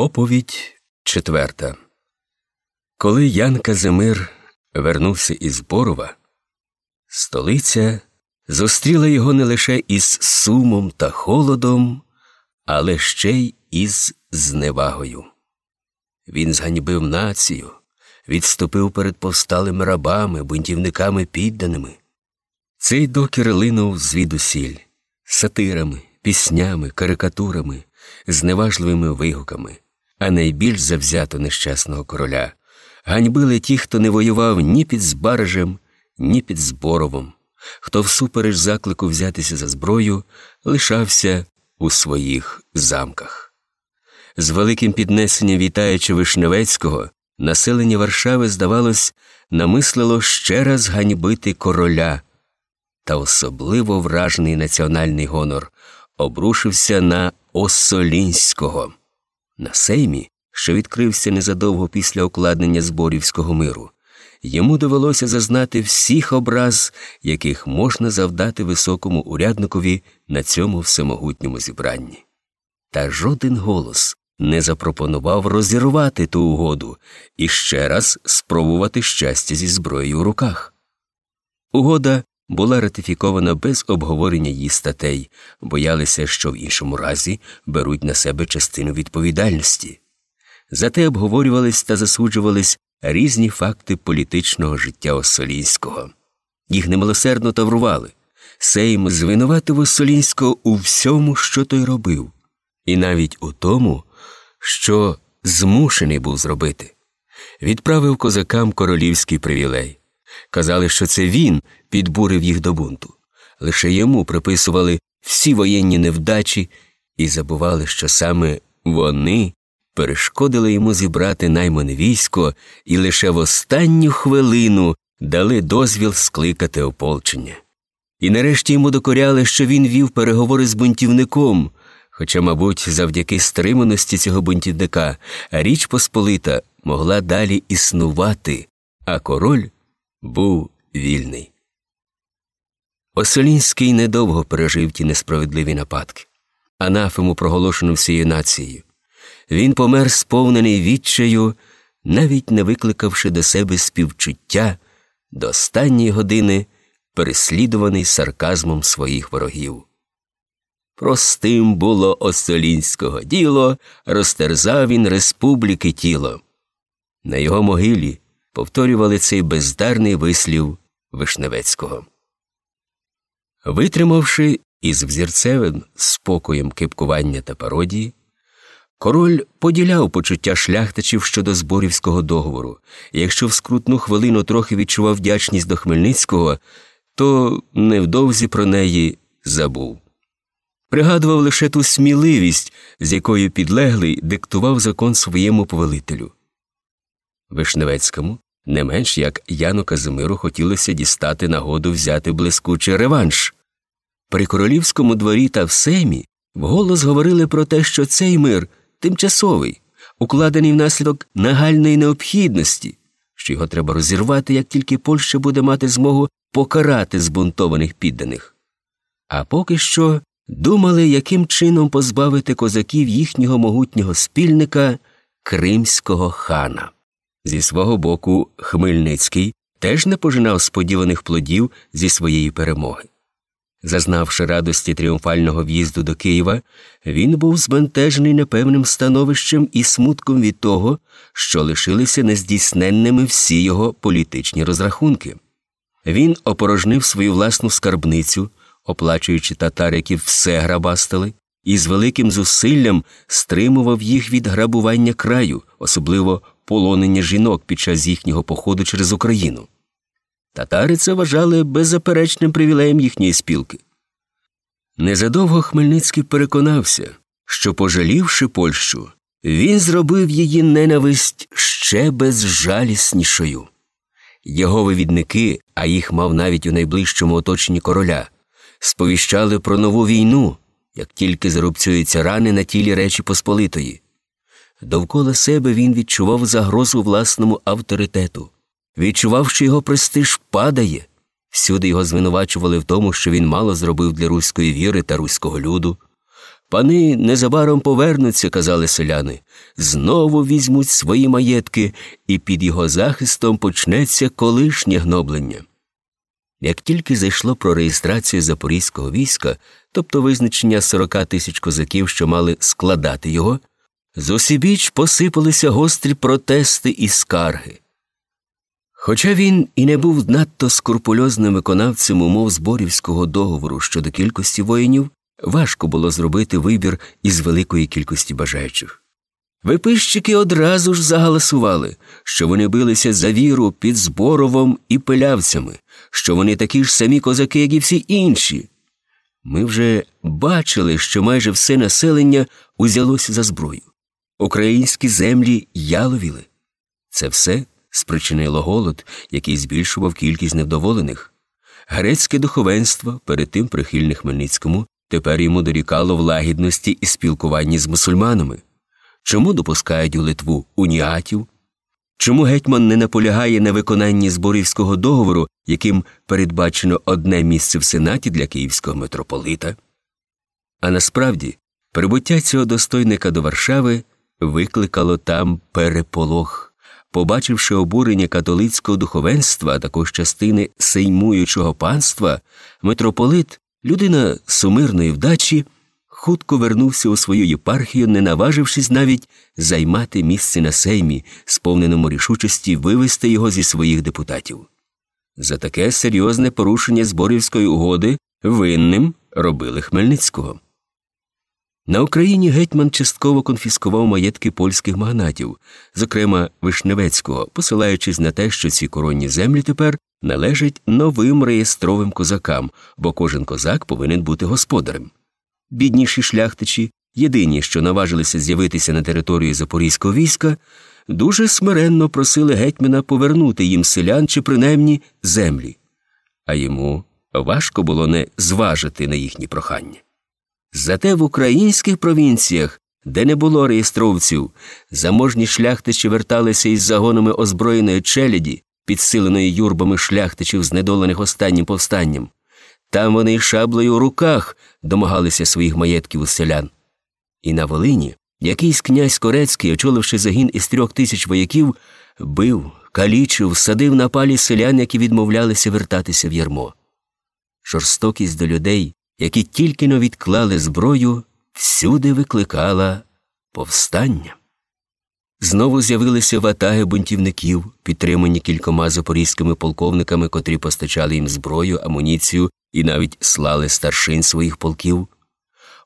Оповідь четверта. Коли Ян Казимир вернувся із Борова, столиця зустріла його не лише із сумом та холодом, але ще й із зневагою. Він зганьбив націю, відступив перед повсталими рабами, бунтівниками підданими. Цей докір линув звідусіль, сатирами, піснями, карикатурами зневажливими вигуками, а найбільш завзято нещасного короля ганьбили ті, хто не воював ні під Збаражем, ні під Зборовом, хто всупереч заклику взятися за зброю, лишався у своїх замках. З великим піднесенням вітаючи Вишневецького, населення Варшави, здавалось, намислило ще раз ганьбити короля, та особливо вражений національний гонор обрушився на Осолінського. На сеймі, що відкрився незадовго після укладнення зборівського миру, йому довелося зазнати всіх образ, яких можна завдати високому урядникові на цьому всемогутньому зібранні. Та жоден голос не запропонував розірвати ту угоду і ще раз спробувати щастя зі зброєю у руках. Угода була ратифікована без обговорення її статей, боялися, що в іншому разі беруть на себе частину відповідальності. Зате обговорювались та засуджувались різні факти політичного життя Осолінського. Їх немилосердно таврували. Сейм звинуватив Осолінського у всьому, що той робив, і навіть у тому, що змушений був зробити. Відправив козакам королівський привілей. Казали, що це він підбурив їх до бунту. Лише йому приписували всі воєнні невдачі і забували, що саме вони перешкодили йому зібрати наймане військо і лише в останню хвилину дали дозвіл скликати ополчення. І нарешті йому докоряли, що він вів переговори з бунтівником. Хоча, мабуть, завдяки стриманості цього бунтівника Річ Посполита могла далі існувати, а король був вільний. Осолінський недовго пережив ті несправедливі нападки, анафему проголошену всією нацією. Він помер сповнений відчаю, навіть не викликавши до себе співчуття до останньої години, переслідуваний сарказмом своїх ворогів. Простим було осолінського діло, розтерзав він республіки тіло. На його могилі повторювали цей бездарний вислів Вишневецького. Витримавши із взірцевим спокоєм кипкування та пародії, король поділяв почуття шляхтичів щодо зборівського договору, якщо в скрутну хвилину трохи відчував вдячність до Хмельницького, то невдовзі про неї забув. Пригадував лише ту сміливість, з якою підлеглий диктував закон своєму повелителю. Вишневецькому не менш як Яну Казимиру хотілося дістати нагоду взяти блискучий реванш. При королівському дворі та в сеймі вголос говорили про те, що цей мир тимчасовий, укладений внаслідок нагальної необхідності, що його треба розірвати, як тільки Польща буде мати змогу покарати збунтованих підданих. А поки що думали, яким чином позбавити козаків їхнього могутнього спільника Кримського хана. Зі свого боку, Хмельницький теж не пожинав сподіваних плодів зі своєї перемоги. Зазнавши радості тріумфального в'їзду до Києва, він був збентежений непевним становищем і смутком від того, що лишилися нездійсненними всі його політичні розрахунки. Він опорожнив свою власну скарбницю, оплачуючи татар, які все грабастили, і з великим зусиллям стримував їх від грабування краю, особливо полонення жінок під час їхнього походу через Україну. Татари це вважали беззаперечним привілеєм їхньої спілки. Незадовго Хмельницький переконався, що, пожалівши Польщу, він зробив її ненависть ще безжаліснішою. Його вивідники, а їх мав навіть у найближчому оточенні короля, сповіщали про нову війну, як тільки зарубцюються рани на тілі Речі Посполитої. Довкола себе він відчував загрозу власному авторитету, відчував, що його престиж падає. Всюди його звинувачували в тому, що він мало зробив для руської віри та руського люду. Пани незабаром повернуться, казали селяни, знову візьмуть свої маєтки, і під його захистом почнеться колишнє гноблення. Як тільки зайшло про реєстрацію запорізького війська, тобто визначення 40 тисяч козаків, що мали складати його, з усібіч посипалися гострі протести і скарги. Хоча він і не був надто скрупульозним виконавцем умов зборівського договору щодо кількості воїнів, важко було зробити вибір із великої кількості бажаючих. Виписчики одразу ж загаласували, що вони билися за віру під зборовом і пилявцями, що вони такі ж самі козаки, як і всі інші. Ми вже бачили, що майже все населення узялося за зброю. Українські землі яловіли. Це все спричинило голод, який збільшував кількість невдоволених. Грецьке духовенство, перед тим прихильне Хмельницькому, тепер йому дорікало в лагідності і спілкуванні з мусульманами. Чому допускають у Литву уніатів? Чому гетьман не наполягає на виконанні зборівського договору, яким передбачено одне місце в сенаті для київського митрополита? А насправді, прибуття цього достойника до Варшави викликало там переполох. Побачивши обурення католицького духовенства, а також частини сеймуючого панства, митрополит, людина сумирної вдачі, хутко вернувся у свою єпархію, не наважившись навіть займати місце на сеймі, сповненому рішучості вивести його зі своїх депутатів. За таке серйозне порушення зборівської угоди винним робили Хмельницького. На Україні гетьман частково конфіскував маєтки польських магнатів, зокрема Вишневецького, посилаючись на те, що ці коронні землі тепер належать новим реєстровим козакам, бо кожен козак повинен бути господарем. Бідніші шляхтичі, єдині, що наважилися з'явитися на території запорізького війська, дуже смиренно просили гетьмана повернути їм селян чи принаймні землі, а йому важко було не зважити на їхні прохання. Зате в українських провінціях, де не було реєстровців, заможні шляхтичі верталися із загонами озброєної челяді, підсиленої юрбами шляхтичів, знедолених останнім повстанням. Там вони шаблею у руках домагалися своїх маєтків у селян. І на Волині якийсь князь Корецький, очоливши загін із трьох тисяч вояків, бив, калічив, садив на палі селян, які відмовлялися вертатися в ярмо. Жорстокість до людей які тільки но відклали зброю, всюди викликала повстання. Знову з'явилися ватаги бунтівників, підтримані кількома запорізькими полковниками, котрі постачали їм зброю, амуніцію і навіть слали старшин своїх полків.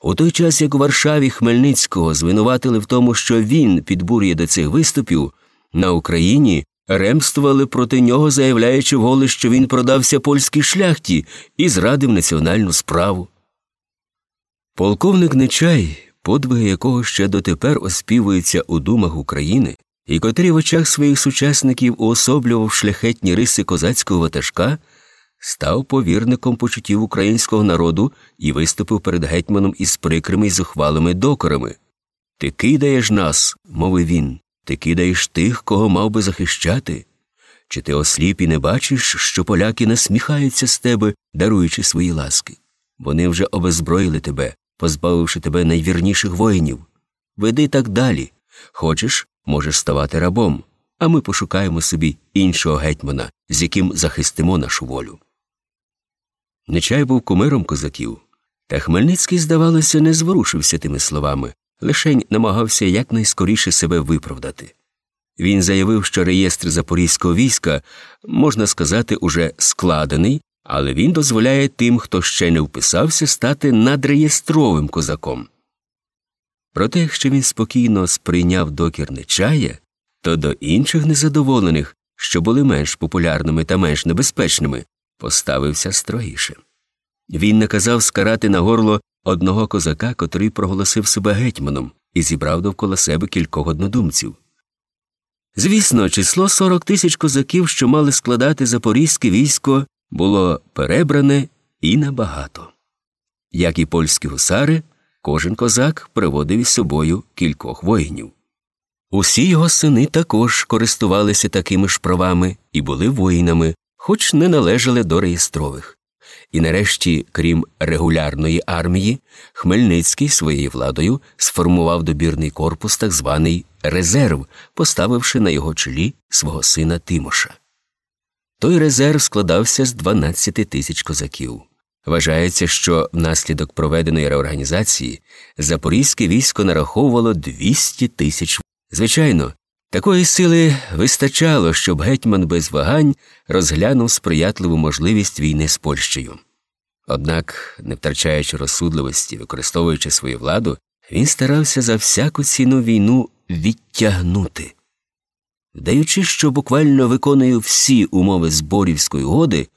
У той час, як у Варшаві Хмельницького звинуватили в тому, що він підбурює до цих виступів, на Україні ремствували проти нього, заявляючи вголос, що він продався польській шляхті і зрадив національну справу. Полковник Нечай, подвиги якого ще дотепер оспівуються у думах України, і котрий в очах своїх сучасників уособлював шляхетні риси козацького ватажка, став повірником почуттів українського народу і виступив перед гетьманом із прикрими й зухвалими докорами. Ти кидаєш нас, мовив він, ти кидаєш тих, кого мав би захищати. Чи ти осліп і не бачиш, що поляки насміхаються з тебе, даруючи свої ласки? Вони вже обезброїли тебе, позбавивши тебе найвірніших воїнів. Веди так далі. Хочеш, можеш ставати рабом, а ми пошукаємо собі іншого гетьмана, з яким захистимо нашу волю. Нечай був кумиром козаків, та Хмельницький, здавалося, не зворушився тими словами, лишень намагався якнайскоріше себе виправдати. Він заявив, що реєстр запорізького війська, можна сказати, уже складений, але він дозволяє тим, хто ще не вписався, стати надреєстровим козаком. Проте, якщо він спокійно сприйняв докір Нечая, то до інших незадоволених, що були менш популярними та менш небезпечними, поставився строгіше. Він наказав скарати на горло одного козака, котрий проголосив себе гетьманом і зібрав довкола себе кількох однодумців. Звісно, число 40 тисяч козаків, що мали складати запорізьке військо, було перебране і набагато. Як і польські гусари, кожен козак приводив із собою кількох воїнів. Усі його сини також користувалися такими ж правами і були воїнами, хоч не належали до реєстрових. І нарешті, крім регулярної армії, Хмельницький своєю владою сформував добірний корпус, так званий резерв, поставивши на його чолі свого сина Тимоша. Той резерв складався з 12 тисяч козаків. Вважається, що внаслідок проведеної реорганізації запорізьке військо нараховувало 200 тисяч. Звичайно, такої сили вистачало, щоб гетьман без вагань розглянув сприятливу можливість війни з Польщею. Однак, не втрачаючи розсудливості, використовуючи свою владу, він старався за всяку ціну війну відтягнути. Вдаючи, що буквально виконує всі умови зборівської угоди,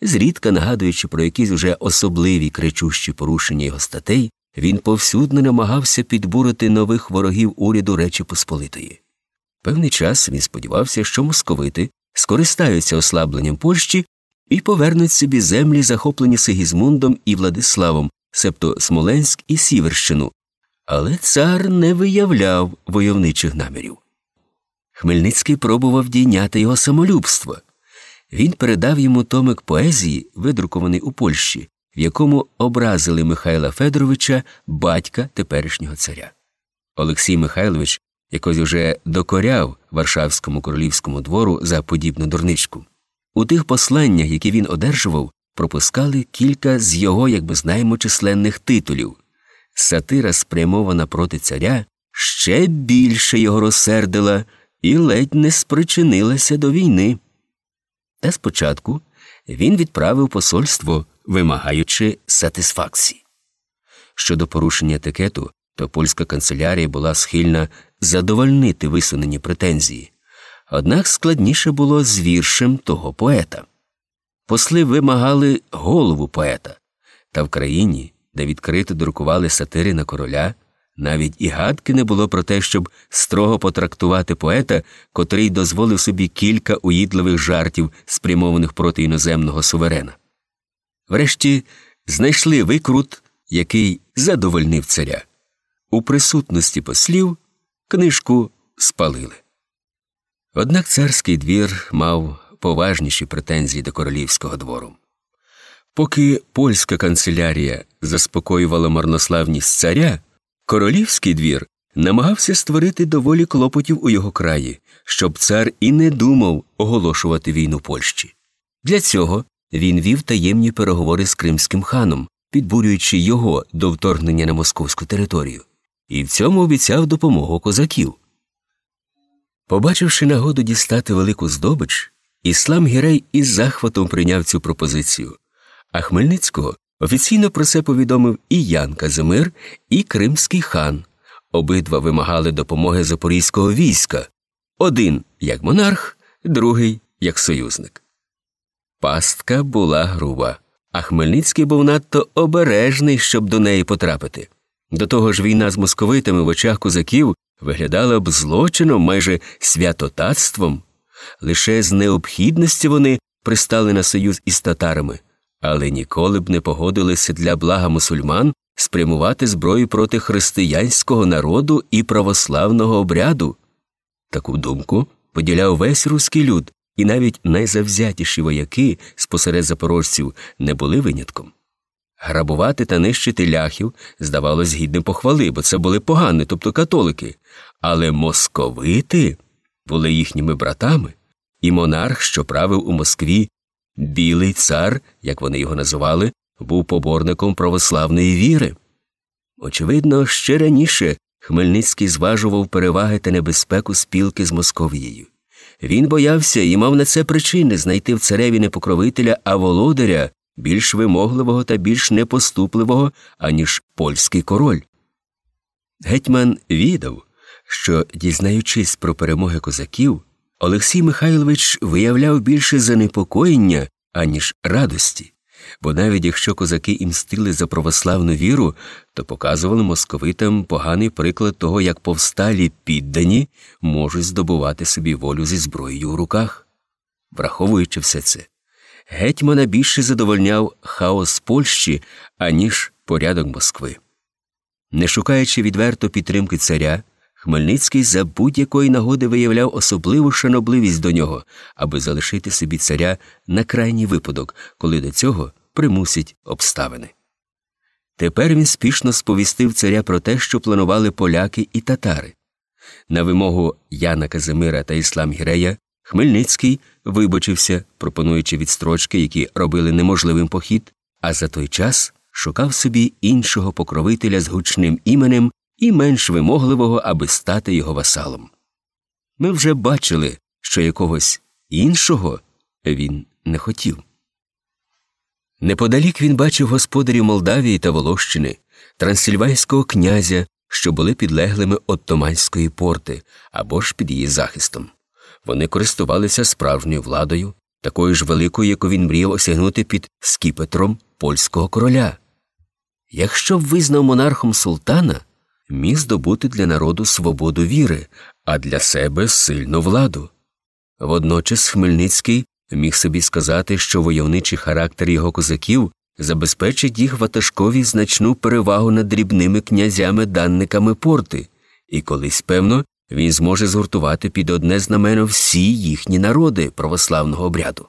зрідка нагадуючи про якісь уже особливі кричущі порушення його статей, він повсюдно намагався підбурити нових ворогів уряду Речі Посполитої. Певний час він сподівався, що московити скористаються ослабленням Польщі і повернуть собі землі, захоплені Сигізмундом і Владиславом, себто Смоленськ і Сіверщину, але цар не виявляв войовничих намірів. Хмельницький пробував дійняти його самолюбство. Він передав йому томик поезії, видрукований у Польщі, в якому образили Михайла Федоровича, батька теперішнього царя. Олексій Михайлович якось уже докоряв Варшавському королівському двору за подібну дурничку. У тих посланнях, які він одержував, пропускали кілька з його, як ми знаємо, численних титулів. Сатира, спрямована проти царя, ще більше його розсердила і ледь не спричинилася до війни. Та спочатку він відправив посольство, вимагаючи сатисфакції. Щодо порушення етикету, то польська канцелярія була схильна задовольнити висунені претензії, однак складніше було з віршем того поета. Посли вимагали голову поета, та в країні, де відкрито друкували сатири на короля. Навіть і гадки не було про те, щоб строго потрактувати поета, котрий дозволив собі кілька уїдливих жартів, спрямованих проти іноземного суверена. Врешті знайшли викрут, який задовольнив царя. У присутності послів книжку спалили. Однак царський двір мав поважніші претензії до королівського двору. Поки польська канцелярія заспокоювала марнославність царя. Королівський двір намагався створити доволі клопотів у його краї, щоб цар і не думав оголошувати війну Польщі. Для цього він вів таємні переговори з кримським ханом, підбурюючи його до вторгнення на московську територію, і в цьому обіцяв допомогу козаків. Побачивши нагоду дістати велику здобич, іслам Гірей із захватом прийняв цю пропозицію, а Хмельницького Офіційно про це повідомив і Ян Казимир, і Кримський хан. Обидва вимагали допомоги запорізького війська один як монарх, другий як союзник. Пастка була груба, а Хмельницький був надто обережний, щоб до неї потрапити. До того ж, війна з московитами в очах козаків виглядала б злочином, майже святотатством. Лише з необхідності вони пристали на союз із татарами але ніколи б не погодилися для блага мусульман спрямувати зброю проти християнського народу і православного обряду. Таку думку поділяв весь руський люд, і навіть найзавзятіші вояки спосеред запорожців не були винятком. Грабувати та нищити ляхів здавалось гідним похвали, бо це були погані, тобто католики, але московити були їхніми братами, і монарх, що правив у Москві, Білий цар, як вони його називали, був поборником православної віри. Очевидно, ще раніше Хмельницький зважував переваги та небезпеку спілки з Московією. Він боявся і мав на це причини знайти в цареві не покровителя, а володаря більш вимогливого та більш непоступливого, аніж польський король. Гетьман відав, що, дізнаючись про перемоги козаків, Олексій Михайлович виявляв більше занепокоєння, аніж радості, бо навіть якщо козаки і мстили за православну віру, то показували московитам поганий приклад того, як повсталі піддані можуть здобувати собі волю зі зброєю у руках. Враховуючи все це, гетьмана більше задовольняв хаос Польщі, аніж порядок Москви. Не шукаючи відверто підтримки царя, Хмельницький за будь-якої нагоди виявляв особливу шанобливість до нього, аби залишити собі царя на крайній випадок, коли до цього примусять обставини. Тепер він спішно сповістив царя про те, що планували поляки і татари. На вимогу Яна Казимира та Іслам Гірея Хмельницький вибачився, пропонуючи відстрочки, які робили неможливим похід, а за той час шукав собі іншого покровителя з гучним іменем і менш вимогливого, аби стати його васалом. Ми вже бачили, що якогось іншого він не хотів. Неподалік він бачив господарів Молдавії та Волощини, трансильвайського князя, що були підлеглими Оттоманської порти або ж під її захистом. Вони користувалися справжньою владою, такою ж великою, яку він мріяв осягнути під скіпетром польського короля. Якщо б визнав монархом султана, міг здобути для народу свободу віри, а для себе сильну владу. Водночас Хмельницький міг собі сказати, що войовничий характер його козаків забезпечить їх ватажкові значну перевагу над дрібними князями данниками порти, і колись, певно, він зможе згуртувати під одне знамено всі їхні народи православного обряду.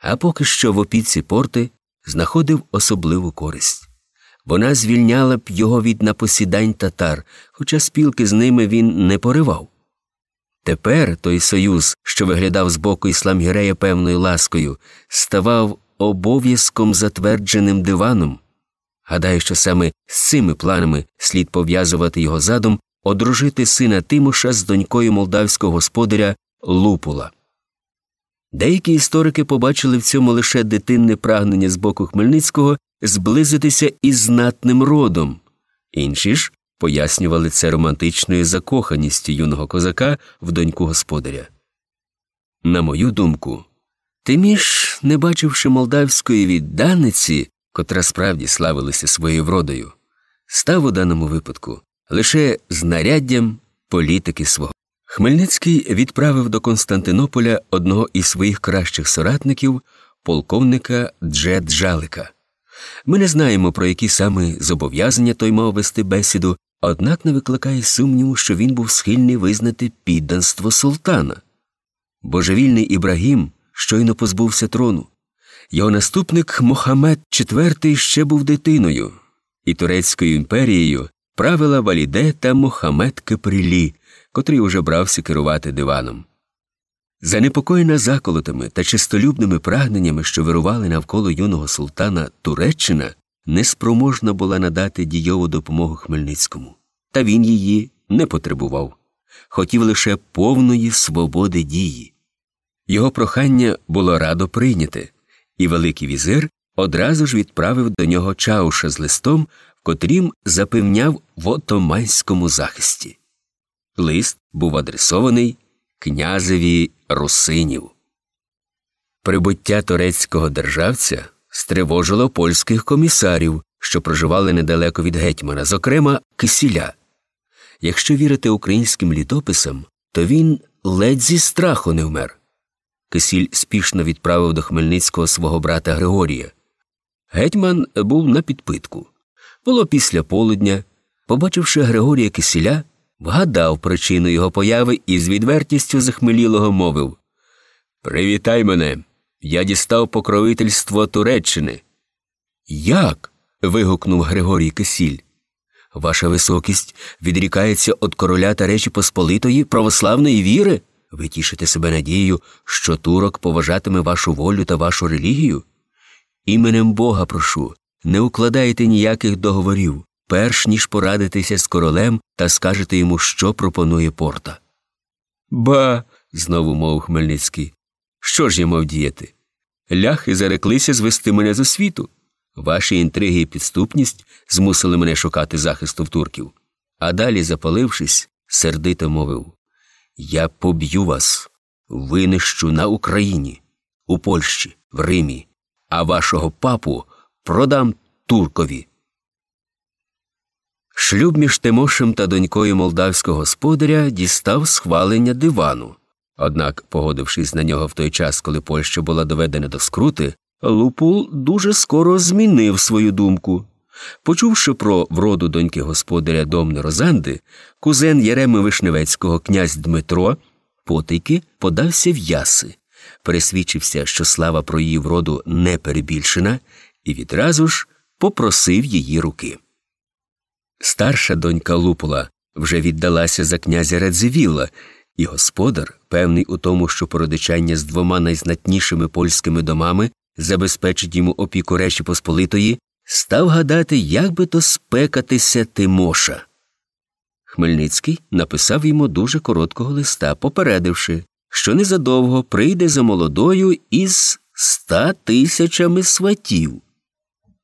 А поки що в опіці порти знаходив особливу користь. Вона звільняла б його від напосідань татар, хоча спілки з ними він не поривав. Тепер той союз, що виглядав з боку іслам Гірея певною ласкою, ставав обов'язком затвердженим диваном. Гадаю, що саме з цими планами слід пов'язувати його задум одружити сина Тимоша з донькою молдавського господаря Лупула. Деякі історики побачили в цьому лише дитинне прагнення з боку Хмельницького зблизитися із знатним родом, інші ж пояснювали це романтичною закоханістю юного козака в доньку господаря. На мою думку, Тиміш, не бачивши молдавської відданиці, котра справді славилася своєю вродою, став у даному випадку лише знаряддям політики свого. Хмельницький відправив до Константинополя одного із своїх кращих соратників, полковника Джет Жалика. Ми не знаємо, про які саме зобов'язання той мав вести бесіду, однак не викликає сумніву, що він був схильний визнати підданство султана. Божевільний Ібрагім щойно позбувся трону. Його наступник Мохамед IV ще був дитиною, і Турецькою імперією правила Валіде та Мохамед Кеприлі, котрий уже брався керувати диваном. Занепокоєна заколотами та чистолюбними прагненнями, що вирували навколо юного султана Туреччина, неспроможна була надати дійову допомогу Хмельницькому, та він її не потребував, хотів лише повної свободи дії. Його прохання було радо прийняте, і Великий візир одразу ж відправив до нього чауша з листом, котрім запевняв в отоманському захисті. Лист був адресований князеві русинів. Прибуття турецького державця стривожило польських комісарів, що проживали недалеко від гетьмана, зокрема Кисіля. Якщо вірити українським літописам, то він ледь зі страху не вмер. Кисіль спішно відправив до Хмельницького свого брата Григорія. Гетьман був на підпитку. Було після полудня. Побачивши Григорія Кисіля, вгадав причину його появи і з відвертістю захмелілого мовив Привітай мене. Я дістав покровительство Туреччини. Як? вигукнув Григорій Кисіль. Ваша високість відрікається від короля та Речі Посполитої православної віри? Ви тішите себе надією, що турок поважатиме вашу волю та вашу релігію? Іменем Бога прошу, не укладайте ніяких договорів, перш ніж порадитися з королем та скажете йому, що пропонує порта. Ба. знову мов Хмельницький. Що ж я мав діяти? Ляхи зареклися звести мене з світу. Ваші інтриги і підступність змусили мене шукати захисту в турків. А далі, запалившись, сердито мовив Я поб'ю вас, винищу на Україні, у Польщі, в Римі, а вашого папу продам туркові. Шлюб між Тимошем та донькою молдавського господаря дістав схвалення дивану. Однак, погодившись на нього в той час, коли Польща була доведена до скрути, Лупул дуже скоро змінив свою думку. Почувши про вроду доньки господаря Домни Розанди, кузен Єреми Вишневецького князь Дмитро потайки подався в яси, пересвідчився, що слава про її вроду не перебільшена, і відразу ж попросив її руки. Старша донька Лупула вже віддалася за князя Радзивілла, і господар, певний у тому, що породичання з двома найзнатнішими польськими домами забезпечить йому опіку Речі Посполитої, став гадати, як би то спекатися Тимоша. Хмельницький написав йому дуже короткого листа, попередивши, що незадовго прийде за молодою із ста тисячами сватів.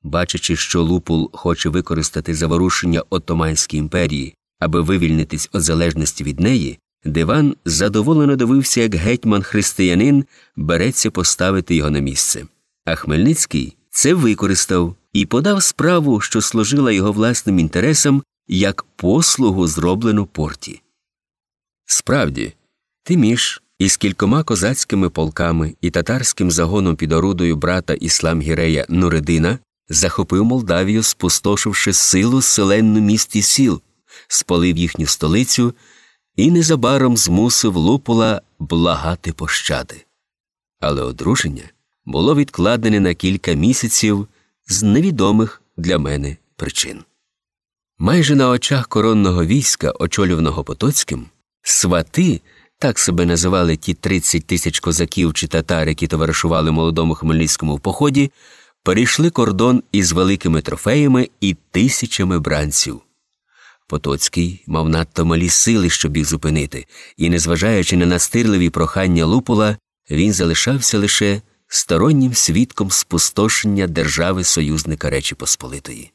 Бачачи, що Лупул хоче використати заворушення Отоманської імперії, аби вивільнитись від залежності від неї, диван задоволено дивився, як гетьман християнин береться поставити його на місце. А Хмельницький це використав і подав справу, що служила його власним інтересам як послугу, зроблену порті. Справді, Тиміш із кількома козацькими полками і татарським загоном під орудою брата Іслам Гірея Нуредина захопив Молдавію, спустошивши силу селенну міст і сіл, спалив їхню столицю і незабаром змусив Лупула благати пощади. Але одруження було відкладене на кілька місяців з невідомих для мене причин. Майже на очах коронного війська, очолюваного Потоцьким, свати, так себе називали ті 30 тисяч козаків чи татар, які товаришували молодому Хмельницькому в поході, перейшли кордон із великими трофеями і тисячами бранців. Потоцький мав надто малі сили, щоб їх зупинити, і, незважаючи на настирливі прохання Лупула, він залишався лише стороннім свідком спустошення держави союзника Речі Посполитої.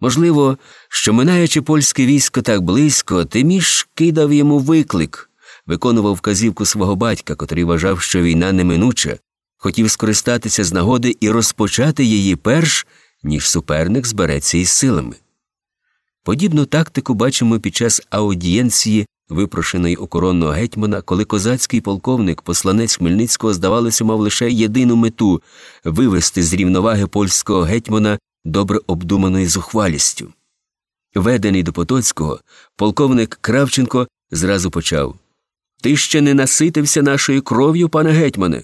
Можливо, що, минаючи польське військо так близько, Тиміш кидав йому виклик, виконував вказівку свого батька, котрий вважав, що війна неминуча, хотів скористатися з нагоди і розпочати її перш, ніж суперник збереться із силами. Подібну тактику бачимо під час аудієнції, випрошеної у коронного гетьмана, коли козацький полковник, посланець Хмельницького, здавалося, мав лише єдину мету вивести з рівноваги польського гетьмана добре обдуманою зухвалістю. Ведений до Потоцького, полковник Кравченко зразу почав Ти ще не наситився нашою кров'ю, пане гетьмане.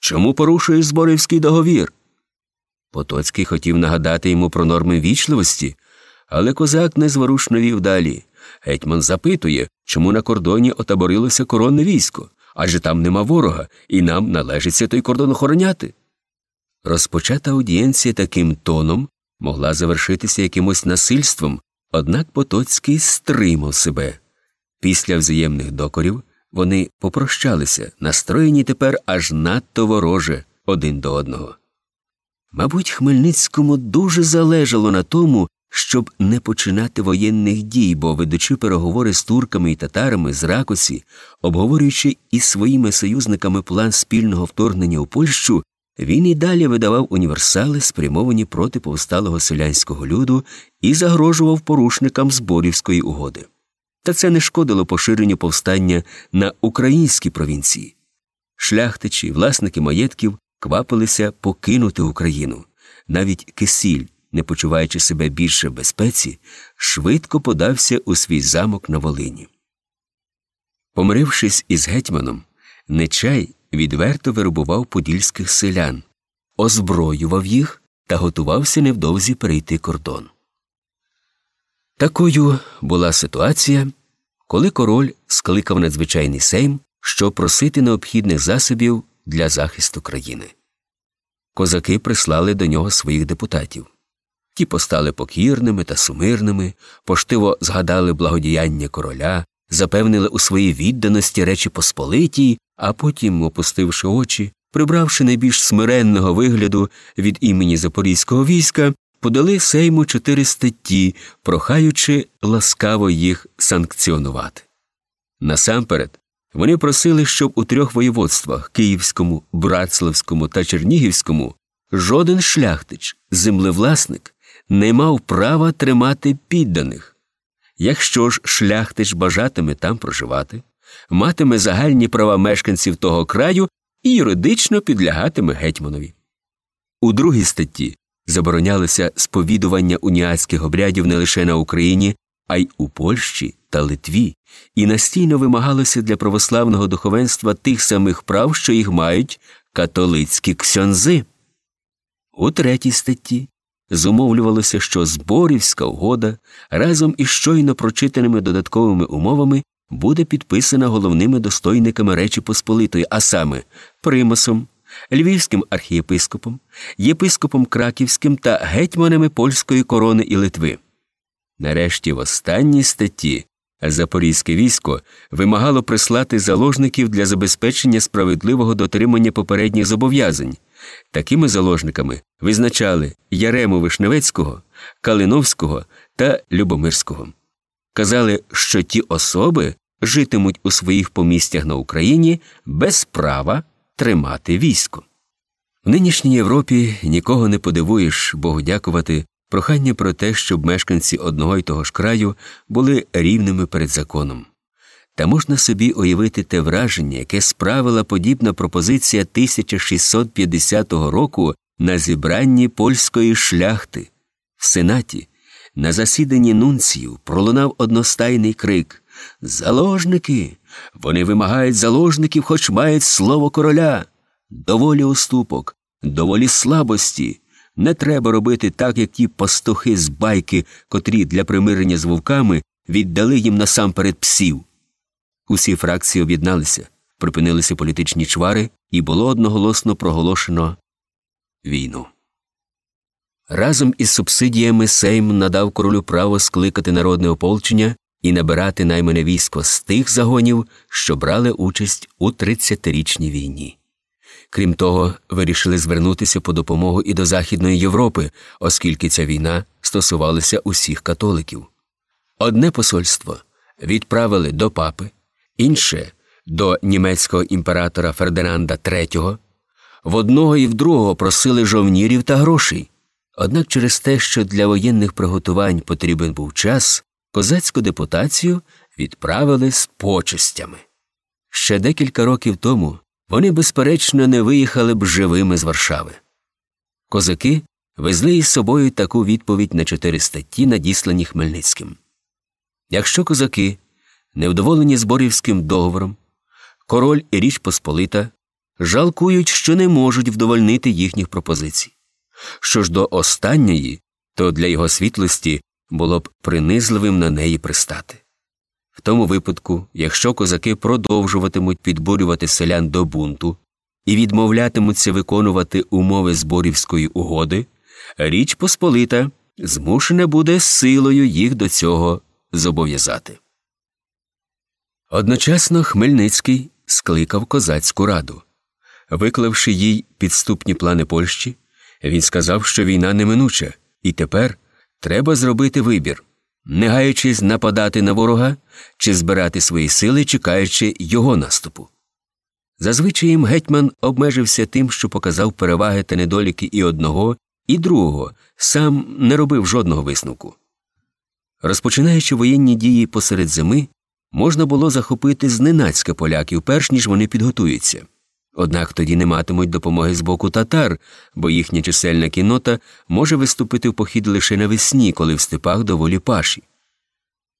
Чому порушуєш зборівський договір? Потоцький хотів нагадати йому про норми вічливості, але козак незворушно вів далі. Гетьман запитує, чому на кордоні отаборилося коронне військо, адже там нема ворога, і нам належиться той кордон охороняти. Розпочата аудієнція таким тоном могла завершитися якимось насильством, однак Потоцький стримав себе. Після взаємних докорів вони попрощалися, настроєні тепер аж надто вороже один до одного. Мабуть, Хмельницькому дуже залежало на тому, щоб не починати воєнних дій, бо, ведучи переговори з турками і татарами з Ракосі, обговорюючи із своїми союзниками план спільного вторгнення у Польщу, він і далі видавав універсали, спрямовані проти повсталого селянського люду, і загрожував порушникам зборівської угоди. Та це не шкодило поширенню повстання на українські провінції. Шляхтичі, власники маєтків квапилися покинути Україну. Навіть Кисіль, не почуваючи себе більше в безпеці, швидко подався у свій замок на Волині. Помирившись із гетьманом, Нечай відверто виробував подільських селян, озброював їх та готувався невдовзі перейти кордон. Такою була ситуація, коли король скликав надзвичайний сейм, щоб просити необхідних засобів для захисту країни. Козаки прислали до нього своїх депутатів. Ті постали покірними та сумирними, поштиво згадали благодіяння короля, запевнили у своїй відданості Речі Посполитій, а потім, опустивши очі, прибравши найбільш смиренного вигляду від імені Запорізького війська, подали Сейму чотири статті, прохаючи ласкаво їх санкціонувати. Насамперед, вони просили, щоб у трьох воєводствах Київському, Братславському та Чернігівському жоден шляхтич, землевласник, не мав права тримати підданих. Якщо ж шляхтич бажатиме там проживати, матиме загальні права мешканців того краю і юридично підлягатиме гетьманові. У другій статті заборонялося сповідування уніатських обрядів не лише на Україні, а й у Польщі та Литві, і настійно вимагалося для православного духовенства тих самих прав, що їх мають католицькі ксьонзи. У третій статті зумовлювалося, що Зборівська угода разом із щойно прочитаними додатковими умовами буде підписана головними достойниками Речі Посполитої, а саме примасом, львівським архієпископом, єпископом Краківським та гетьманами польської корони і Литви. Нарешті в останній статті Запорізьке військо вимагало прислати заложників для забезпечення справедливого дотримання попередніх зобов'язань. Такими заложниками визначали Ярему Вишневецького, Калиновського та Любомирського. Казали, що ті особи житимуть у своїх помістях на Україні без права тримати військо. В нинішній Європі нікого не подивуєш, Богу дякувати, прохання про те, щоб мешканці одного й того ж краю були рівними перед законом. Та можна собі уявити те враження, яке справила подібна пропозиція 1650 року на зібранні польської шляхти. В сенаті на засіданні нунців пролунав одностайний крик Заложники! Вони вимагають заложників, хоч мають слово короля. Доволі уступок, доволі слабості. Не треба робити так, як ті пастухи з байки, котрі для примирення з вовками віддали їм насамперед псів. Усі фракції об'єдналися, припинилися політичні чвари, і було одноголосно проголошено війну. Разом із субсидіями Сейм надав королю право скликати народне ополчення і набирати наймане військо з тих загонів, що брали участь у 30-річній війні. Крім того, вирішили звернутися по допомогу і до Західної Європи, оскільки ця війна стосувалася усіх католиків. Одне посольство відправили до папи, інше до німецького імператора Фердинанда III, в одного і в другого просили жовнірів та грошей. Однак через те, що для воєнних приготувань потрібен був час, козацьку депутацію відправили з почестями. Ще декілька років тому вони, безперечно, не виїхали б живими з Варшави. Козаки везли із собою таку відповідь на чотири статті, надіслані Хмельницьким. Якщо козаки, невдоволені зборівським договором, король і Річ Посполита жалкують, що не можуть вдовольнити їхніх пропозицій. Що ж до останньої, то для його світлості було б принизливим на неї пристати. В тому випадку, якщо козаки продовжуватимуть підбурювати селян до бунту і відмовлятимуться виконувати умови зборівської угоди, Річ Посполита змушена буде силою їх до цього зобов'язати. Одночасно Хмельницький скликав козацьку раду. Виклавши їй підступні плани Польщі, він сказав, що війна неминуча, і тепер треба зробити вибір не гаючись нападати на ворога чи збирати свої сили, чекаючи його наступу. Зазвичай їм гетьман обмежився тим, що показав переваги та недоліки і одного, і другого, сам не робив жодного висновку. Розпочинаючи воєнні дії посеред зими, можна було захопити зненацька поляків, перш ніж вони підготуються. Однак тоді не матимуть допомоги з боку татар, бо їхня чисельна кіннота може виступити в похід лише навесні, коли в степах доволі паші.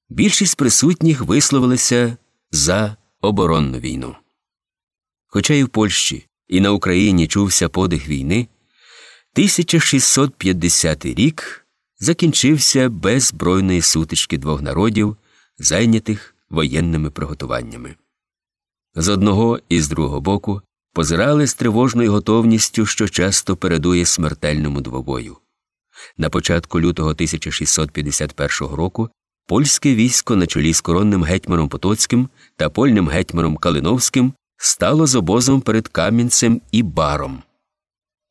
Більшість присутніх висловилися за оборонну війну. Хоча і в Польщі, і на Україні чувся подих війни, 1650 рік закінчився без збройної сутички двох народів, зайнятих воєнними приготуваннями. З одного і з другого боку позирали з тривожною готовністю, що часто передує смертельному двобою. На початку лютого 1651 року польське військо на чолі з коронним гетьманом Потоцьким та польним гетьманом Калиновським стало з обозом перед Кам'янцем і Баром.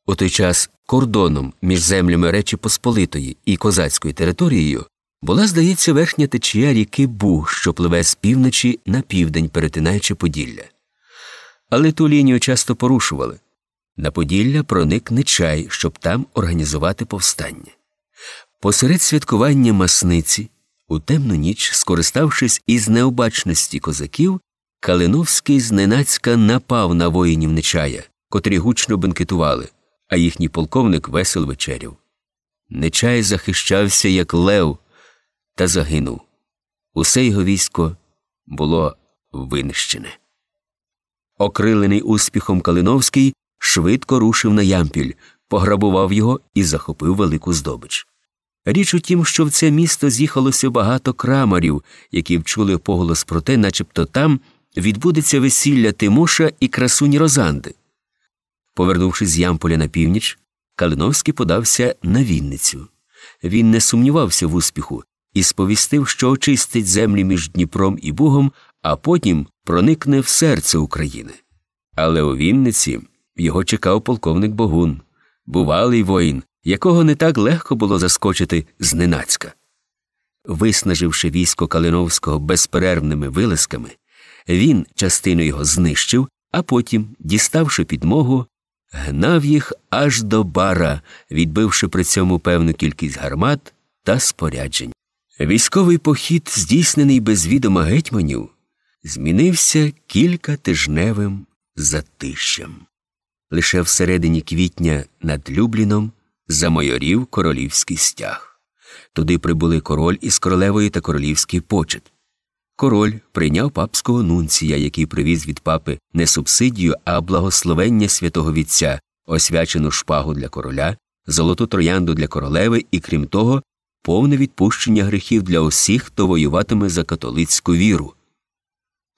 У той час кордоном між землями Речі Посполитої і козацькою територією була, здається, верхня течія ріки Буг, що пливе з півночі на південь, перетинаючи Поділля але ту лінію часто порушували. На Поділля проник Нечай, щоб там організувати повстання. Посеред святкування масниці, у темну ніч, скориставшись із необачності козаків, Калиновський зненацька напав на воїнів Нечая, котрі гучно бенкетували, а їхній полковник весел вечеряв. Нечай захищався, як лев, та загинув. Усе його військо було винищене. Окрилений успіхом Калиновський швидко рушив на ямпіль, пограбував його і захопив велику здобич. Річ у тім, що в це місто з'їхалося багато крамарів, які вчули поголос про те, начебто там відбудеться весілля Тимоша і красуні Розанди. Повернувшись з Ямполя на північ, Калиновський подався на Вінницю. Він не сумнівався в успіху і сповістив, що очистить землі між Дніпром і Бугом, а потім проникне в серце України. Але у Вінниці його чекав полковник Богун, бувалий воїн, якого не так легко було заскочити зненацька. Виснаживши військо Калиновського безперервними вилазками, він частину його знищив, а потім, діставши підмогу, гнав їх аж до бара, відбивши при цьому певну кількість гармат та споряджень. Військовий похід, здійснений без відома гетьманів, змінився кількатижневим затищем. Лише всередині квітня над Любліном замайорів королівський стяг. Туди прибули король із королевою та королівський почет. Король прийняв папського нунція, який привіз від папи не субсидію, а благословення святого Вітця, освячену шпагу для короля, золоту троянду для королеви і, крім того, повне відпущення грехів для усіх, хто воюватиме за католицьку віру.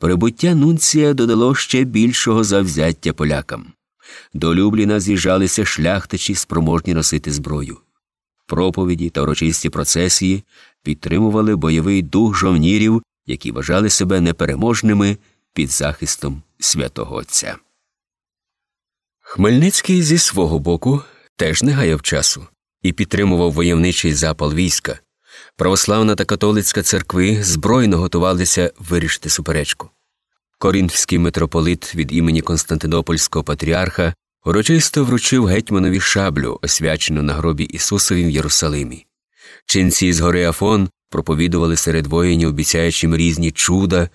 Прибуття нунція додало ще більшого завзяття полякам. До Любліна з'їжджалися шляхтичі, спроможні носити зброю. Проповіді та урочисті процесії підтримували бойовий дух жовнірів, які вважали себе непереможними під захистом святого Отця. Хмельницький зі свого боку теж не гаяв часу і підтримував войовничий запал війська. Православна та католицька церкви збройно готувалися вирішити суперечку. Корінфський митрополит від імені Константинопольського патріарха урочисто вручив гетьманові шаблю, освячену на гробі Ісусові в Єрусалимі. Ченці з гори Афон проповідували серед воїнів, обіцяючи різні чуда,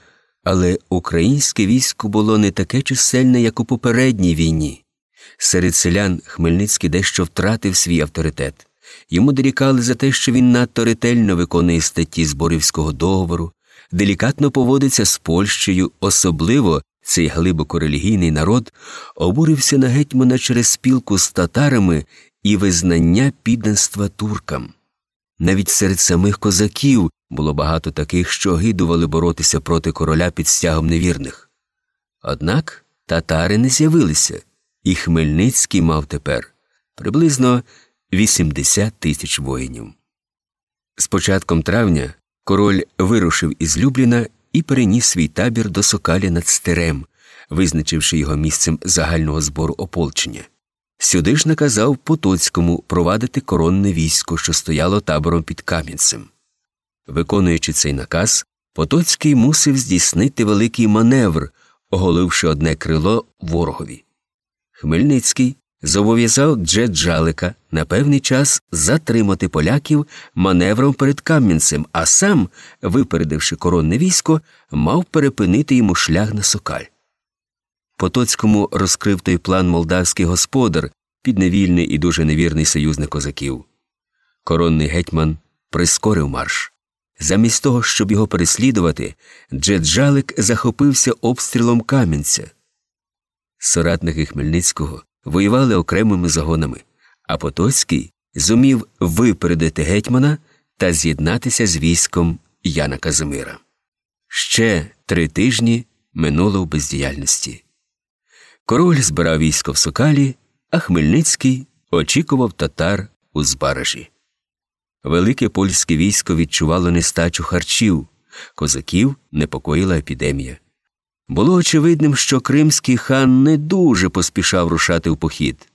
але українське військо було не таке чисельне, як у попередній війні. Серед селян Хмельницький дещо втратив свій авторитет. Йому дорікали за те, що він надто ретельно виконує статті Зборівського договору, делікатно поводиться з Польщею, особливо цей глибоко релігійний народ обурився на гетьмана через спілку з татарами і визнання підданства туркам. Навіть серед самих козаків було багато таких, що гидували боротися проти короля під стягом невірних. Однак татари не з'явилися, і Хмельницький мав тепер приблизно 80 тисяч воїнів. З початком травня король вирушив із Любліна і переніс свій табір до Сокалі над Стерем, визначивши його місцем загального збору ополчення. Сюди ж наказав Потоцькому провадити коронне військо, що стояло табором під Кам'янцем. Виконуючи цей наказ, Потоцький мусив здійснити великий маневр, оголивши одне крило ворогові. Хмельницький зобов'язав Джеджалика на певний час затримати поляків маневром перед Кам'янцем, а сам, випередивши коронне військо, мав перепинити йому шлях на сокаль. Потоцькому розкрив той план молдавський господар, підневільний і дуже невірний союзник козаків. Коронний гетьман прискорив марш. Замість того, щоб його переслідувати, Джеджалик захопився обстрілом Кам'янця. Соратники Хмельницького воювали окремими загонами, а Потоцький зумів випередити гетьмана та з'єднатися з військом Яна Казимира. Ще три тижні минуло в бездіяльності. Король збирав військо в Сокалі, а Хмельницький очікував татар у Збаражі. Велике польське військо відчувало нестачу харчів, козаків непокоїла епідемія. Було очевидним, що кримський хан не дуже поспішав рушати в похід.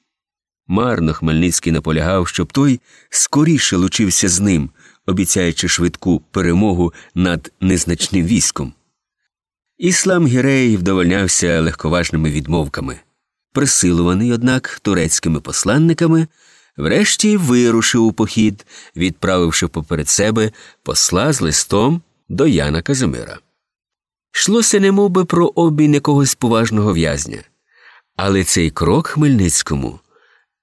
Марно Хмельницький наполягав, щоб той скоріше лучився з ним, обіцяючи швидку перемогу над незначним військом. Іслам Гірей вдовольнявся легковажними відмовками. Присилуваний, однак, турецькими посланниками, врешті вирушив у похід, відправивши поперед себе посла з листом до Яна Казимира. Йшлося немов би про обмін якогось поважного в'язня. Але цей крок Хмельницькому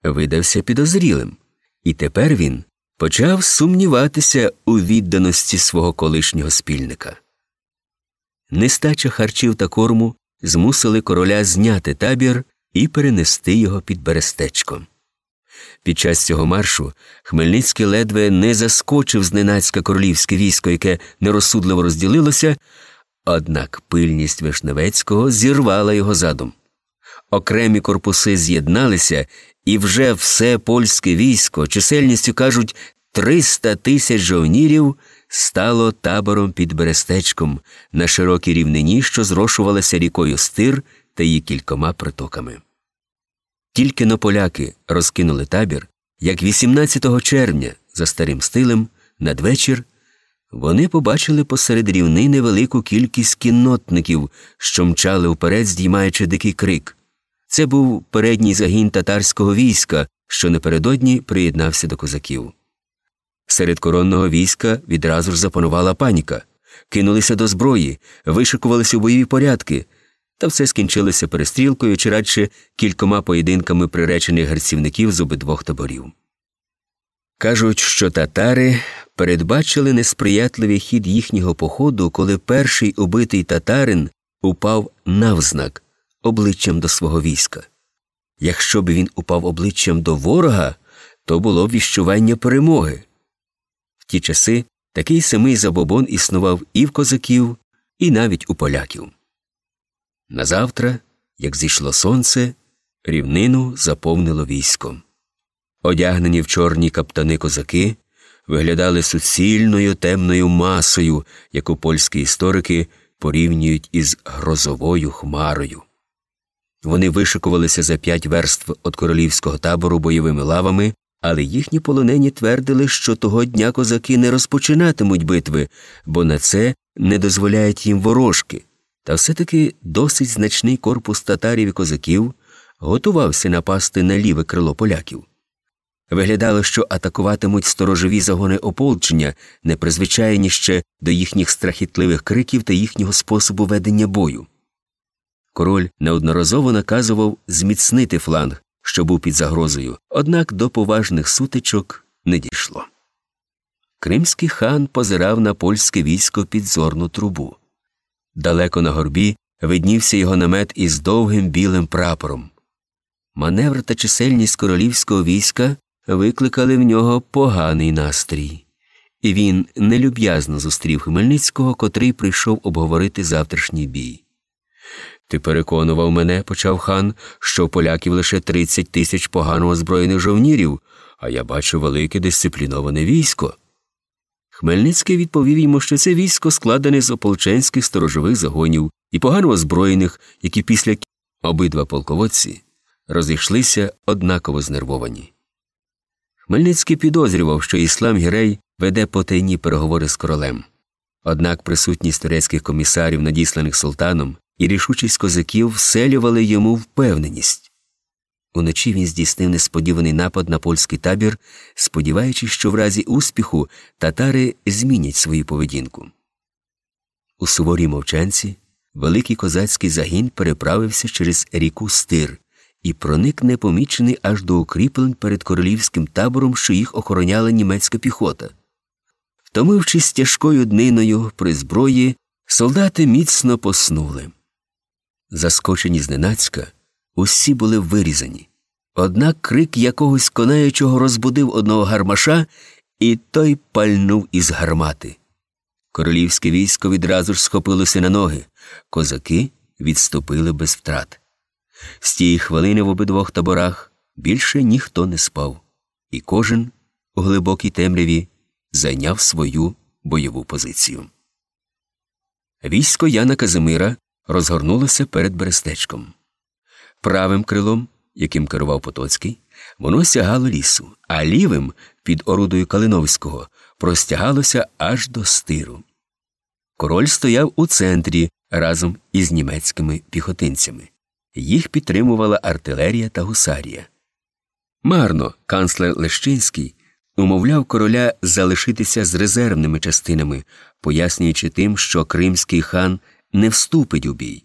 видався підозрілим, і тепер він почав сумніватися у відданості свого колишнього спільника. Нестача харчів та корму змусили короля зняти табір і перенести його під берестечком. Під час цього маршу Хмельницький ледве не заскочив зненацька королівське військо, яке нерозсудливо розділилося, однак пильність Вишневецького зірвала його задум. Окремі корпуси з'єдналися, і вже все польське військо, чисельністю кажуть, 300 тисяч жовнірів стало табором під Берестечком на широкій рівнині, що зрошувалася рікою стир та її кількома притоками. Тільки но поляки розкинули табір, як 18 червня, за старим стилем, надвечір, вони побачили посеред рівнини велику кількість кіннотників, що мчали вперед, здіймаючи дикий крик. Це був передній загін татарського війська, що напередодні приєднався до козаків. Серед коронного війська відразу ж запанувала паніка, кинулися до зброї, вишикувалися у бойові порядки, та все скінчилося перестрілкою чи радше кількома поєдинками приречених гарцівників з обидвох таборів. Кажуть, що татари передбачили несприятливий хід їхнього походу, коли перший убитий татарин упав навзнак обличчям до свого війська. Якщо б він упав обличчям до ворога, то було б віщування перемоги. В ті часи такий самий забобон існував і в козаків, і навіть у поляків. Назавтра, як зійшло сонце, рівнину заповнило військом. Одягнені в чорні каптани козаки виглядали суцільною темною масою, яку польські історики порівнюють із грозовою хмарою. Вони вишикувалися за п'ять верств від королівського табору бойовими лавами, але їхні полонені твердили, що того дня козаки не розпочинатимуть битви, бо на це не дозволяють їм ворожки. Та все-таки досить значний корпус татарів і козаків готувався напасти на ліве крило поляків. Виглядало, що атакуватимуть сторожові загони ополчення, не призвичайні ще до їхніх страхітливих криків та їхнього способу ведення бою. Король неодноразово наказував зміцнити фланг, що був під загрозою, однак до поважних сутичок не дійшло. Кримський хан позирав на польське військо під зорну трубу. Далеко на горбі виднівся його намет із довгим білим прапором. Маневр та чисельність королівського війська викликали в нього поганий настрій, і він нелюб'язно зустрів Хмельницького, котрий прийшов обговорити завтрашній бій. Ти переконував мене, почав хан, що в поляків лише 30 тисяч погано озброєних жовнірів, а я бачу велике дисципліноване військо. Хмельницький відповів йому, що це військо складене з ополченських сторожових загонів і погано озброєних, які після обидва полководці розійшлися однаково знервовані. Хмельницький підозрював, що іслам Гірей веде потайні переговори з королем. Однак присутність турецьких комісарів, надісланих султаном, і рішучість козаків вселювали йому впевненість. Уночі він здійснив несподіваний напад на польський табір, сподіваючись, що в разі успіху татари змінять свою поведінку. У суворій мовчанці великий козацький загін переправився через ріку Стир і проник непомічений аж до укріплень перед королівським табором, що їх охороняла німецька піхота. Втомившись тяжкою дниною при зброї, солдати міцно поснули. Заскочені зненацька, усі були вирізані. Однак крик якогось конаючого розбудив одного гармаша, і той пальнув із гармати. Королівське військо відразу ж схопилося на ноги, козаки відступили без втрат. З тієї хвилини в обидвох таборах більше ніхто не спав, і кожен у глибокій темряві зайняв свою бойову позицію. Військо Яна Казимира розгорнулося перед Берестечком. Правим крилом, яким керував Потоцький, воно сягало лісу, а лівим, під орудою Калиновського, простягалося аж до стиру. Король стояв у центрі разом із німецькими піхотинцями. Їх підтримувала артилерія та гусарія. Марно канцлер Лещинський умовляв короля залишитися з резервними частинами, пояснюючи тим, що кримський хан не вступить у бій.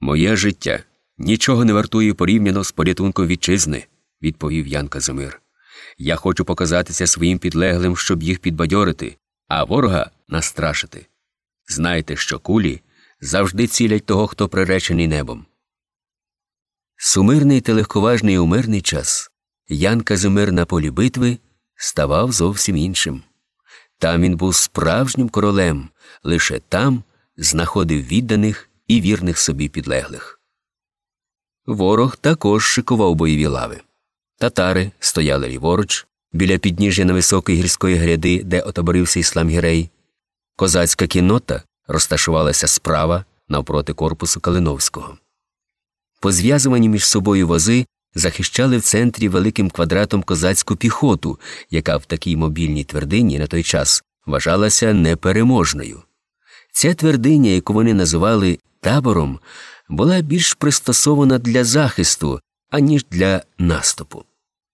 Моє життя нічого не вартує порівняно з порятунком вітчизни, відповів Ян Казимир. Я хочу показатися своїм підлеглим, щоб їх підбадьорити, а ворога настрашити. Знайте, що кулі завжди цілять того, хто приречений небом. Сумирний та легковажний у мирний час Ян Казимир на полі битви ставав зовсім іншим. Там він був справжнім королем, лише там знаходив відданих і вірних собі підлеглих. Ворог також шикував бойові лави. Татари стояли ліворуч, біля підніжжя невисокої гірської гряди, де отоборився іслам Гірей. Козацька кіннота розташувалася справа навпроти корпусу Калиновського. Позв'язувані між собою вози захищали в центрі великим квадратом козацьку піхоту, яка в такій мобільній твердині на той час вважалася непереможною. Ця твердиня, яку вони називали табором, була більш пристосована для захисту, аніж для наступу.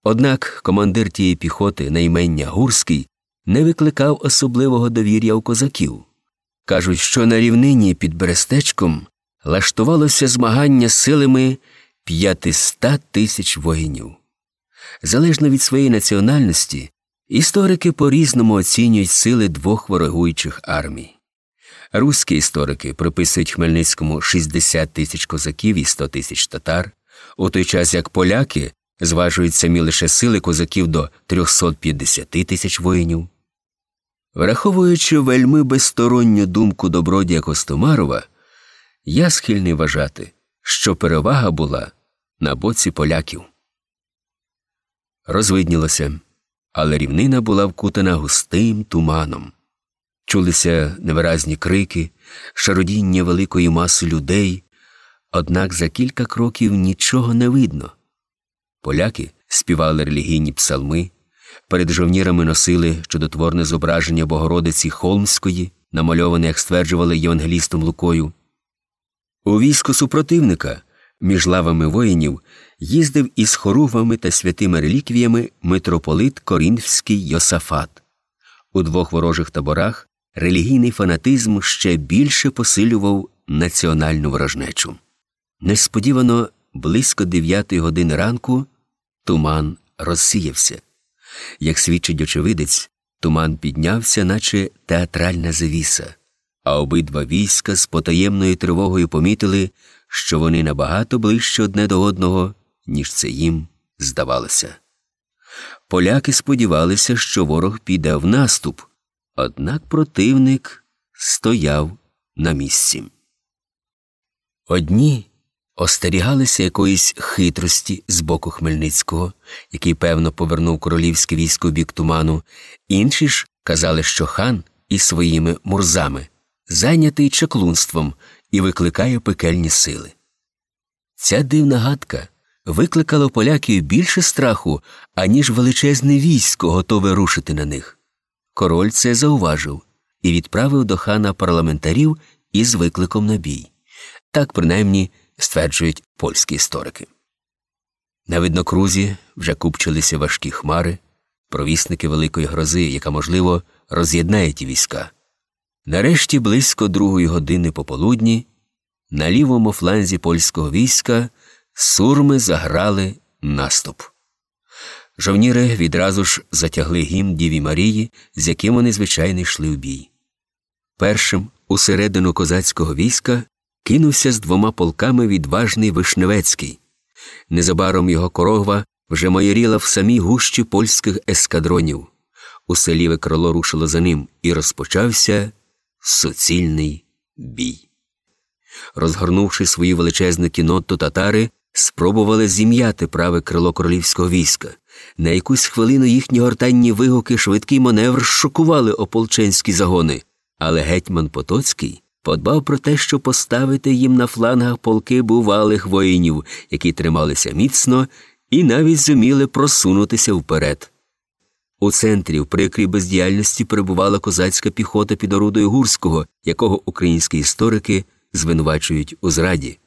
Однак командир тієї піхоти, наймення Гурський, не викликав особливого довір'я у козаків. Кажуть, що на рівнині під Берестечком лаштувалося змагання силами 500 тисяч воїнів. Залежно від своєї національності, історики по різному оцінюють сили двох ворогуючих армій. Руські історики приписують Хмельницькому 60 тисяч козаків і 100 тисяч татар, у той час як поляки зважують самі лише сили козаків до 350 тисяч воїнів. Враховуючи вельми безсторонню думку добродія Костомарова, я схильний вважати, що перевага була на боці поляків. Розвиднілося, але рівнина була вкутана густим туманом. Чулися невиразні крики, шародіння великої маси людей, однак за кілька кроків нічого не видно. Поляки співали релігійні псалми, перед жовнірами носили чудотворне зображення Богородиці Холмської, намальоване, як стверджували євангелістом Лукою. У війську супротивника між лавами воїнів їздив із хоругвами та святими реліквіями митрополит Корінфський Йосафат. У двох ворожих таборах релігійний фанатизм ще більше посилював національну ворожнечу. Несподівано, близько дев'ятої години ранку, туман розсіявся. Як свідчить очевидець, туман піднявся, наче театральна завіса, а обидва війська з потаємною тривогою помітили, що вони набагато ближче одне до одного, ніж це їм здавалося. Поляки сподівалися, що ворог піде в наступ, однак противник стояв на місці. Одні остерігалися якоїсь хитрості з боку Хмельницького, який, певно, повернув королівське військо в бік туману, інші ж казали, що хан із своїми мурзами зайнятий чаклунством і викликає пекельні сили. Ця дивна гадка викликала поляків більше страху, аніж величезне військо готове рушити на них. Король це зауважив і відправив до хана парламентарів із викликом на бій. Так, принаймні, стверджують польські історики. На виднокрузі вже купчилися важкі хмари, провісники великої грози, яка, можливо, роз'єднає ті війська. Нарешті, близько другої години пополудні, на лівому фланзі польського війська сурми заграли наступ. Жовніри відразу ж затягли гімн Діві Марії, з яким вони звичайно йшли в бій. Першим усередину козацького війська кинувся з двома полками відважний Вишневецький. Незабаром його корогва вже майоріла в самій гущі польських ескадронів. Усе ліве крило рушило за ним, і розпочався суцільний бій. Розгорнувши свою величезну кіноту татари, спробували зім'яти праве крило королівського війська. На якусь хвилину їхні гортанні вигуки, швидкий маневр шокували ополченські загони, але гетьман Потоцький подбав про те, щоб поставити їм на флангах полки бувалих воїнів, які трималися міцно і навіть зуміли просунутися вперед. У центрі в прикрій бездіяльності перебувала козацька піхота під орудою Гурського, якого українські історики звинувачують у зраді.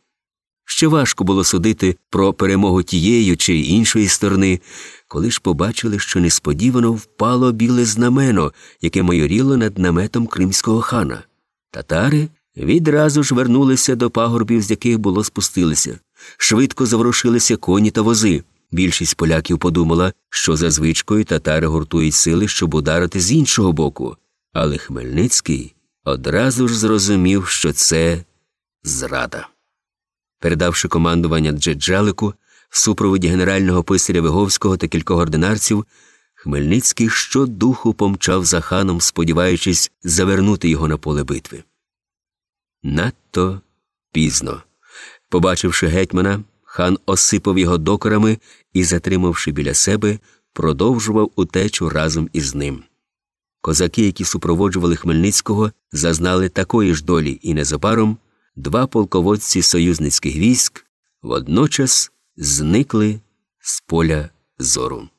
Ще важко було судити про перемогу тієї чи іншої сторони, коли ж побачили, що несподівано впало біле знамено, яке майоріло над наметом кримського хана. Татари відразу ж вернулися до пагорбів, з яких було спустилися. Швидко заворушилися коні та вози. Більшість поляків подумала, що за звичкою татари гуртують сили, щоб ударити з іншого боку. Але Хмельницький одразу ж зрозумів, що це зрада. Передавши командування Джеджалику, В супроводі генерального писаря Виговського та кількох ординарців Хмельницький щодуху помчав за ханом, сподіваючись завернути його на поле битви. Надто пізно. Побачивши гетьмана, хан осипав його докорами і, затримавши біля себе, продовжував утечу разом із ним. Козаки, які супроводжували Хмельницького, зазнали такої ж долі, і незабаром два полководці союзницьких військ водночас зникли з поля зору.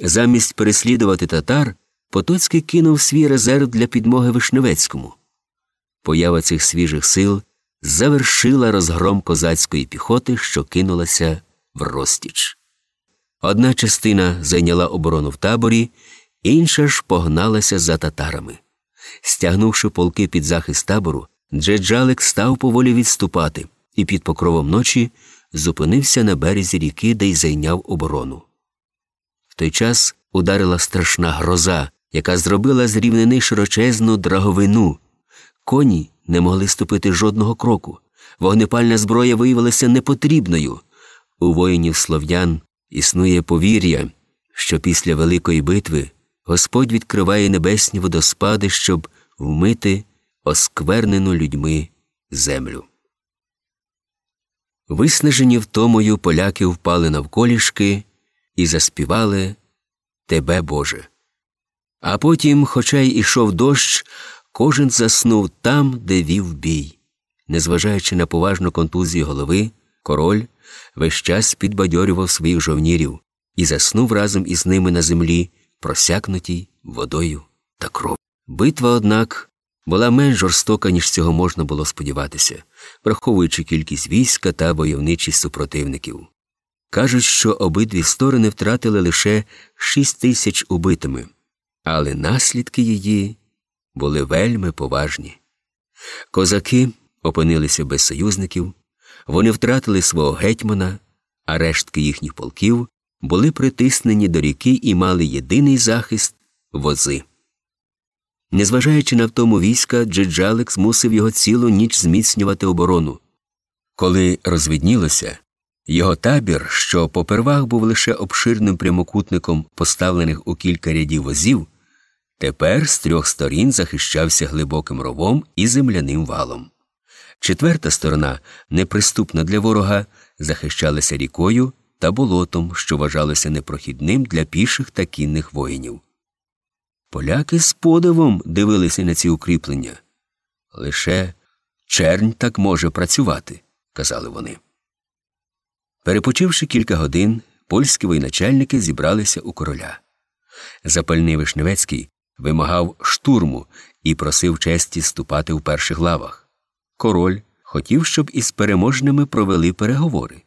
Замість переслідувати татар, Потоцький кинув свій резерв для підмоги Вишневецькому. Поява цих свіжих сил завершила розгром козацької піхоти, що кинулася в розтіч. Одна частина зайняла оборону в таборі, інша ж погналася за татарами. Стягнувши полки під захист табору, Джеджалик став поволі відступати і під покровом ночі зупинився на березі ріки, де й зайняв оборону. В той час ударила страшна гроза, яка зробила з рівнини широчезну драговину. Коні не могли ступити жодного кроку. Вогнепальна зброя виявилася непотрібною. У воїнів слов'ян існує повір'я, що після Великої битви Господь відкриває небесні водоспади, щоб вмити осквернену людьми землю. Виснажені втомою поляки впали навколішки і заспівали Тебе, Боже. А потім, хоча й ішов дощ, кожен заснув там, де вів бій. Незважаючи на поважну контузію голови, король весь час підбадьорював своїх жовнірів і заснув разом із ними на землі, просякнутій водою та кров. Битва, однак, була менш жорстока, ніж цього можна було сподіватися, враховуючи кількість війська та войовничість супротивників. Кажуть, що обидві сторони втратили лише шість тисяч убитими, але наслідки її були вельми поважні. Козаки опинилися без союзників, вони втратили свого гетьмана, а рештки їхніх полків були притиснені до ріки і мали єдиний захист вози. Незважаючи на втому війська, Джеджалик змусив його цілу ніч зміцнювати оборону. Коли розвіднілося, його табір, що попервах був лише обширним прямокутником, поставлених у кілька рядів возів, тепер з трьох сторін захищався глибоким ровом і земляним валом. Четверта сторона, неприступна для ворога, захищалася рікою та болотом, що вважалося непрохідним для піших та кінних воїнів. Поляки з подивом дивилися на ці укріплення. Лише чернь так може працювати, казали вони. Перепочивши кілька годин, польські воєначальники зібралися у короля. Запальний Вишневецький вимагав штурму і просив честі ступати в перших лавах. Король хотів, щоб із переможними провели переговори.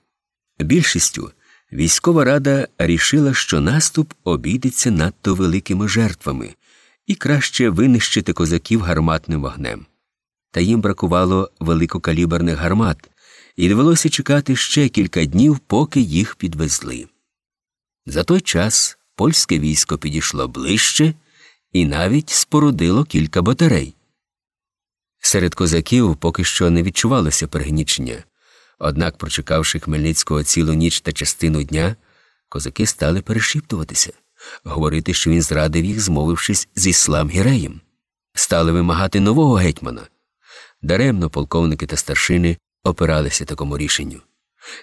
Більшістю військова рада рішила, що наступ обійдеться надто великими жертвами і краще винищити козаків гарматним вогнем. Та їм бракувало великокаліберних гармат, і довелося чекати ще кілька днів, поки їх підвезли. За той час польське військо підійшло ближче і навіть спорудило кілька батарей. Серед козаків поки що не відчувалося пригнічення. Однак, прочекавши Хмельницького цілу ніч та частину дня, козаки стали перешіптуватися, говорити, що він зрадив їх, змовившись з іслам гіреєм, стали вимагати нового гетьмана. Даремно полковники та старшини опиралися такому рішенню.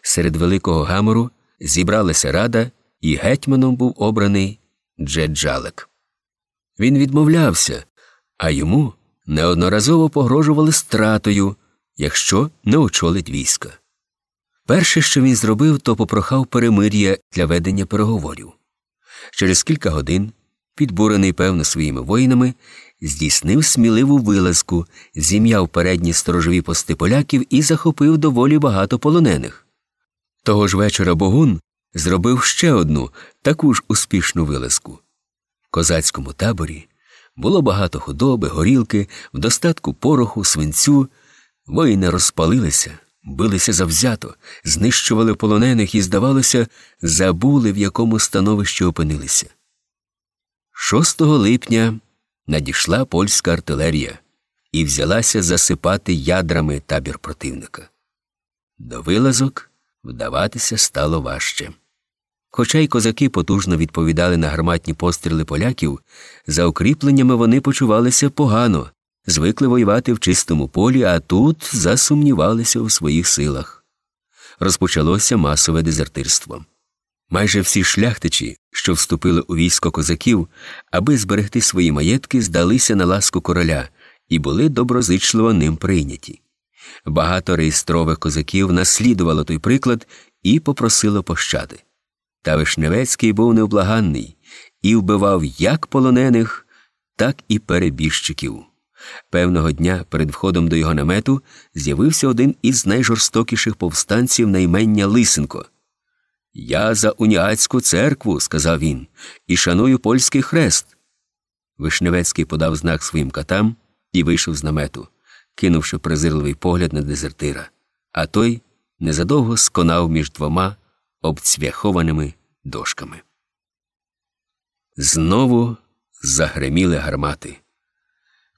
Серед великого гамору зібралася рада, і гетьманом був обраний Джеджалек. Він відмовлявся, а йому неодноразово погрожували стратою, якщо не очолить війська. Перше, що він зробив, то попрохав перемир'я для ведення переговорів. Через кілька годин, підбурений, певно, своїми воїнами, здійснив сміливу вилазку, зім'яв передні сторожові пости поляків і захопив доволі багато полонених. Того ж вечора Богун зробив ще одну таку ж успішну вилазку. Козацькому таборі було багато худоби, горілки, в достатку пороху, свинцю. Воїни розпалилися, билися завзято, знищували полонених і, здавалося, забули, в якому становищі опинилися. 6 липня надійшла польська артилерія і взялася засипати ядрами табір противника. До вилазок вдаватися стало важче. Хоча й козаки потужно відповідали на гарматні постріли поляків, за укріпленнями вони почувалися погано, звикли воювати в чистому полі, а тут засумнівалися у своїх силах. Розпочалося масове дезертирство. Майже всі шляхтичі, що вступили у військо козаків, аби зберегти свої маєтки, здалися на ласку короля і були доброзичливо ним прийняті. Багато реєстрових козаків наслідувало той приклад і попросило пощади. Та Вишневецький був невблаганний і вбивав як полонених, так і перебіжчиків. Певного дня перед входом до його намету з'явився один із найжорстокіших повстанців наймення Лисенко. Я за уніатську церкву, сказав він, і шаную польський хрест. Вишневецький подав знак своїм катам і вийшов з намету, кинувши презирливий погляд на дезертира, а той незадовго сконав між двома обцвяхованими дошками. Знову загреміли гармати.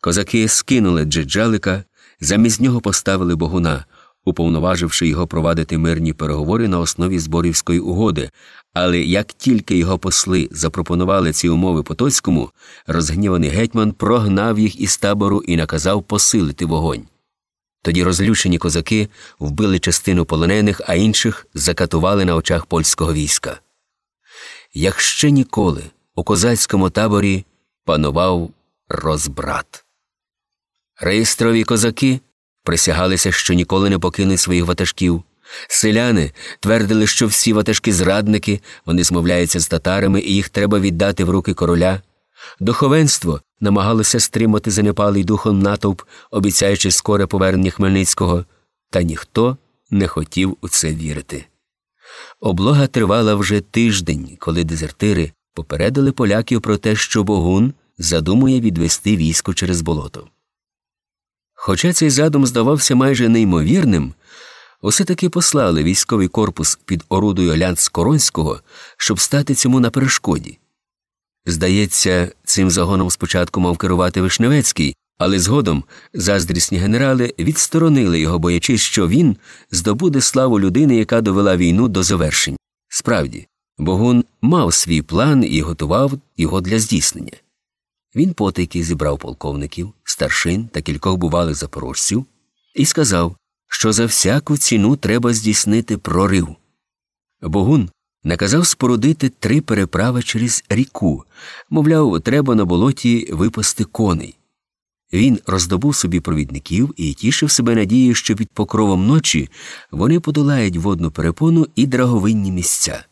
Козаки скинули джеджалика, замість нього поставили богуна, уповноваживши його провадити мирні переговори на основі зборівської угоди. Але як тільки його посли запропонували ці умови Потоцькому, розгніваний гетьман прогнав їх із табору і наказав посилити вогонь. Тоді розлючені козаки вбили частину полонених, а інших закатували на очах польського війська. Як ще ніколи у козацькому таборі панував розбрат. Реєстрові козаки присягалися, що ніколи не покинуть своїх ватажків. Селяни твердили, що всі ватажки зрадники, вони змовляються з татарами, і їх треба віддати в руки короля. Духовенство намагалося стримати занепалий духом натовп, обіцяючи скоре повернення Хмельницького, та ніхто не хотів у це вірити. Облога тривала вже тиждень, коли дезертири попередили поляків про те, що Богун задумує відвести військо через болото. Хоча цей задум здавався майже неймовірним, усе таки послали військовий корпус під орудою Лянц Коронського, щоб стати цьому на перешкоді. Здається, цим загоном спочатку мав керувати Вишневецький, але згодом заздрісні генерали відсторонили його, боячись, що він здобуде славу людини, яка довела війну до завершень. Справді, Богун мав свій план і готував його для здійснення. Він потайки зібрав полковників, старшин та кількох бувалих запорожців і сказав, що за всяку ціну треба здійснити прорив. Богун наказав спорудити три переправи через ріку, мовляв, треба на болоті випасти коней. Він роздобув собі провідників і тішив себе надією, що під покровом ночі вони подолають водну перепону і драговинні місця.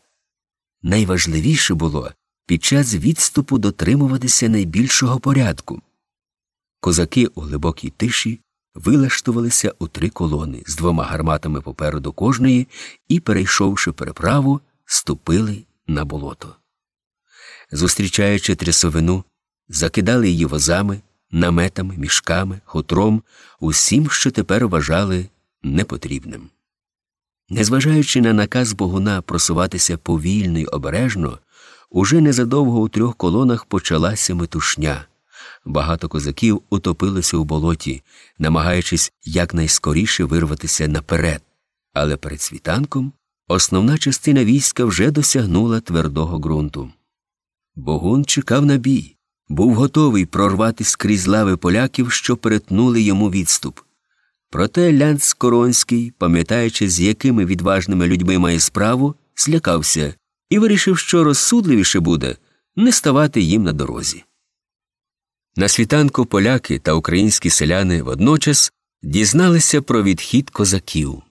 Найважливіше було під час відступу дотримуватися найбільшого порядку. Козаки у глибокій тиші вилаштувалися у три колони з двома гарматами попереду кожної і, перейшовши переправу, ступили на болото. Зустрічаючи трясовину, закидали її возами, наметами, мішками, хутром, усім, що тепер вважали непотрібним. Незважаючи на наказ Богуна просуватися повільно й обережно, уже незадовго у трьох колонах почалася метушня. Багато козаків утопилися у болоті, намагаючись якнайскоріше вирватися наперед. Але перед світанком основна частина війська вже досягнула твердого ґрунту. Богун чекав на бій, був готовий прорвати скрізь лави поляків, що перетнули йому відступ. Проте Лянц Коронський, пам'ятаючи, з якими відважними людьми має справу, злякався і вирішив, що розсудливіше буде не ставати їм на дорозі. На світанку поляки та українські селяни водночас дізналися про відхід козаків.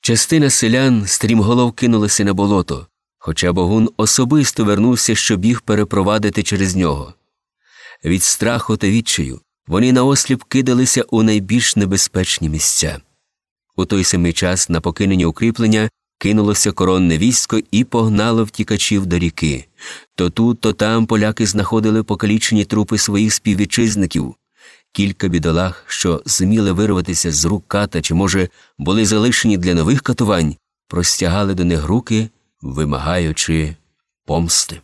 Частина селян стрімголов кинулася на болото, хоча Богун особисто вернувся, щоб їх перепровадити через нього. Від страху та відчаю вони наосліп кидалися у найбільш небезпечні місця. У той самий час на покинені укріплення кинулося коронне військо і погнало втікачів до ріки. То тут, то там поляки знаходили покалічені трупи своїх співвітчизників. Кілька бідолах, що зуміли вирватися з рук ката чи, може, були залишені для нових катувань, простягали до них руки, вимагаючи помсти.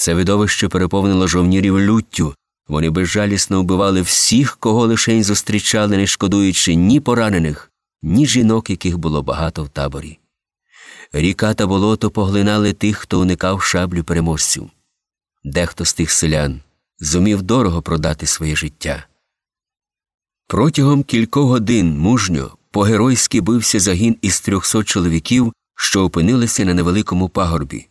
Це видовище переповнило жовнірів люттю. Вони безжалісно вбивали всіх, кого лишень зустрічали, не шкодуючи ні поранених, ні жінок, яких було багато в таборі. Ріка та болото поглинали тих, хто уникав шаблю переможців. Дехто з тих селян зумів дорого продати своє життя. Протягом кількох годин мужньо по геройськи бився загін із трьохсот чоловіків, що опинилися на невеликому пагорбі.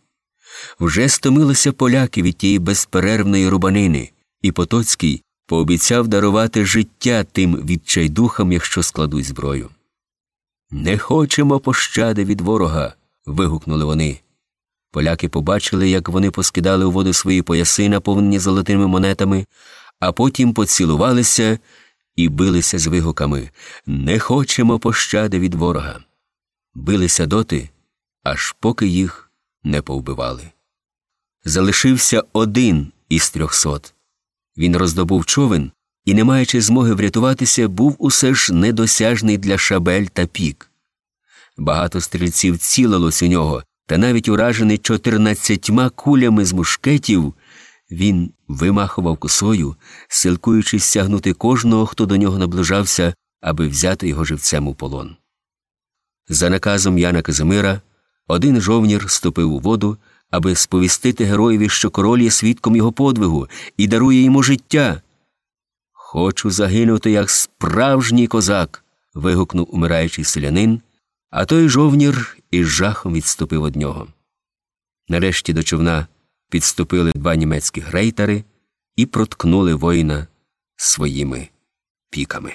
Вже стомилися поляки від тієї безперервної рубанини, і Потоцький пообіцяв дарувати життя тим відчайдухам, якщо складуть зброю. Не хочемо пощади від ворога. вигукнули вони. Поляки побачили, як вони поскидали у воду свої пояси, наповнені золотими монетами, а потім поцілувалися і билися з вигуками Не хочемо пощади від ворога. Билися доти, аж поки їх не повбивали. Залишився один із трьохсот. Він роздобув човен і, не маючи змоги врятуватися, був усе ж недосяжний для шабель та пік. Багато стрільців цілилось у нього, та навіть уражений чотирнадцятьма кулями з мушкетів, він вимахував косою, силкуючись сягнути кожного, хто до нього наближався, аби взяти його живцем у полон. За наказом Яна Казимира один жовнір ступив у воду, аби сповістити героєві, що король є свідком його подвигу і дарує йому життя. Хочу загинути, як справжній козак. вигукнув умираючий селянин, а той жовнір із жахом відступив од нього. Нарешті до човна підступили два німецькі грейтери і проткнули воїна своїми піками.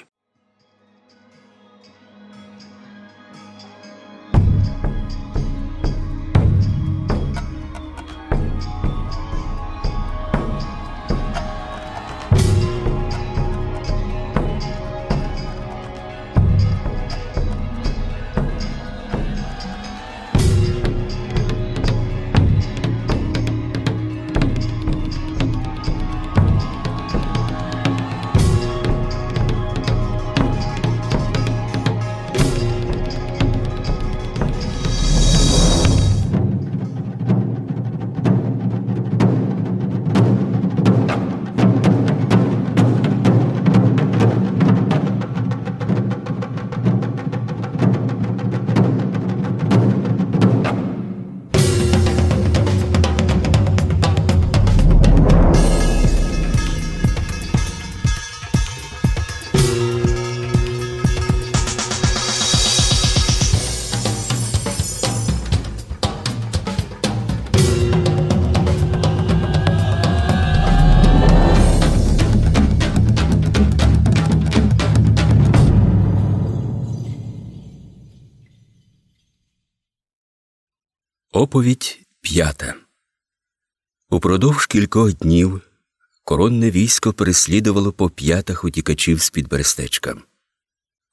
Оповідь п'ята. Упродовж кількох днів коронне військо переслідувало по п'ятах утікачів з під берестечка.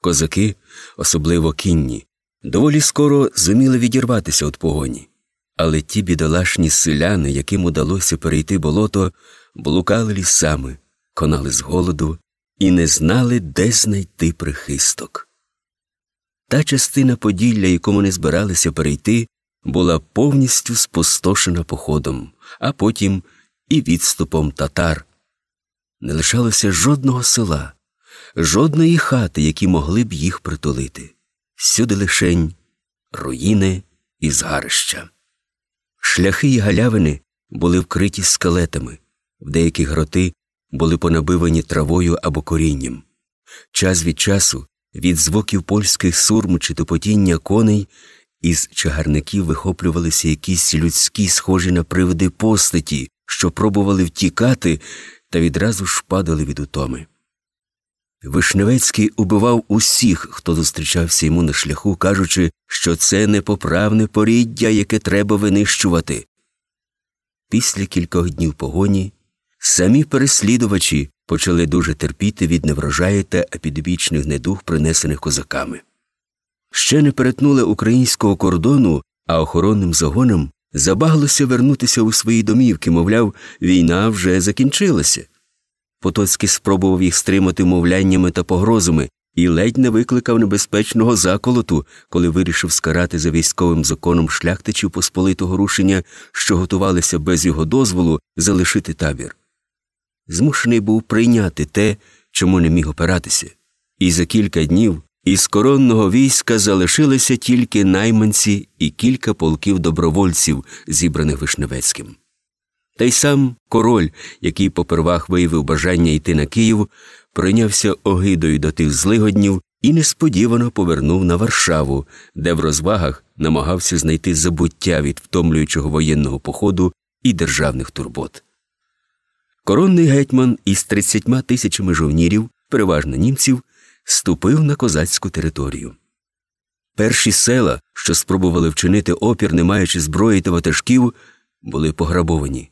Козаки, особливо кінні, доволі скоро зуміли відірватися від погоні, але ті бідолашні селяни, яким удалося перейти болото, блукали лісами, конали з голоду і не знали, де знайти прихисток. Та частина Поділля, яку вони збиралися перейти, була повністю спустошена походом, а потім і відступом татар. Не лишалося жодного села, жодної хати, які могли б їх притулити. Всюди лишень руїни і згарища. Шляхи і галявини були вкриті скелетами, в деякі гроти були понабивані травою або корінням. Час від часу, від звуків польських сурм чи тупотіння коней із чагарників вихоплювалися якісь людські, схожі на привиди постаті, що пробували втікати та відразу ж падали від утоми. Вишневецький убивав усіх, хто зустрічався йому на шляху, кажучи, що це непоправне поріддя, яке треба винищувати. Після кількох днів погоні самі переслідувачі почали дуже терпіти від неврожаю та епідемічних недуг, принесених козаками ще не перетнули українського кордону, а охоронним загонам забаглося вернутися у свої домівки, мовляв, війна вже закінчилася. Потоцький спробував їх стримати мовляннями та погрозами і ледь не викликав небезпечного заколоту, коли вирішив скарати за військовим законом шляхтичів посполитого рушення, що готувалися без його дозволу залишити табір. Змушений був прийняти те, чому не міг опиратися, і за кілька днів Із коронного війська залишилися тільки найманці і кілька полків добровольців, зібраних Вишневецьким. Та й сам король, який попервах виявив бажання йти на Київ, прийнявся огидою до тих злигоднів і несподівано повернув на Варшаву, де в розвагах намагався знайти забуття від втомлюючого воєнного походу і державних турбот. Коронний гетьман із 30 тисячами жовнірів, переважно німців, ступив на козацьку територію. Перші села, що спробували вчинити опір, не маючи зброї та ватажків, були пограбовані.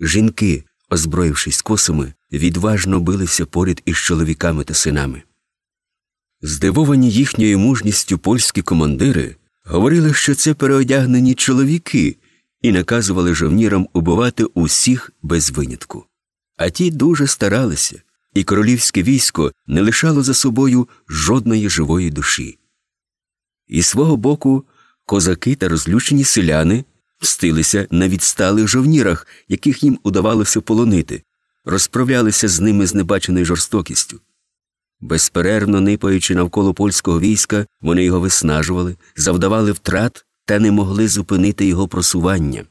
Жінки, озброївшись косами, відважно билися поряд із чоловіками та синами. Здивовані їхньою мужністю польські командири говорили, що це переодягнені чоловіки, і наказували жовнірам убивати усіх без винятку. А ті дуже старалися, і королівське військо не лишало за собою жодної живої душі. І свого боку козаки та розлючені селяни мстилися на відсталих жовнірах, яких їм удавалося полонити, розправлялися з ними з небаченою жорстокістю. Безперервно нипаючи навколо польського війська, вони його виснажували, завдавали втрат та не могли зупинити його просування.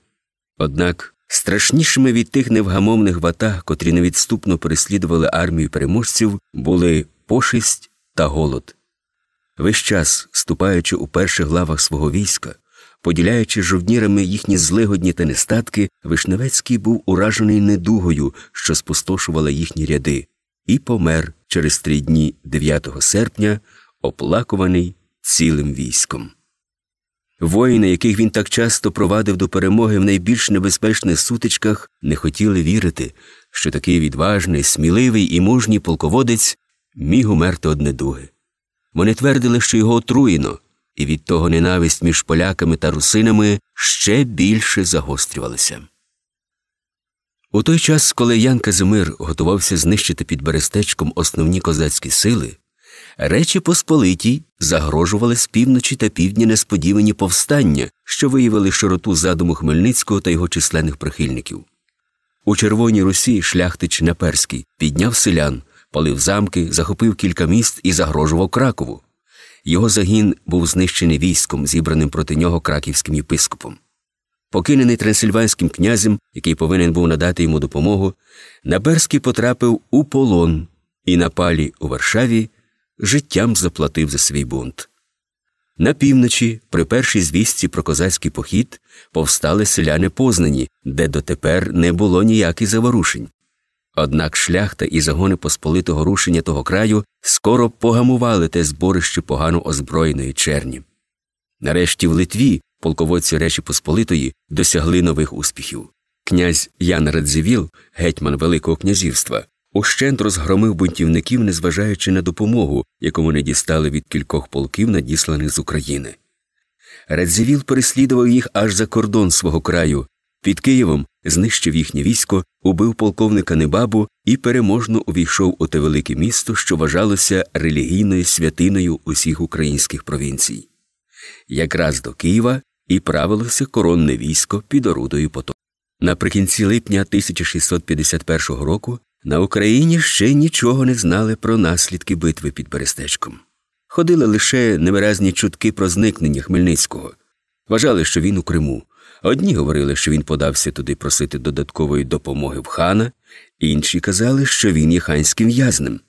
Однак страшнішими від тих невгамовних ватаг, котрі невідступно переслідували армію переможців, були пошесть та голод. Весь час, ступаючи у перших главах свого війська, поділяючи жовнірами їхні злигодні та нестатки, Вишневецький був уражений недугою, що спустошувала їхні ряди, і помер через три дні 9 серпня, оплакуваний цілим військом. Воїни, яких він так часто провадив до перемоги в найбільш небезпечних сутичках, не хотіли вірити, що такий відважний, сміливий і мужній полководець міг умерти од недуги. Вони твердили, що його отруєно, і від того ненависть між поляками та русинами ще більше загострювалася. У той час, коли Ян Казимир готувався знищити під Берестечком основні козацькі сили, Речі Посполитій загрожували з півночі та півдня несподівані повстання, що виявили широту задуму Хмельницького та його численних прихильників. У Червоній Русі шляхтич Наперський підняв селян, палив замки, захопив кілька міст і загрожував Кракову. Його загін був знищений військом, зібраним проти нього краківським єпископом. Покинений трансильванським князем, який повинен був надати йому допомогу, Наперський потрапив у полон і на палі у Варшаві життям заплатив за свій бунт. На півночі, при першій звістці про козацький похід, повстали селяни Познані, де дотепер не було ніяких заворушень. Однак шляхта і загони посполитого рушення того краю скоро погамували те зборище погано озброєної черні. Нарешті в Литві полководці Речі Посполитої досягли нових успіхів. Князь Ян Радзивіл, гетьман Великого князівства, ущент розгромив бунтівників, незважаючи на допомогу, яку вони дістали від кількох полків, надісланих з України. Радзивіл переслідував їх аж за кордон свого краю. Під Києвом знищив їхнє військо, убив полковника Небабу і переможно увійшов у те велике місто, що вважалося релігійною святиною усіх українських провінцій. Якраз до Києва і правилося коронне військо під орудою потоку. Наприкінці липня 1651 року на Україні ще нічого не знали про наслідки битви під Берестечком. Ходили лише невиразні чутки про зникнення Хмельницького. Вважали, що він у Криму. Одні говорили, що він подався туди просити додаткової допомоги в хана, інші казали, що він є ханським в'язнем.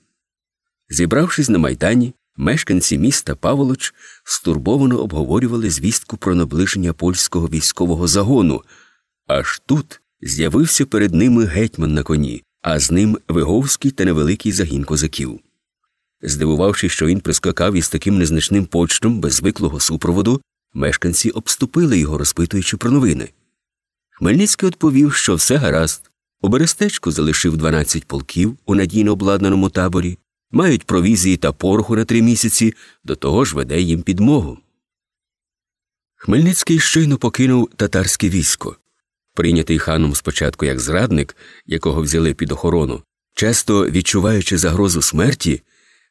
Зібравшись на майдані, мешканці міста Паволоч стурбовано обговорювали звістку про наближення польського військового загону. Аж тут з'явився перед ними гетьман на коні, а з ним Виговський та невеликий загін козаків. Здивувавшись, що він прискакав із таким незначним почтом без звиклого супроводу, мешканці обступили його, розпитуючи про новини. Хмельницький відповів, що все гаразд. У Берестечку залишив 12 полків у надійно обладнаному таборі, мають провізії та пороху на три місяці, до того ж веде їм підмогу. Хмельницький щойно покинув татарське військо прийнятий ханом спочатку як зрадник, якого взяли під охорону, часто відчуваючи загрозу смерті,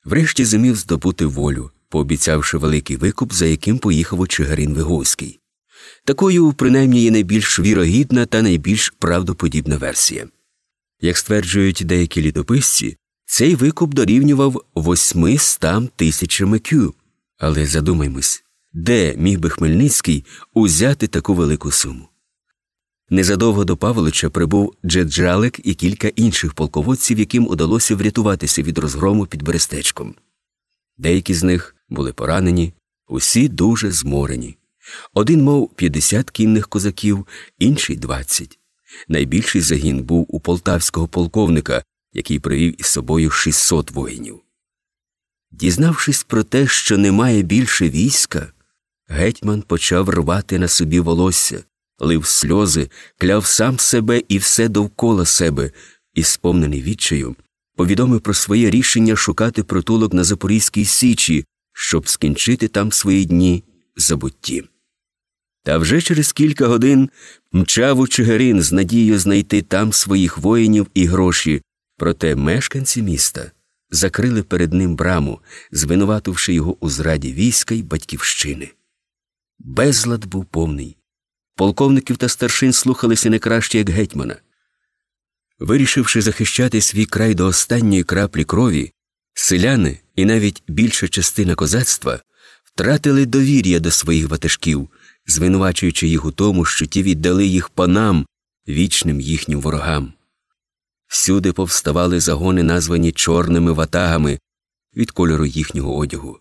врешті зумів здобути волю, пообіцявши великий викуп, за яким поїхав у Чигарин Виговський. Такою, принаймні, є найбільш вірогідна та найбільш правдоподібна версія. Як стверджують деякі літописці, цей викуп дорівнював восьмистам тисячами кю. Але задумаймось, де міг би Хмельницький узяти таку велику суму? Незадовго до Павловича прибув Джеджалик і кілька інших полководців, яким удалося врятуватися від розгрому під Берестечком. Деякі з них були поранені, усі дуже зморені. Один мав 50 кінних козаків, інший 20. Найбільший загін був у полтавського полковника, який привів із собою 600 воїнів. Дізнавшись про те, що немає більше війська, гетьман почав рвати на собі волосся, лив сльози, кляв сам себе і все довкола себе, і, сповнений відчаю, повідомив про своє рішення шукати притулок на Запорізькій Січі, щоб скінчити там свої дні забутті. Та вже через кілька годин мчав у Чигирин з надією знайти там своїх воїнів і гроші, проте мешканці міста закрили перед ним браму, звинувативши його у зраді війська й батьківщини. Безлад був повний. Полковників та старшин слухалися не краще, як гетьмана. Вирішивши захищати свій край до останньої краплі крові, селяни і навіть більша частина козацтва втратили довір'я до своїх ватажків, звинувачуючи їх у тому, що ті віддали їх панам, вічним їхнім ворогам. Всюди повставали загони, названі чорними ватагами від кольору їхнього одягу.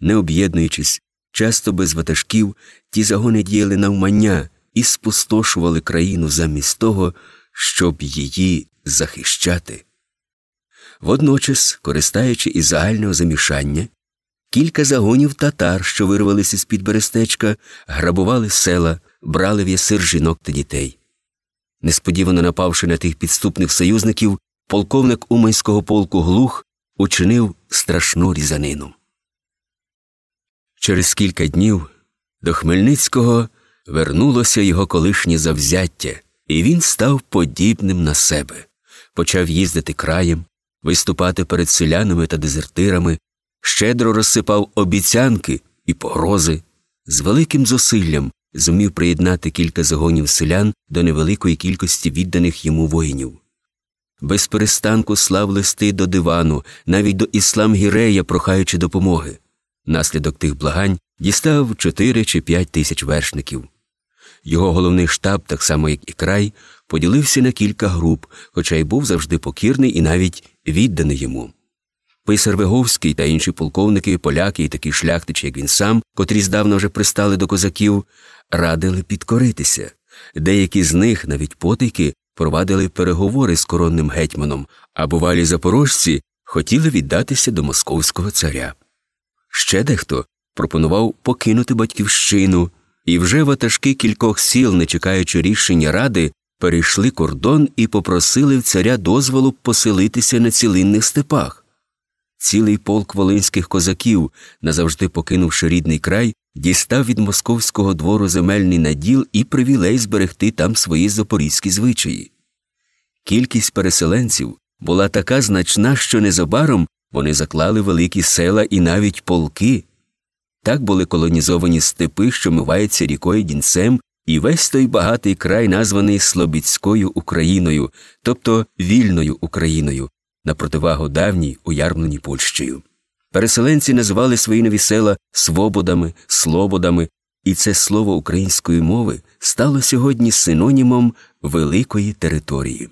Не об'єднуючись, часто без ватажків, ті загони діяли навмання і спустошували країну замість того, щоб її захищати. Водночас, користаючи із загального замішання, кілька загонів татар, що вирвалися з під берестечка, грабували села, брали в ясир жінок та дітей. Несподівано напавши на тих підступних союзників, полковник Уманського полку Глух учинив страшну різанину. Через кілька днів до Хмельницького вернулося його колишнє завзяття, і він став подібним на себе, почав їздити краєм, виступати перед селянами та дезертирами, щедро розсипав обіцянки і погрози, з великим зусиллям зумів приєднати кілька загонів селян до невеликої кількості відданих йому воїнів. Без перестанку слав листи до дивану, навіть до іслам гірея, прохаючи допомоги. Наслідок тих благань дістав чотири чи п'ять тисяч вершників. Його головний штаб, так само як і край, поділився на кілька груп, хоча й був завжди покірний і навіть відданий йому. Писар Виговський та інші полковники, поляки і такі шляхтичі, як він сам, котрі здавна вже пристали до козаків, радили підкоритися. Деякі з них, навіть потайки, провадили переговори з коронним гетьманом, а бувалі запорожці хотіли віддатися до московського царя. Ще дехто пропонував покинути батьківщину, і вже ватажки кількох сіл, не чекаючи рішення ради, перейшли кордон і попросили в царя дозволу поселитися на цілинних степах. Цілий полк волинських козаків, назавжди покинувши рідний край, дістав від московського двору земельний наділ і привілей зберегти там свої запорізькі звичаї. Кількість переселенців була така значна, що незабаром вони заклали великі села і навіть полки. Так були колонізовані степи, що миваються рікою Дінцем, і весь той багатий край, названий Слобідською Україною, тобто вільною Україною, на противагу давній уярмленій Польщею. Переселенці називали свої нові села свободами, слободами, і це слово української мови стало сьогодні синонімом великої території.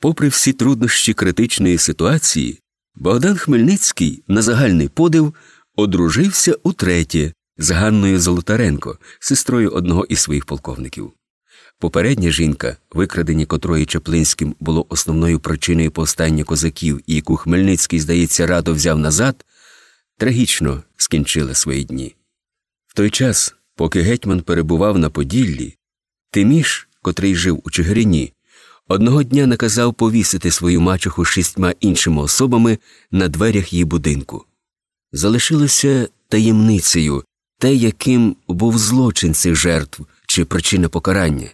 Попри всі труднощі критичної ситуації, Богдан Хмельницький на загальний подив одружився утретє з Ганною Золотаренко, сестрою одного із своїх полковників. Попередня жінка, викрадення котрої Чаплинським було основною причиною повстання козаків і яку Хмельницький, здається, радо взяв назад, трагічно скінчила свої дні. В той час, поки гетьман перебував на Поділлі, Тиміш, котрий жив у Чигирині, одного дня наказав повісити свою мачуху шістьма іншими особами на дверях її будинку. Залишилося таємницею те, яким був злочин цих жертв чи причина покарання.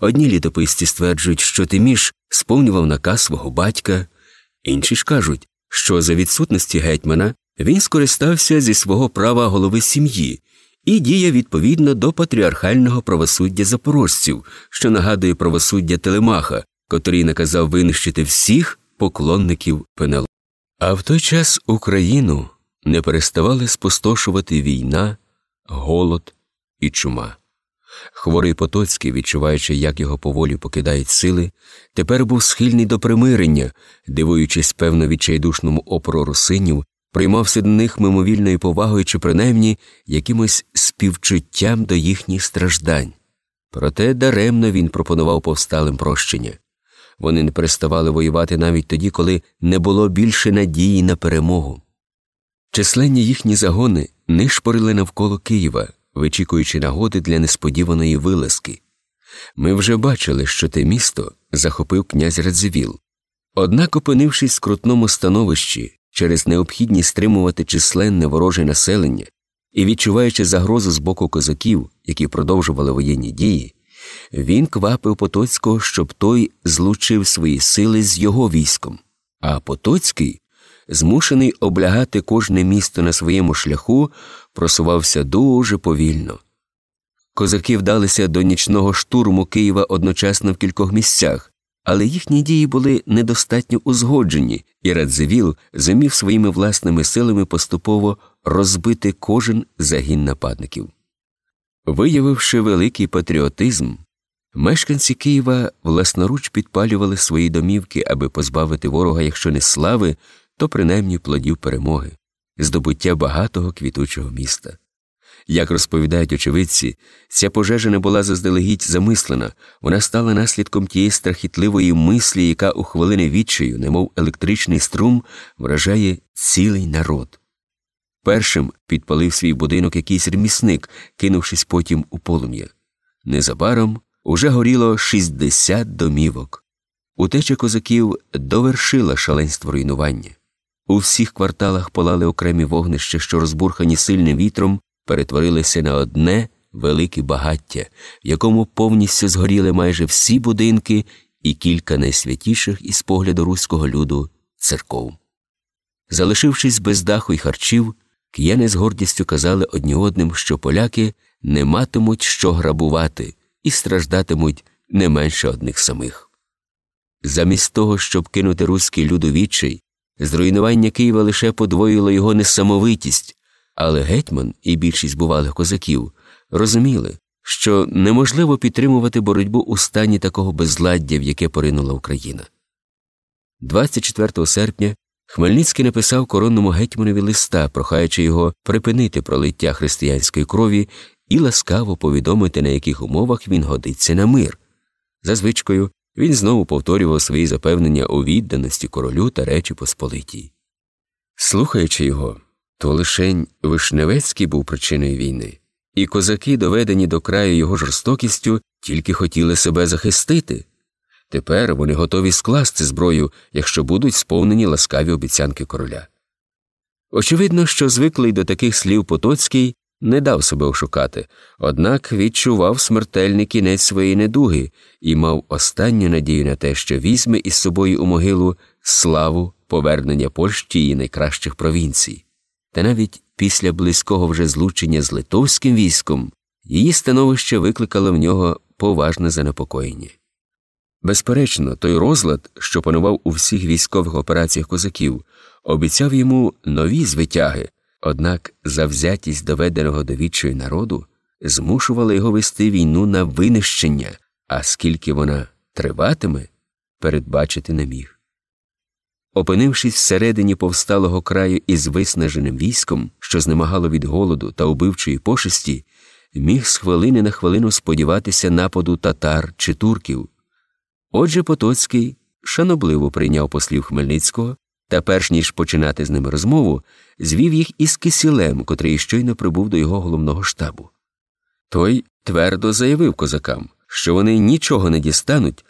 Одні літописці стверджують, що Тиміш сповнював наказ свого батька, інші ж кажуть, що за відсутності гетьмана він скористався зі свого права голови сім'ї і діє відповідно до патріархального правосуддя запорожців, що нагадує правосуддя Телемаха, котрий наказав винищити всіх, поклонників ПНЛ. А в той час Україну не переставали спустошувати війна, голод і чума. Хворий Потоцький, відчуваючи, як його поволі покидають сили, тепер був схильний до примирення, дивуючись, певно, відчайдушному опору русинів, приймався до них мимовільною повагою чи принаймні якимось співчуттям до їхніх страждань. Проте даремно він пропонував повсталим прощення. Вони не переставали воювати навіть тоді, коли не було більше надії на перемогу. Численні їхні загони нишпорили навколо Києва, вичікуючи нагоди для несподіваної вилазки. Ми вже бачили, що те місто захопив князь Радзивіл. Однак, опинившись в скрутному становищі через необхідність стримувати численне вороже населення і відчуваючи загрозу з боку козаків, які продовжували воєнні дії, він квапив Потоцького, щоб той злучив свої сили з його військом, а Потоцький змушений облягати кожне місто на своєму шляху, просувався дуже повільно. Козаки вдалися до нічного штурму Києва одночасно в кількох місцях, але їхні дії були недостатньо узгоджені, і Радзивіл зумів своїми власними силами поступово розбити кожен загін нападників. Виявивши великий патріотизм, мешканці Києва власноруч підпалювали свої домівки, аби позбавити ворога, якщо не слави, то принаймні плодів перемоги, здобуття багатого квітучого міста. Як розповідають очевидці, ця пожежа не була заздалегідь замислена, вона стала наслідком тієї страхітливої мислі, яка у хвилини відчаю, немов електричний струм, вражає цілий народ. Першим підпалив свій будинок якийсь ремісник, кинувшись потім у полум'я. Незабаром уже горіло 60 домівок. Утеча козаків довершила шаленство руйнування. У всіх кварталах палали окремі вогнища, що, розбурхані сильним вітром, перетворилися на одне велике багаття, в якому повністю згоріли майже всі будинки і кілька найсвятіших із погляду руського люду церков. Залишившись без даху й харчів, кияни з гордістю казали одні одним, що поляки не матимуть що грабувати і страждатимуть не менше одних самих. Замість того, щоб кинути руський люд у відчай, зруйнування Києва лише подвоїло його несамовитість, але гетьман і більшість бувалих козаків розуміли, що неможливо підтримувати боротьбу у стані такого безладдя, в яке поринула Україна. 24 серпня Хмельницький написав коронному гетьманові листа, прохаючи його припинити пролиття християнської крові і ласкаво повідомити, на яких умовах він годиться на мир. За звичкою, він знову повторював свої запевнення у відданості королю та Речі Посполитій. Слухаючи його, то лишень Вишневецький був причиною війни, і козаки, доведені до краю його жорстокістю, тільки хотіли себе захистити. Тепер вони готові скласти зброю, якщо будуть сповнені ласкаві обіцянки короля. Очевидно, що звиклий до таких слів Потоцький не дав себе ошукати, однак відчував смертельний кінець своєї недуги і мав останню надію на те, що візьме із собою у могилу славу повернення Польщі її найкращих провінцій. Та навіть після близького вже злучення з литовським військом її становище викликало в нього поважне занепокоєння. Безперечно, той розлад, що панував у всіх військових операціях козаків, обіцяв йому нові звитяги, однак завзятість доведеного до відчаю народу змушувала його вести війну на винищення, а скільки вона триватиме, передбачити не міг. Опинившись всередині повсталого краю із виснаженим військом, що знемагало від голоду та убивчої пошесті, міг з хвилини на хвилину сподіватися нападу татар чи турків. Отже, Потоцький шанобливо прийняв послів Хмельницького та, перш ніж починати з ними розмову, звів їх із кисілем, котрий щойно прибув до його головного штабу. Той твердо заявив козакам, що вони нічого не дістануть,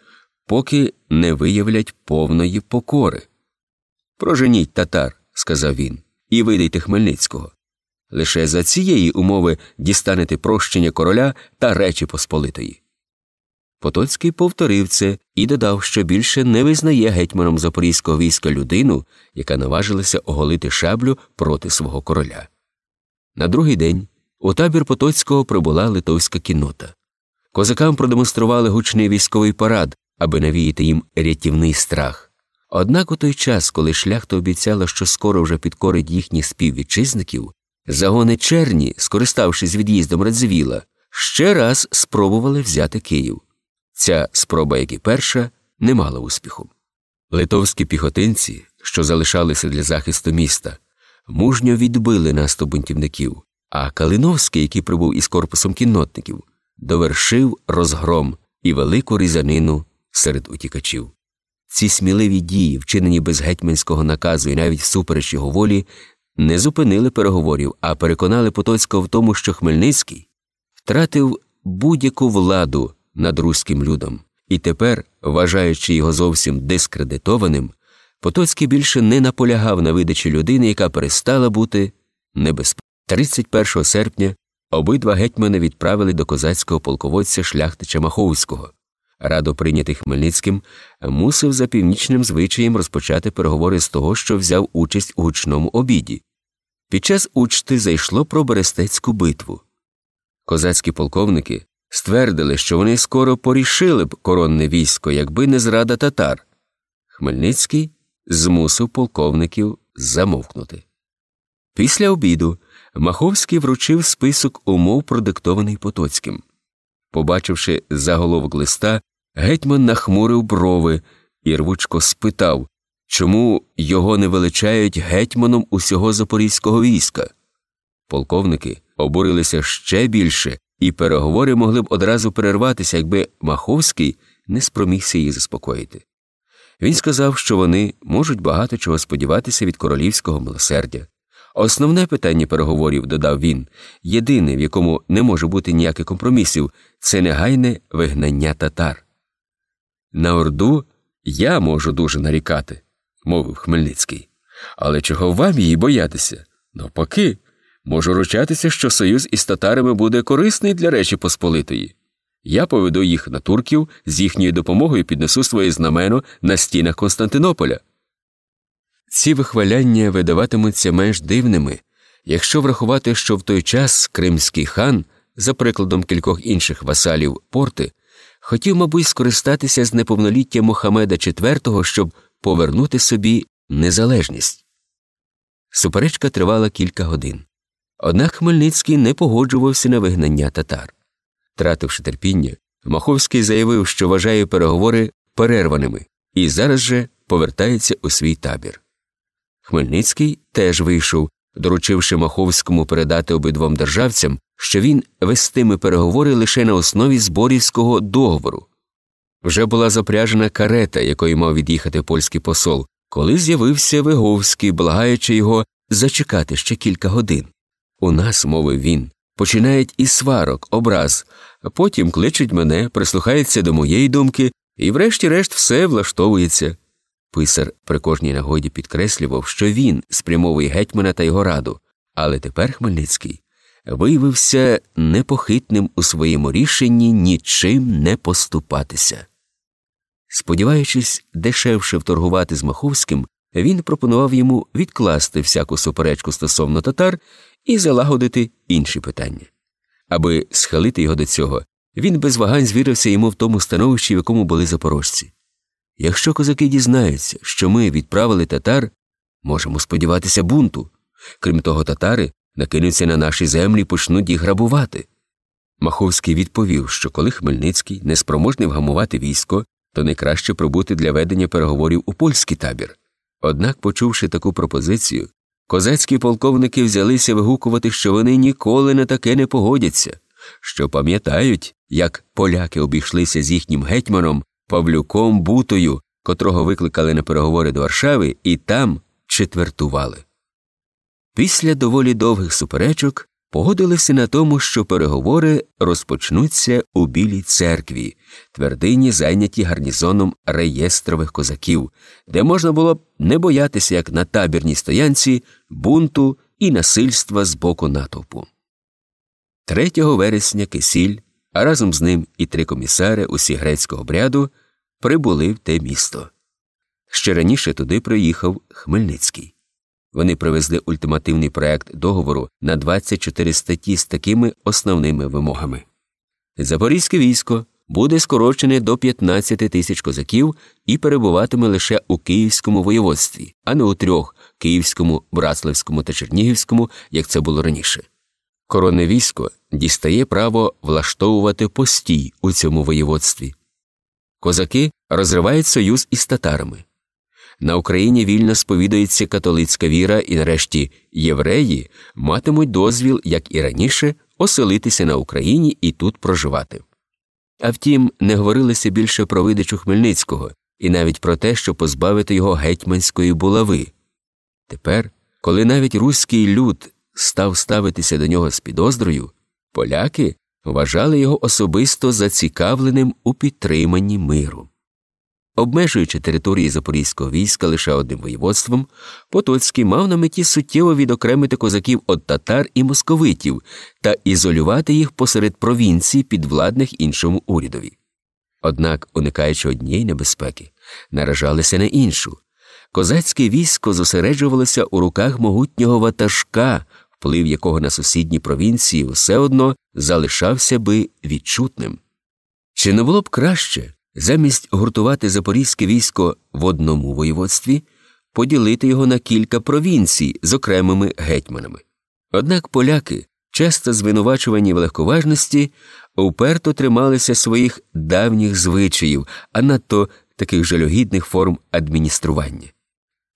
поки не виявлять повної покори. Проженіть татар, сказав він, і видайте Хмельницького. Лише за цієї умови дістанете прощення короля та Речі Посполитої. Потоцький повторив це і додав, що більше не визнає гетьманом запорізького війська людину, яка наважилася оголити шаблю проти свого короля. На другий день у табір Потоцького прибула литовська кіннота. Козакам продемонстрували гучний військовий парад, аби навіяти їм рятівний страх. Однак у той час, коли шляхта обіцяла, що скоро вже підкорить їхніх співвітчизників, загони черні, скориставшись від'їздом Радзивіла, ще раз спробували взяти Київ. Ця спроба, як і перша, не мала успіху. Литовські піхотинці, що залишалися для захисту міста, мужньо відбили наступ бунтівників, а Калиновський, який прибув із корпусом кіннотників, довершив розгром і велику різанину серед утікачів. Ці сміливі дії, вчинені без гетьманського наказу і навіть всупереч його волі, не зупинили переговорів, а переконали Потоцького в тому, що Хмельницький втратив будь-яку владу над руським людом, і тепер, вважаючи його зовсім дискредитованим, Потоцький більше не наполягав на видачі людини, яка перестала бути небезпечною. 31 серпня обидва гетьмани відправили до козацького полководця шляхтича Маховського. Радо прийнятий Хмельницьким, мусив за північним звичаєм розпочати переговори з того, що взяв участь у гучному обіді. Під час учти зайшло про Берестецьку битву. Козацькі полковники ствердили, що вони скоро порішили б коронне військо, якби не зрада татар. Хмельницький змусив полковників замовкнути. Після обіду Маховський вручив список умов, продиктований Потоцьким. Побачивши заголовок листа, гетьман нахмурив брови і рвучко спитав, чому його не величають гетьманом усього запорізького війська. Полковники обурилися ще більше, і переговори могли б одразу перерватися, якби Маховський не спромігся її заспокоїти. Він сказав, що вони можуть багато чого сподіватися від королівського милосердя. Основне питання переговорів, додав він, єдине, в якому не може бути ніяких компромісів, це негайне вигнання татар. На Орду я можу дуже нарікати, мовив Хмельницький. Але чого вам її боятися? Навпаки, можу ручатися, що союз із татарами буде корисний для Речі Посполитої. Я поведу їх на турків, з їхньою допомогою піднесу своє знамено на стінах Константинополя. Ці вихваляння видаватимуться менш дивними, якщо врахувати, що в той час кримський хан, за прикладом кількох інших васалів порти, хотів, мабуть, скористатися з неповноліття Мохамеда IV, щоб повернути собі незалежність. Суперечка тривала кілька годин. Однак Хмельницький не погоджувався на вигнання татар. Тративши терпіння, Маховський заявив, що вважає переговори перерваними, і зараз же повертається у свій табір. Хмельницький теж вийшов, доручивши Маховському передати обидвом державцям, що він вестиме переговори лише на основі зборівського договору. Вже була запряжена карета, якою мав від'їхати польський посол, коли з'явився Виговський, благаючи його зачекати ще кілька годин. У нас, мовив він, починають із сварок, образ, а потім кличуть мене, прислухаються до моєї думки, і врешті-решт все влаштовується. Писар при кожній нагоді підкреслював, що він спрямовує гетьмана та його раду, але тепер Хмельницький виявився непохитним у своєму рішенні нічим не поступатися. Сподіваючись дешевше вторгувати з Маховським, він пропонував йому відкласти всяку суперечку стосовно татар і залагодити інші питання. Аби схилити його до цього, він без вагань звірився йому в тому становищі, в якому були запорожці. Якщо козаки дізнаються, що ми відправили татар, можемо сподіватися бунту. Крім того, татари накинуться на наші землі і почнуть їх грабувати. Маховський відповів, що коли Хмельницький неспроможний вгамувати військо, то найкраще пробути для ведення переговорів у польський табір. Однак, почувши таку пропозицію, козацькі полковники взялися вигукувати, що вони ніколи на таке не погодяться, що пам'ятають, як поляки обійшлися з їхнім гетьманом Павлюком Бутою, котрого викликали на переговори до Варшави, і там четвертували. Після доволі довгих суперечок погодилися на тому, що переговори розпочнуться у Білій церкві, твердині, зайняті гарнізоном реєстрових козаків, де можна було б не боятися, як на табірній стоянці, бунту і насильства з боку натовпу. 3 вересня Кисіль, а разом з ним і три комісари усі грецького обряду прибули в те місто. Ще раніше туди приїхав Хмельницький. Вони привезли ультимативний проект договору на 24 статті з такими основними вимогами. Запорізьке військо буде скорочене до 15 тисяч козаків і перебуватиме лише у Київському воєводстві, а не у трьох Київському, Браславському та Чернігівському, як це було раніше. Коронне військо дістає право влаштовувати постій у цьому воєводстві. Козаки розривають союз із татарами. На Україні вільно сповідується католицька віра, і, нарешті, євреї матимуть дозвіл, як і раніше, оселитися на Україні і тут проживати. А втім, не говорилося більше про видачу Хмельницького і навіть про те, що позбавити його гетьманської булави. Тепер, коли навіть руський люд став ставитися до нього з підозрою, поляки вважали його особисто зацікавленим у підтриманні миру. Обмежуючи території запорізького війська лише одним воєводством, Потоцький мав на меті суттєво відокремити козаків від татар і московитів та ізолювати їх посеред провінцій, підвладних іншому урядові. Однак, уникаючи однієї небезпеки, наражалися на іншу. Козацьке військо зосереджувалося у руках могутнього ватажка, вплив якого на сусідні провінції все одно залишався би відчутним. Чи не було б краще? Замість гуртувати запорізьке військо в одному воєводстві, поділити його на кілька провінцій з окремими гетьманами. Однак поляки, часто звинувачувані в легковажності, уперто трималися своїх давніх звичаїв, а надто таких жалюгідних форм адміністрування.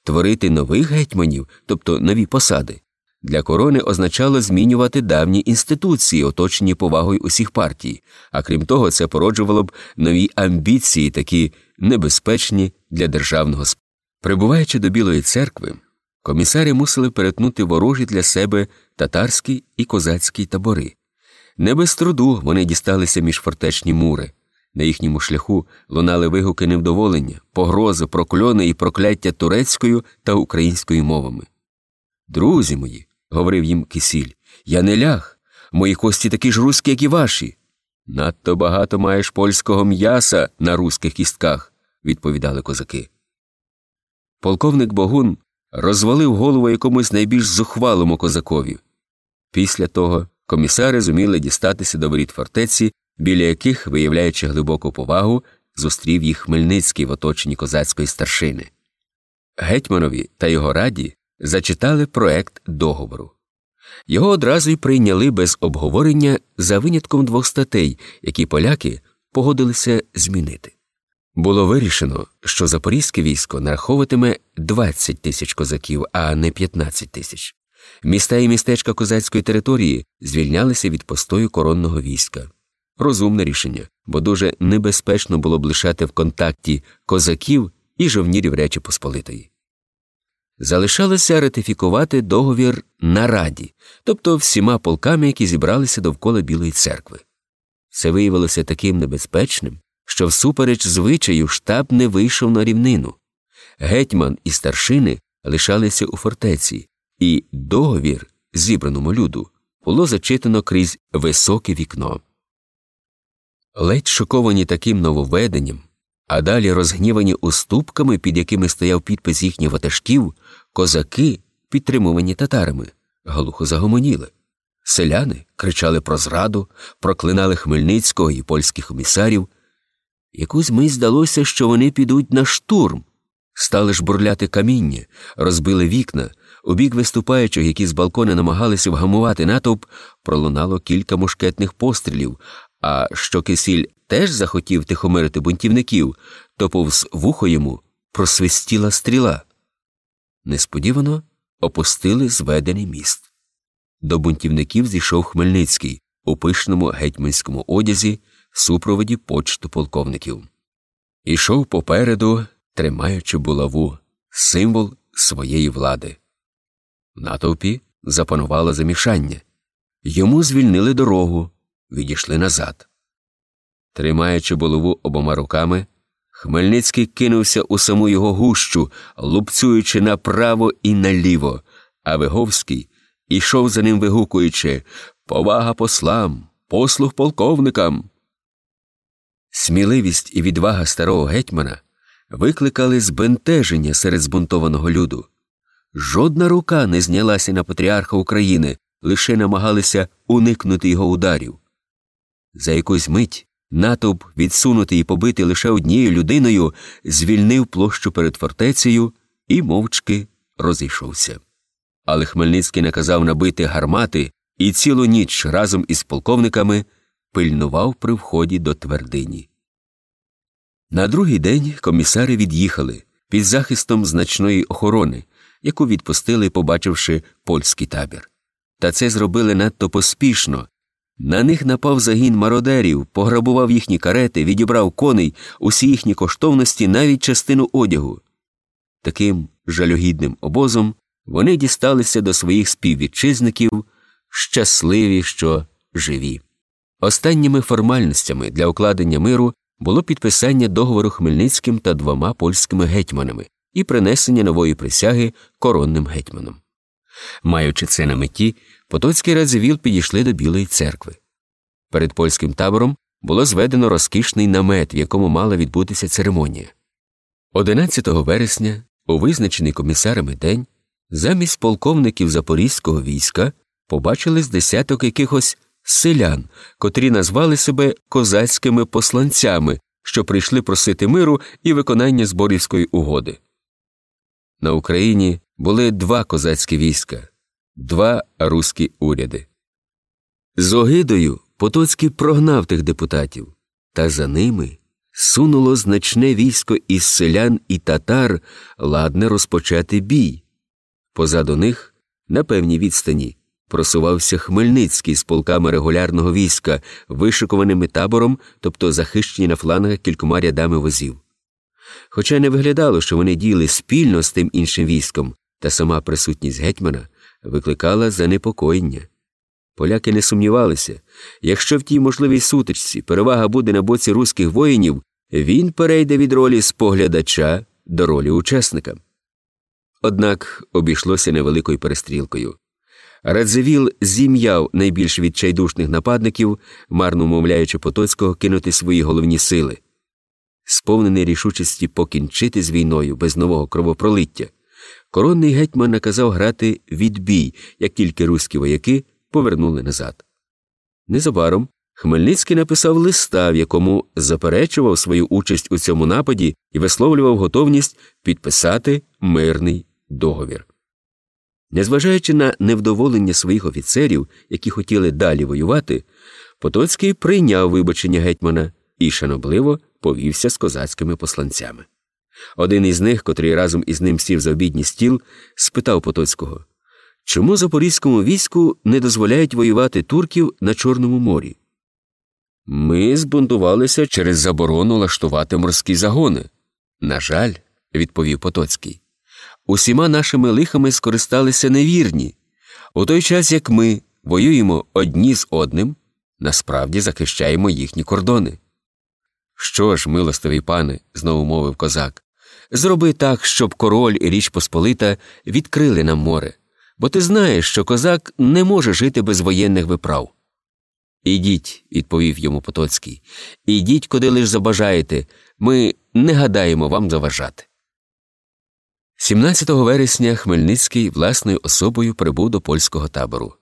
Творити нових гетьманів, тобто нові посади, для корони означало змінювати давні інституції, оточені повагою усіх партій, а крім того, це породжувало б нові амбіції, такі небезпечні для державного сп. Прибуваючи до Білої церкви, комісари мусили перетнути ворожі для себе татарські і козацькі табори. Не без труду вони дісталися між фортечні мури. На їхньому шляху лунали вигуки невдоволення, погрози, прокльони і прокляття турецькою та українською мовами. Друзі мої, говорив їм кисіль, я не ляг. Мої кості такі ж руські, як і ваші. Надто багато маєш польського м'яса на руських кістках, відповідали козаки. Полковник Богун розвалив голову якомусь найбільш зухвалому козакові. Після того комісари зуміли дістатися до воріт фортеці, біля яких, виявляючи глибоку повагу, зустрів їх Хмельницький в оточенні козацької старшини. Гетьманові та його раді зачитали проект договору. Його одразу й прийняли без обговорення за винятком двох статей, які поляки погодилися змінити. Було вирішено, що запорізьке військо нараховуватиме 20 тисяч козаків, а не 15 тисяч. Міста і містечка козацької території звільнялися від постою коронного війська. Розумне рішення, бо дуже небезпечно було б лишати в контакті козаків і жовнірів Речі Посполитої залишалося ратифікувати договір на раді, тобто всіма полками, які зібралися довкола Білої церкви. Це виявилося таким небезпечним, що всупереч звичаю штаб не вийшов на рівнину. Гетьман і старшини лишалися у фортеці, і договір, зібраному люду, було зачитано крізь високе вікно. Ледь шоковані таким нововведенням, а далі розгнівані уступками, під якими стояв підпис їхніх ватажків, козаки, підтримувані татарами, глухо загомоніли. Селяни кричали про зраду, проклинали Хмельницького і польських комісарів. Якусь мить здалося, що вони підуть на штурм. Стали ж бурляти каміння, розбили вікна, у бік виступаючих, які з балкона намагалися вгамувати натовп, пролунало кілька мушкетних пострілів, а що кисіль теж захотів тихомирити бунтівників, то повз вухо йому просвистіла стріла. Несподівано опустили зведений міст. До бунтівників зійшов Хмельницький у пишному гетьманському одязі супроводі почту полковників. Ішов попереду, тримаючи булаву, символ своєї влади. В натовпі запанувало замішання. Йому звільнили дорогу, відійшли назад. Тримаючи булаву обома руками, Хмельницький кинувся у саму його гущу, лупцюючи направо і наліво, а Виговський ішов за ним вигукуючи Повага послам, послуг полковникам. Сміливість і відвага старого гетьмана викликали збентеження серед збунтованого люду. Жодна рука не знялася на патріарха України, лише намагалися уникнути його ударів. За якусь мить натовп, відсунутий і побитий лише однією людиною, звільнив площу перед фортецею і мовчки розійшовся. Але Хмельницький наказав набити гармати і цілу ніч разом із полковниками пильнував при вході до твердині. На другий день комісари від'їхали під захистом значної охорони, яку відпустили, побачивши польський табір. Та це зробили надто поспішно. На них напав загін мародерів, пограбував їхні карети, відібрав коней, усі їхні коштовності, навіть частину одягу. Таким жалюгідним обозом вони дісталися до своїх співвітчизників, щасливі, що живі. Останніми формальностями для укладення миру було підписання договору Хмельницьким та двома польськими гетьманами і принесення нової присяги коронним гетьманом. Маючи це на меті, Потоцький Радзивіл підійшли до Білої церкви. Перед польським табором було зведено розкішний намет, в якому мала відбутися церемонія. 11 вересня, у визначений комісарами день, замість полковників запорізького війська побачили з десяток якихось селян, котрі назвали себе козацькими посланцями, що прийшли просити миру і виконання зборівської угоди. На Україні були два козацькі війська, два руські уряди. З огидою Потоцький прогнав тих депутатів, та за ними сунуло значне військо із селян і татар, ладне розпочати бій. Позаду них, на певній відстані, просувався Хмельницький з полками регулярного війська, вишикуваними табором, тобто захищені на флангах кількома рядами возів. Хоча не виглядало, що вони діяли спільно з тим іншим військом, та сама присутність гетьмана викликала занепокоєння. Поляки не сумнівалися якщо в тій можливій сутичці перевага буде на боці руських воїнів, він перейде від ролі споглядача до ролі учасника. Однак обійшлося невеликою перестрілкою. Радзивіл зім'яв найбільш відчайдушних нападників, марно умовляючи Потоцького кинути свої головні сили. Сповнений рішучості покінчити з війною без нового кровопролиття, коронний гетьман наказав грати відбій, як тільки руські вояки повернули назад. Незабаром Хмельницький написав листа, в якому заперечував свою участь у цьому нападі і висловлював готовність підписати мирний договір. Незважаючи на невдоволення своїх офіцерів, які хотіли далі воювати, Потоцький прийняв вибачення гетьмана і шанобливо повівся з козацькими посланцями. Один із них, котрий разом із ним сів за обідній стіл, спитав Потоцького чому запорізькому війську не дозволяють воювати турків на Чорному морі? Ми збунтувалися через заборону лаштувати морські загони. На жаль, відповів Потоцький. Усіма нашими лихами скористалися невірні. У той час, як ми воюємо одні з одним, насправді захищаємо їхні кордони. Що ж, милостивий пане, знову мовив козак, зроби так, щоб король і Річ Посполита відкрили нам море, бо ти знаєш, що козак не може жити без воєнних виправ. Ідіть, відповів йому Потоцький, ідіть, куди лиш забажаєте, ми не гадаємо вам заважати. 17 вересня Хмельницький власною особою прибув до польського табору.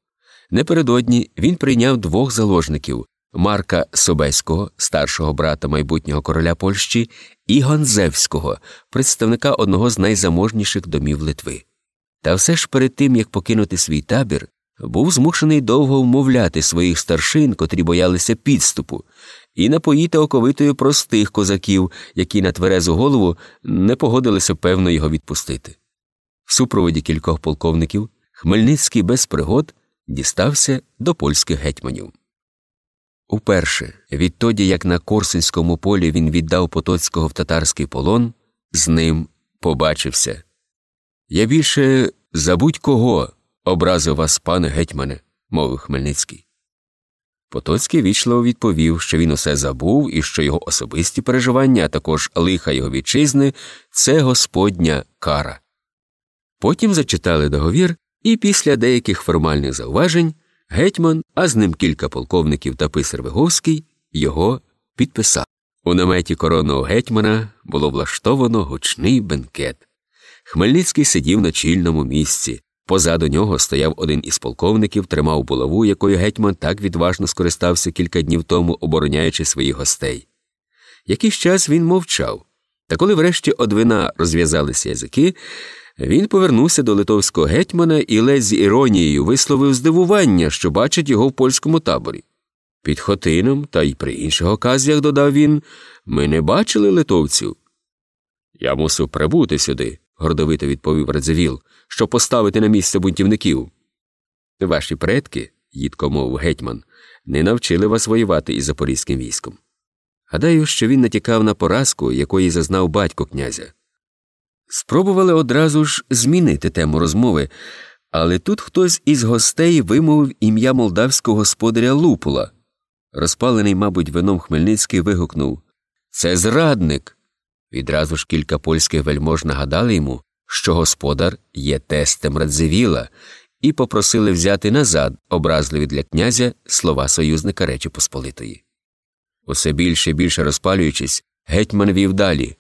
Непередодні він прийняв двох заложників Марка Собеського, старшого брата майбутнього короля Польщі, і Гонзевського, представника одного з найзаможніших домів Литви. Та все ж перед тим як покинути свій табір, був змушений довго вмовляти своїх старшин, котрі боялися підступу, і напоїти оковитою простих козаків, які на тверезу голову не погодилися певно його відпустити. В супроводі кількох полковників Хмельницький без пригод дістався до польських гетьманів. Уперше, відтоді як на Корсунському полі він віддав Потоцького в татарський полон, з ним побачився. Я більше забудь кого образив вас, пане гетьмане, мовив Хмельницький. Потоцький вічливо відповів, що він усе забув і що його особисті переживання, а також лиха його вітчизни це господня кара. Потім зачитали договір, і після деяких формальних зауважень гетьман, а з ним кілька полковників та писар Виговський його підписав. У наметі коронного гетьмана було влаштовано гучний бенкет. Хмельницький сидів на чільному місці, Позаду нього стояв один із полковників, тримав булаву, якою гетьман так відважно скористався кілька днів тому, обороняючи своїх гостей. Якийсь час він мовчав, та коли врешті од вина розв'язалися язики, він повернувся до литовського гетьмана і ледь з іронією висловив здивування, що бачить його в польському таборі. Під Хотином та й при інших оказіях, додав він, ми не бачили литовців. Я мусив прибути сюди, гордовито відповів Радзивіл, щоб поставити на місце бунтівників. Ваші предки, їдко мовив гетьман, не навчили вас воювати із запорізьким військом. Гадаю, що він натякав на поразку, якої зазнав батько князя. Спробували одразу ж змінити тему розмови, але тут хтось із гостей вимовив ім'я молдавського господаря Лупула. Розпалений, мабуть, вином Хмельницький вигукнув Це зрадник. Відразу ж кілька польських вельмож нагадали йому, що господар є тестем Радзивіла, і попросили взяти назад образливі для князя слова союзника Речі Посполитої. Усе більше і більше розпалюючись, гетьман вів далі.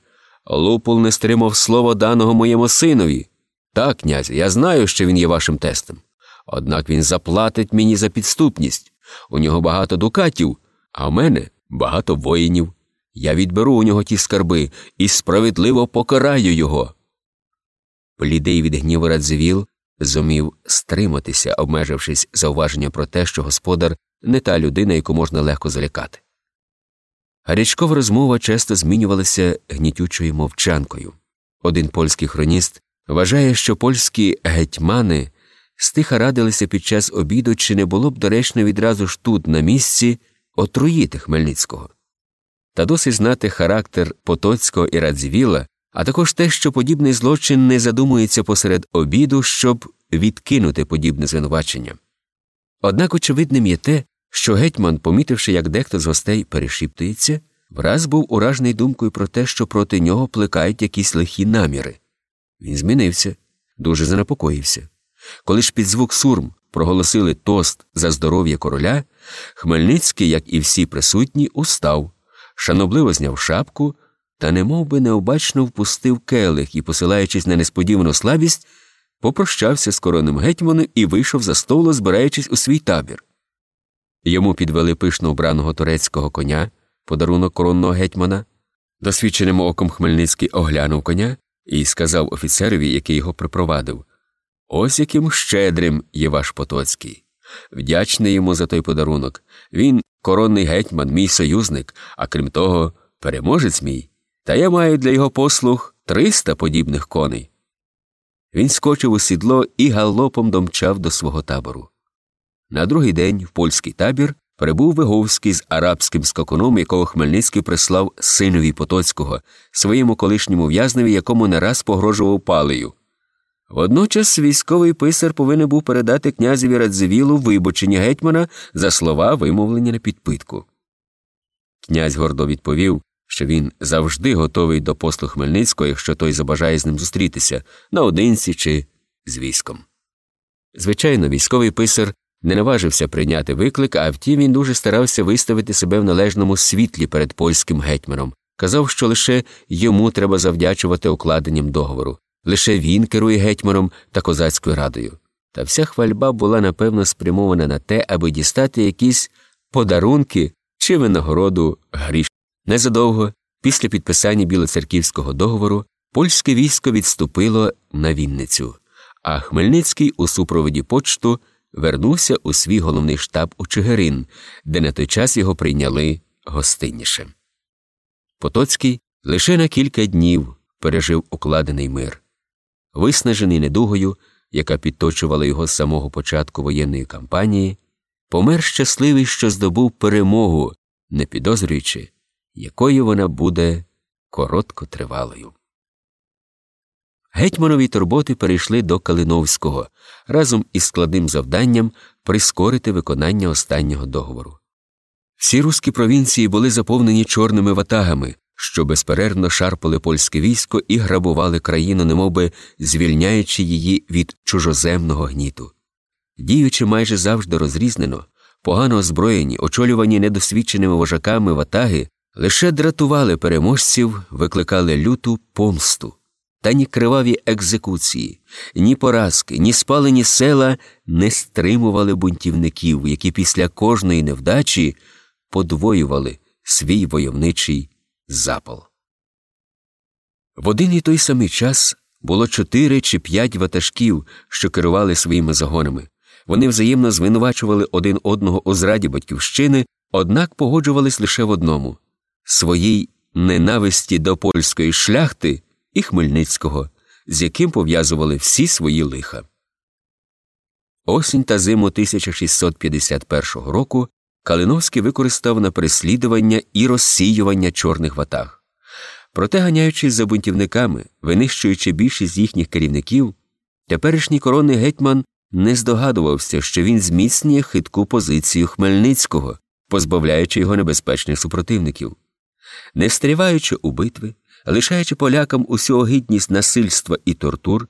Лупул не стримав слова даного моєму синові. Так, князю, я знаю, що він є вашим тестом. Однак він заплатить мені за підступність. У нього багато дукатів, а в мене багато воїнів. Я відберу у нього ті скарби і справедливо покараю його. Блідий від гніву Радзивіл зумів стриматися, обмежившись зауваженням про те, що господар не та людина, яку можна легко залякати. Гарячкова розмова часто змінювалася гнітючою мовчанкою. Один польський хроніст вважає, що польські гетьмани стиха радилися під час обіду, чи не було б доречно відразу ж тут, на місці, отруїти Хмельницького. Та досить знати характер Потоцького і Радзівіла, а також те, що подібний злочин не задумується посеред обіду, щоб відкинути подібне звинувачення. Однак очевидним є те, що гетьман, помітивши, як дехто з гостей перешіптується, враз був уражений думкою про те, що проти нього плекають якісь лихі наміри. Він змінився, дуже занепокоївся. Коли ж під звук сурм проголосили тост за здоров'я короля, Хмельницький, як і всі присутні, устав, шанобливо зняв шапку та немов би необачно впустив келих і, посилаючись на несподівану слабість, попрощався з коронним гетьманом і вийшов за столу, збираючись у свій табір. Йому підвели пишно вбраного турецького коня, подарунок коронного гетьмана. Досвідченим оком Хмельницький оглянув коня і сказав офіцерові, який його припровадив Ось яким щедрим є ваш Потоцький. Вдячний йому за той подарунок. Він коронний гетьман, мій союзник, а крім того, переможець мій. Та я маю для його послуг триста подібних коней. Він скочив у сідло і галопом домчав до свого табору. На другий день в польський табір прибув Виговський з арабським скакуном, якого Хмельницький прислав синові Потоцького, своєму колишньому в'язневі, якому не раз погрожував палею. Водночас військовий писар повинен був передати князеві Радзивілу вибачення гетьмана за слова, вимовлені на підпитку. Князь гордо відповів, що він завжди готовий до послу Хмельницького, якщо той забажає з ним зустрітися наодинці чи з військом. Звичайно, військовий писар не наважився прийняти виклик, а втім він дуже старався виставити себе в належному світлі перед польським гетьманом. Казав, що лише йому треба завдячувати укладенням договору, лише він керує гетьманом та козацькою радою. Та вся хвальба була напевно спрямована на те, аби дістати якісь подарунки чи винагороду гріш. Незадовго, після підписання білоцерківського договору, польське військо відступило на Вінницю, а Хмельницький у супроводі почту вернувся у свій головний штаб у Чигирин, де на той час його прийняли гостинніше. Потоцький лише на кілька днів пережив укладений мир. Виснажений недугою, яка підточувала його з самого початку воєнної кампанії, помер щасливий, що здобув перемогу, не підозрюючи, якою вона буде короткотривалою. Гетьманові турботи перейшли до Калиновського разом із складним завданням прискорити виконання останнього договору. Всі руські провінції були заповнені чорними ватагами, що безперервно шарпали польське військо і грабували країну, немовби звільняючи її від чужоземного гніту. Діючи майже завжди розрізнено, погано озброєні, очолювані недосвідченими вожаками ватаги, лише дратували переможців, викликали люту помсту. Та ні криваві екзекуції, ні поразки, ні спалені села не стримували бунтівників, які після кожної невдачі подвоювали свій войовничий запал. В один і той самий час було чотири чи п'ять ватажків, що керували своїми загонами. Вони взаємно звинувачували один одного у зраді батьківщини, однак погоджувались лише в одному своїй ненависті до польської шляхти і Хмельницького, з яким пов'язували всі свої лиха. Осінь та зиму 1651 року Калиновський використав на переслідування і розсіювання чорних ватаг. Проте, ганяючись за бунтівниками, винищуючи більшість їхніх керівників, теперішній коронний гетьман не здогадувався, що він зміцнює хитку позицію Хмельницького, позбавляючи його небезпечних супротивників. Не встріваючи у битви, лишаючи полякам усю огидність насильства і тортур,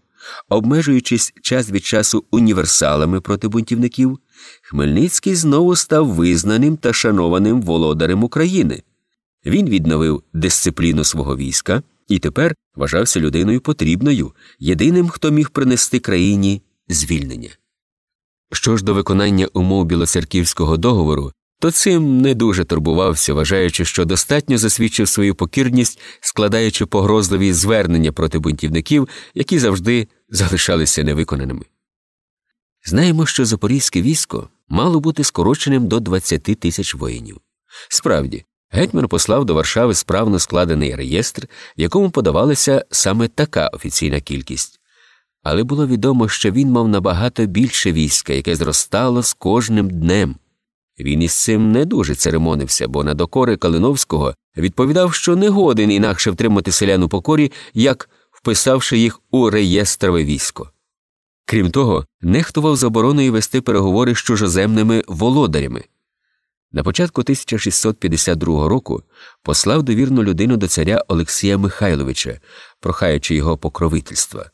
обмежуючись час від часу універсалами проти бунтівників, Хмельницький знову став визнаним та шанованим володарем України. Він відновив дисципліну свого війська і тепер вважався людиною потрібною, єдиним, хто міг принести країні звільнення. Що ж до виконання умов білоцерківського договору, то цим не дуже турбувався, вважаючи, що достатньо засвідчив свою покірність, складаючи погрозливі звернення проти бунтівників, які завжди залишалися невиконаними. Знаємо, що запорізьке військо мало бути скороченим до 20 тисяч воїнів. Справді, гетьман послав до Варшави справно складений реєстр, в якому подавалася саме така офіційна кількість. Але було відомо, що він мав набагато більше війська, яке зростало з кожним днем. Він із цим не дуже церемонився, бо на докори Калиновського відповідав, що не годен інакше втримати селян у покорі, як вписавши їх у реєстрове військо. Крім того, нехтував забороною вести переговори з чужоземними володарями. На початку 1652 року послав довірну людину до царя Олексія Михайловича, прохаючи його покровительства.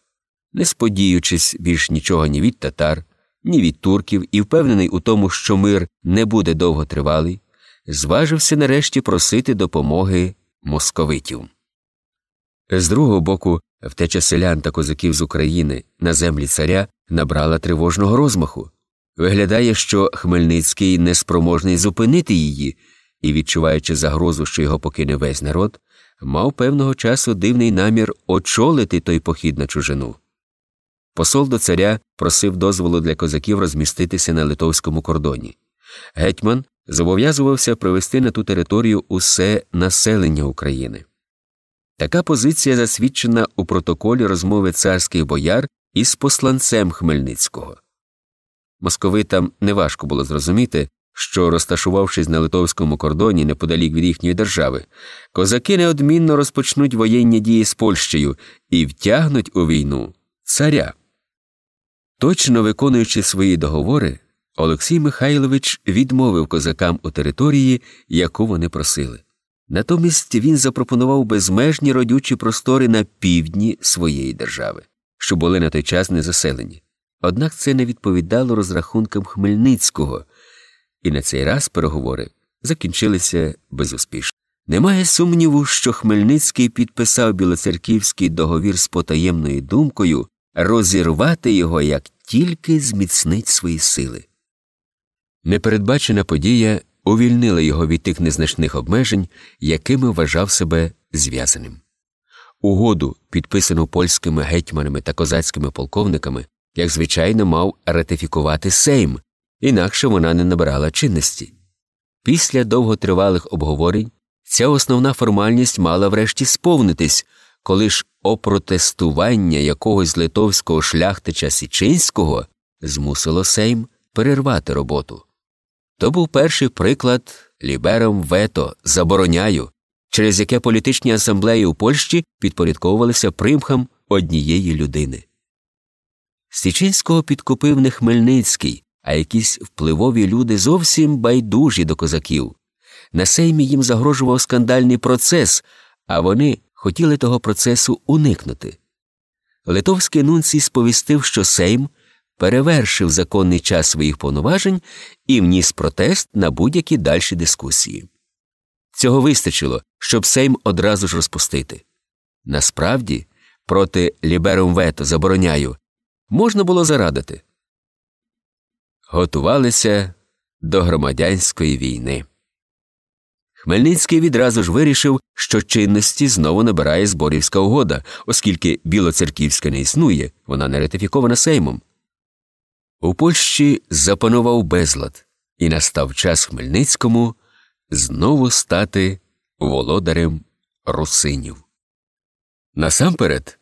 Не сподіючись більш нічого ні від татар, ні від турків і впевнений у тому, що мир не буде довго тривалий, зважився нарешті просити допомоги московитів. З другого боку, втеча селян та козаків з України на землі царя набрала тривожного розмаху. Виглядає, що Хмельницький неспроможний зупинити її і, відчуваючи загрозу, що його покине весь народ, мав певного часу дивний намір очолити той похід на чужину. Посол до царя просив дозволу для козаків розміститися на литовському кордоні. Гетьман зобов'язувався привести на ту територію усе населення України. Така позиція засвідчена у протоколі розмови царських бояр із посланцем Хмельницького. Московитам неважко було зрозуміти, що, розташувавшись на литовському кордоні неподалік від їхньої держави, козаки неодмінно розпочнуть воєнні дії з Польщею і втягнуть у війну царя. Точно виконуючи свої договори, Олексій Михайлович відмовив козакам у території, яку вони просили. Натомість він запропонував безмежні родючі простори на півдні своєї держави, що були на той час незаселені. Однак це не відповідало розрахункам Хмельницького, і на цей раз переговори закінчилися безуспішно. Немає сумніву, що Хмельницький підписав білоцерківський договір з потаємною думкою розірвати його як тільки зміцнить свої сили. Непередбачена подія увільнила його від тих незначних обмежень, якими вважав себе зв'язаним. Угоду, підписану польськими гетьманами та козацькими полковниками, як звичайно, мав ратифікувати Сейм, інакше вона не набирала чинності. Після довготривалих обговорень ця основна формальність мала врешті сповнитись, коли ж опротестування якогось литовського шляхтича Січинського змусило Сейм перервати роботу. То був перший приклад лібером вето забороняю, через яке політичні асамблеї у Польщі підпорядковувалися примхам однієї людини. Січинського підкупив не Хмельницький, а якісь впливові люди зовсім байдужі до козаків. На сеймі їм загрожував скандальний процес, а вони хотіли того процесу уникнути. Литовський нунцій сповістив, що Сейм перевершив законний час своїх повноважень і вніс протест на будь-які дальші дискусії. Цього вистачило, щоб Сейм одразу ж розпустити. Насправді, проти ліберум вето, забороняю, можна було зарадити. Готувалися до громадянської війни. Хмельницький відразу ж вирішив, що чинності знову набирає зборівська угода, оскільки білоцерківська не існує, вона не ратифікована Сеймом. У Польщі запанував безлад, і настав час Хмельницькому знову стати володарем русинів. Насамперед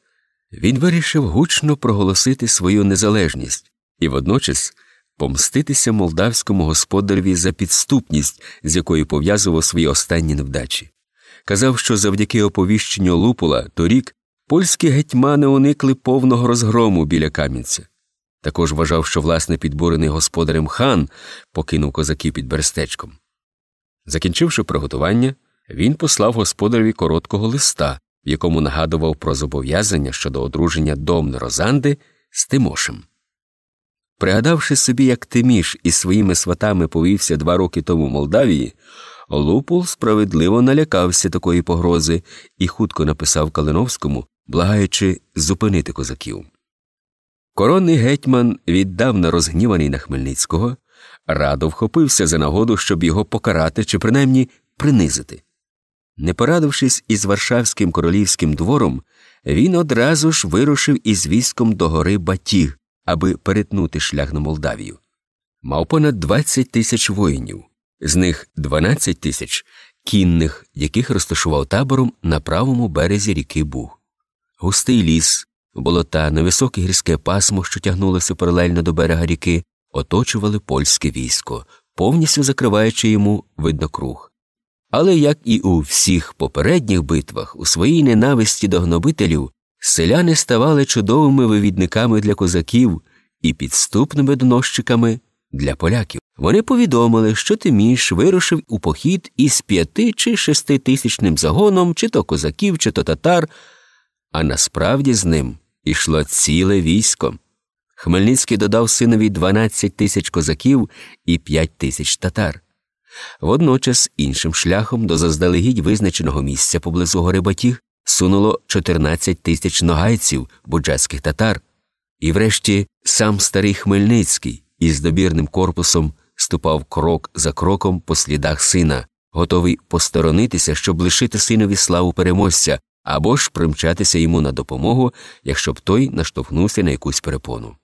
він вирішив гучно проголосити свою незалежність і водночас помститися молдавському господареві за підступність, з якою пов'язував свої останні невдачі. Казав, що завдяки оповіщенню Лупула торік польські гетьмани уникли повного розгрому біля Кам'янця. Також вважав, що власне підбурений господарем хан покинув козаків під берестечком. Закінчивши приготування, він послав господареві короткого листа, в якому нагадував про зобов'язання щодо одруження Домни Розанди з Тимошем. Пригадавши собі, як Тиміш із своїми сватами повівся два роки тому в Молдавії, Лупул справедливо налякався такої погрози і хутко написав Калиновському, благаючи зупинити козаків. Коронний гетьман віддавна розгніваний на Хмельницького, радо вхопився за нагоду, щоб його покарати чи принаймні принизити. Не порадившись із Варшавським королівським двором, він одразу ж вирушив із військом до гори Батіг, аби перетнути шлях на Молдавію. Мав понад 20 тисяч воїнів, з них 12 тисяч кінних, яких розташував табором на правому березі ріки Буг. Густий ліс, болота, невисоке гірське пасмо, що тягнулося паралельно до берега ріки, оточували польське військо, повністю закриваючи йому виднокруг. Але, як і у всіх попередніх битвах, у своїй ненависті до гнобителів, селяни ставали чудовими вивідниками для козаків і підступними доносчиками для поляків. Вони повідомили, що Тиміш вирушив у похід із п'яти чи шеститисячним загоном, чи то козаків, чи то татар, а насправді з ним ішло ціле військо. Хмельницький додав синові 12 тисяч козаків і 5 тисяч татар. Водночас іншим шляхом до заздалегідь визначеного місця поблизу гори Батіг сунуло 14 тисяч ногайців буджацьких татар, і врешті сам старий Хмельницький із добірним корпусом ступав крок за кроком по слідах сина, готовий посторонитися, щоб лишити синові славу переможця або ж примчатися йому на допомогу, якщо б той наштовхнувся на якусь перепону.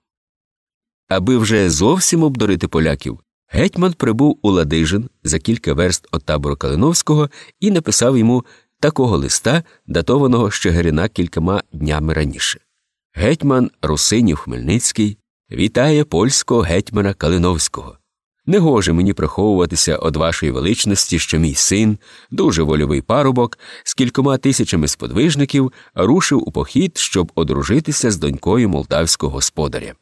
Аби вже зовсім обдурити поляків, гетьман прибув у Ладижин за кілька верст від табору Калиновського і написав йому такого листа, датованого Щегирина кількома днями раніше. Гетьман Русинів Хмельницький вітає польського гетьмана Калиновського. Негоже мені приховуватися від вашої величності, що мій син, дуже вольовий парубок, з кількома тисячами сподвижників рушив у похід, щоб одружитися з донькою молдавського господаря.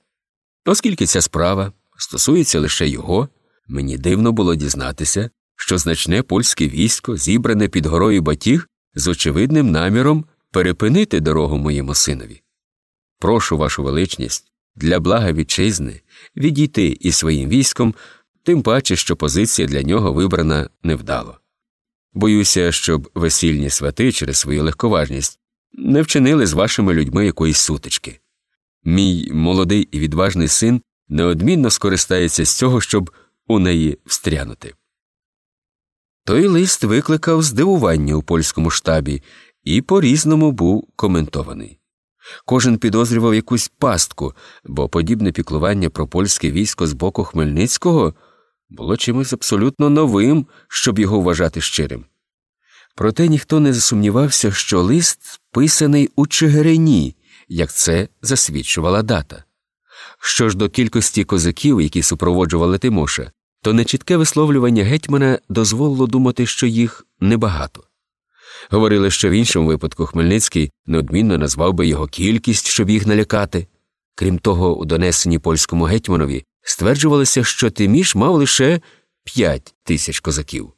Оскільки ця справа стосується лише його, мені дивно було дізнатися, що значне польське військо, зібране під горою батіг, з очевидним наміром перепинити дорогу моєму синові. Прошу вашу величність для блага вітчизни відійти із своїм військом, тим паче, що позиція для нього вибрана невдало. Боюся, щоб весільні свати через свою легковажність не вчинили з вашими людьми якоїсь сутички. Мій молодий і відважний син неодмінно скористається з цього, щоб у неї встрянути. Той лист викликав здивування у польському штабі і по різному був коментований. Кожен підозрював якусь пастку, бо подібне піклування про польське військо з боку Хмельницького було чимось абсолютно новим, щоб його вважати щирим. Проте ніхто не засумнівався, що лист писаний у Чигирині, як це засвідчувала дата. Що ж до кількості козаків, які супроводжували Тимоша, то нечітке висловлювання гетьмана дозволило думати, що їх небагато. Говорили, що в іншому випадку Хмельницький неодмінно назвав би його кількість, щоб їх налякати. Крім того, у донесенні польському гетьманові стверджувалося, що Тиміш мав лише п'ять тисяч козаків.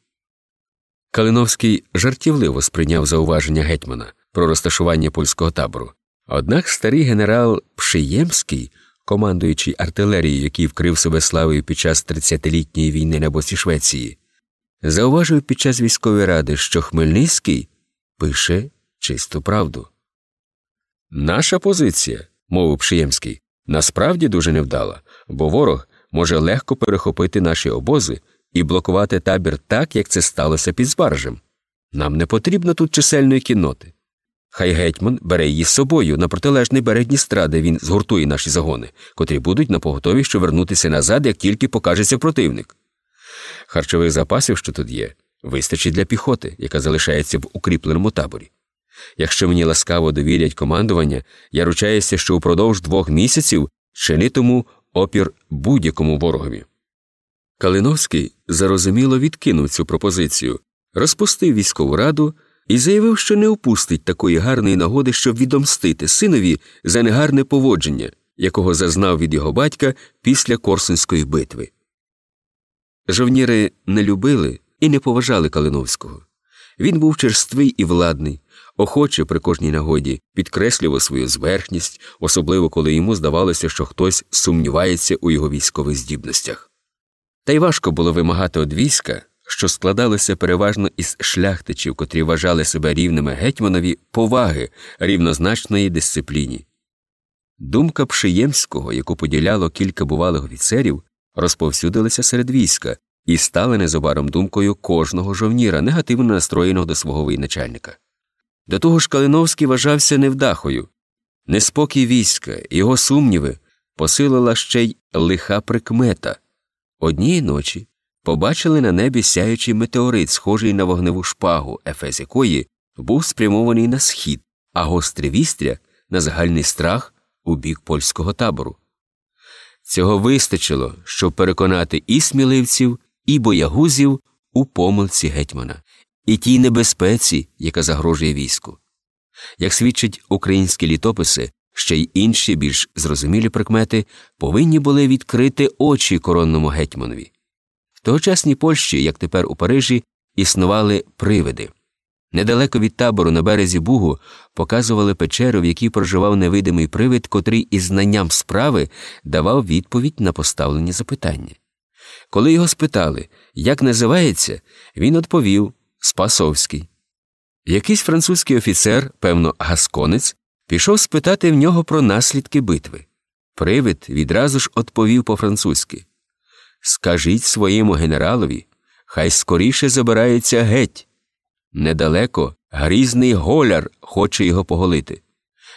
Калиновський жартівливо сприйняв зауваження гетьмана про розташування польського табору. Однак старий генерал Пшиємський, командуючий артилерією, який вкрив себе славою під час 30-літньої війни на боці Швеції, зауважив під час військової ради, що Хмельницький пише чисту правду. Наша позиція, мовив Пшиємський, насправді дуже невдала, бо ворог може легко перехопити наші обози і блокувати табір так, як це сталося під Збаржем. Нам не потрібно тут чисельної кінноти. Хай гетьман бере її з собою на протилежний берег Дністра, де він згуртує наші загони, котрі будуть на поготові, що вернутися назад, як тільки покажеться противник. Харчових запасів, що тут є, вистачить для піхоти, яка залишається в укріпленому таборі. Якщо мені ласкаво довірять командування, я ручаюся, що упродовж двох місяців чинитиму опір будь-якому ворогові. Калиновський зарозуміло відкинув цю пропозицію, розпустив військову раду і заявив, що не опустить такої гарної нагоди, щоб відомстити синові за негарне поводження, якого зазнав від його батька після Корсунської битви. Жовніри не любили і не поважали Калиновського. Він був черствий і владний, охоче при кожній нагоді підкреслював свою зверхність, особливо коли йому здавалося, що хтось сумнівається у його військових здібностях. Та й важко було вимагати від війська, що складалося переважно із шляхтичів, котрі вважали себе рівними гетьманові поваги рівнозначної дисципліні. Думка Пшиємського, яку поділяло кілька бувалих офіцерів, розповсюдилася серед війська і стала незабаром думкою кожного жовніра, негативно настроєного до свого воєначальника. До того ж Калиновський вважався невдахою. Неспокій війська, його сумніви посилила ще й лиха прикмета. Однієї ночі побачили на небі сяючий метеорит, схожий на вогневу шпагу, ефес якої був спрямований на схід, а гостре вістря на загальний страх у бік польського табору. Цього вистачило, щоб переконати і сміливців, і боягузів у помилці гетьмана, і тій небезпеці, яка загрожує війську. Як свідчать українські літописи, ще й інші більш зрозумілі прикмети повинні були відкрити очі коронному гетьманові. В тогочасній Польщі, як тепер у Парижі, існували привиди. Недалеко від табору на березі Бугу показували печеру, в якій проживав невидимий привид, котрий із знанням справи давав відповідь на поставлені запитання. Коли його спитали, як називається, він відповів Спасовський. Якийсь французький офіцер, певно, гасконець, пішов спитати в нього про наслідки битви. Привид відразу ж відповів по-французьки Скажіть своєму генералові, хай скоріше забирається геть. Недалеко грізний голяр хоче його поголити.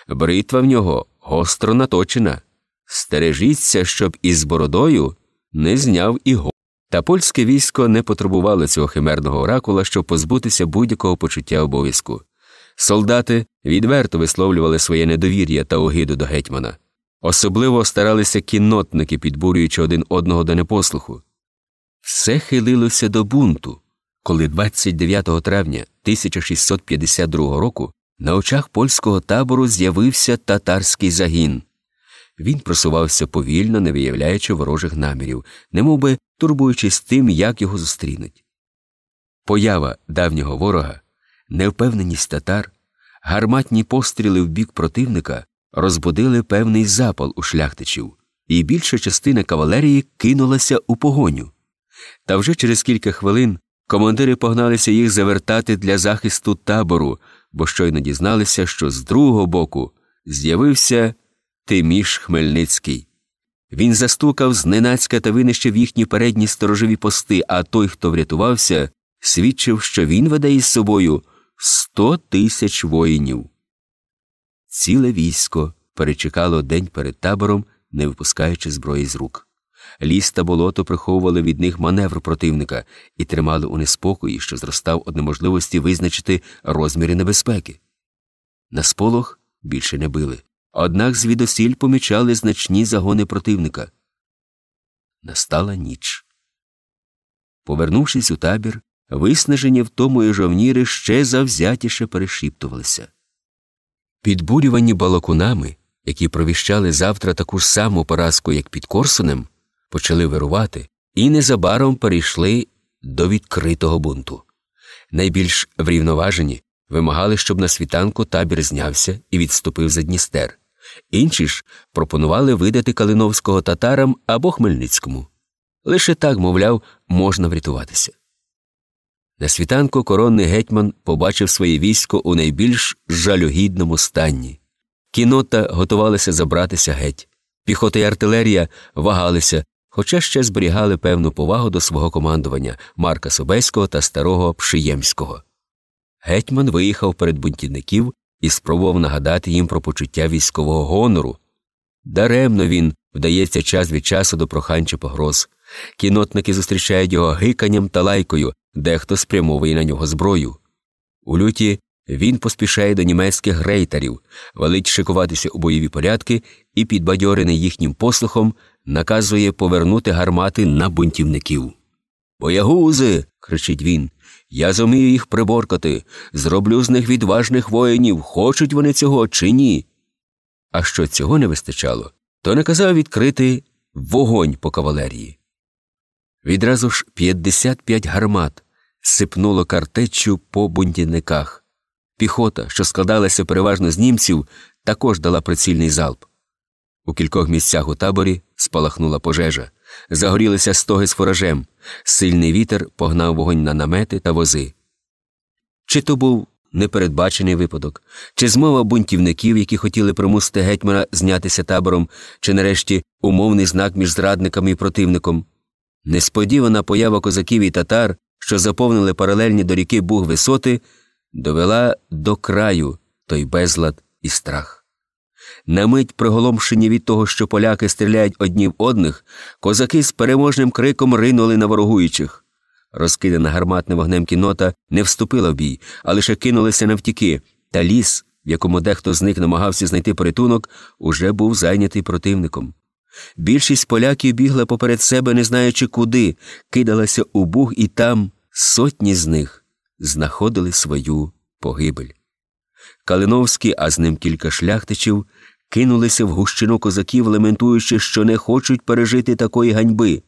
Бритва в нього гостро наточена. Стережіться, щоб із бородою не зняв і го. Та польське військо не потребувало цього химерного оракула, щоб позбутися будь-якого почуття обов'язку. Солдати відверто висловлювали своє недовір'я та огиду до гетьмана. Особливо старалися кіннотники, підбурюючи один одного до непослуху. Все хилилося до бунту, коли 29 травня 1652 року на очах польського табору з'явився татарський загін. Він просувався повільно, не виявляючи ворожих намірів, немовби турбуючись тим, як його зустрінуть. Поява давнього ворога, невпевненість татар, гарматні постріли в бік противника розбудили певний запал у шляхтичів, і більша частина кавалерії кинулася у погоню. Та вже через кілька хвилин командири погналися їх завертати для захисту табору, бо щойно дізналися, що з другого боку з'явився Тиміш Хмельницький. Він застукав зненацька та винищив їхні передні сторожові пости, а той, хто врятувався, свідчив, що він веде із собою сто тисяч воїнів. Ціле військо перечекало день перед табором, не випускаючи зброї з рук. Ліс та болото приховували від них маневр противника і тримали у неспокої, що зростав од неможливості визначити розміри небезпеки. На сполох більше не били, однак звідосіль помічали значні загони противника. Настала ніч. Повернувшись у табір, виснажені втомою жовніри ще завзятіше перешіптувалися. Підбурювані балакунами, які провіщали завтра таку ж саму поразку, як під Корсунем, почали вирувати і незабаром перейшли до відкритого бунту. Найбільш врівноважені вимагали, щоб на світанку табір знявся і відступив за Дністер. Інші ж пропонували видати Калиновського татарам або Хмельницькому. Лише так, мовляв, можна врятуватися. На світанку коронний гетьман побачив своє військо у найбільш жалюгідному стані. Кінота готувалася забратися геть. Піхота і артилерія вагалися, хоча ще зберігали певну повагу до свого командування Марка Собеського та старого Пшиємського. Гетьман виїхав перед бунтівників і спробував нагадати їм про почуття військового гонору. Даремно він вдається час від часу до прохань чи погроз. Кінотники зустрічають його гиканням та лайкою, дехто спрямовує на нього зброю. У люті він поспішає до німецьких грейтерів, велить шикуватися у бойові порядки і, підбадьорений їхнім послухом, наказує повернути гармати на бунтівників. Боягузи. кричить він. Я зумію їх приборкати, зроблю з них відважних воїнів, хочуть вони цього чи ні. А що цього не вистачало, то наказав відкрити вогонь по кавалерії. Відразу ж 55 гармат сипнуло картеччю по бунтівниках. Піхота, що складалася переважно з німців, також дала прицільний залп. У кількох місцях у таборі спалахнула пожежа, загорілися стоги з фуражем, сильний вітер погнав вогонь на намети та вози. Чи то був непередбачений випадок, чи змова бунтівників, які хотіли примусити гетьмана знятися табором, чи нарешті умовний знак між зрадниками і противником. Несподівана поява козаків і татар, що заповнили паралельні до ріки Буг висоти, довела до краю той безлад і страх. На мить приголомшені від того, що поляки стріляють одні в одних, козаки з переможним криком ринули на ворогуючих. Розкидана гарматним вогнем кінота не вступила в бій, а лише кинулися навтіки, та ліс, в якому дехто з них намагався знайти порятунок, уже був зайнятий противником. Більшість поляків бігла поперед себе, не знаючи куди, кидалася у буг, і там сотні з них знаходили свою погибель. Калиновський, а з ним кілька шляхтичів, кинулися в гущину козаків, лементуючи, що не хочуть пережити такої ганьби.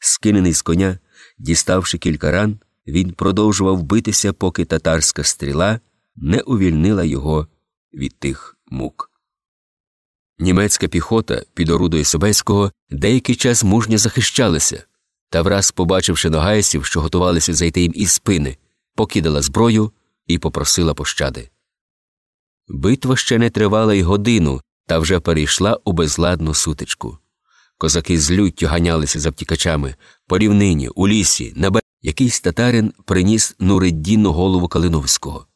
Скинений з коня, діставши кілька ран, він продовжував битися, поки татарська стріла не увільнила його від тих мук. Німецька піхота під орудою Собеського деякий час мужньо захищалася, та враз, побачивши ногайців, що готувалися зайти їм із спини, покидала зброю і попросила пощади. Битва ще не тривала й годину, та вже перейшла у безладну сутичку. Козаки з люттю ганялися за втікачами, по рівнині, у лісі, на бе... Якийсь татарин приніс Нуриддінну голову Калиновського.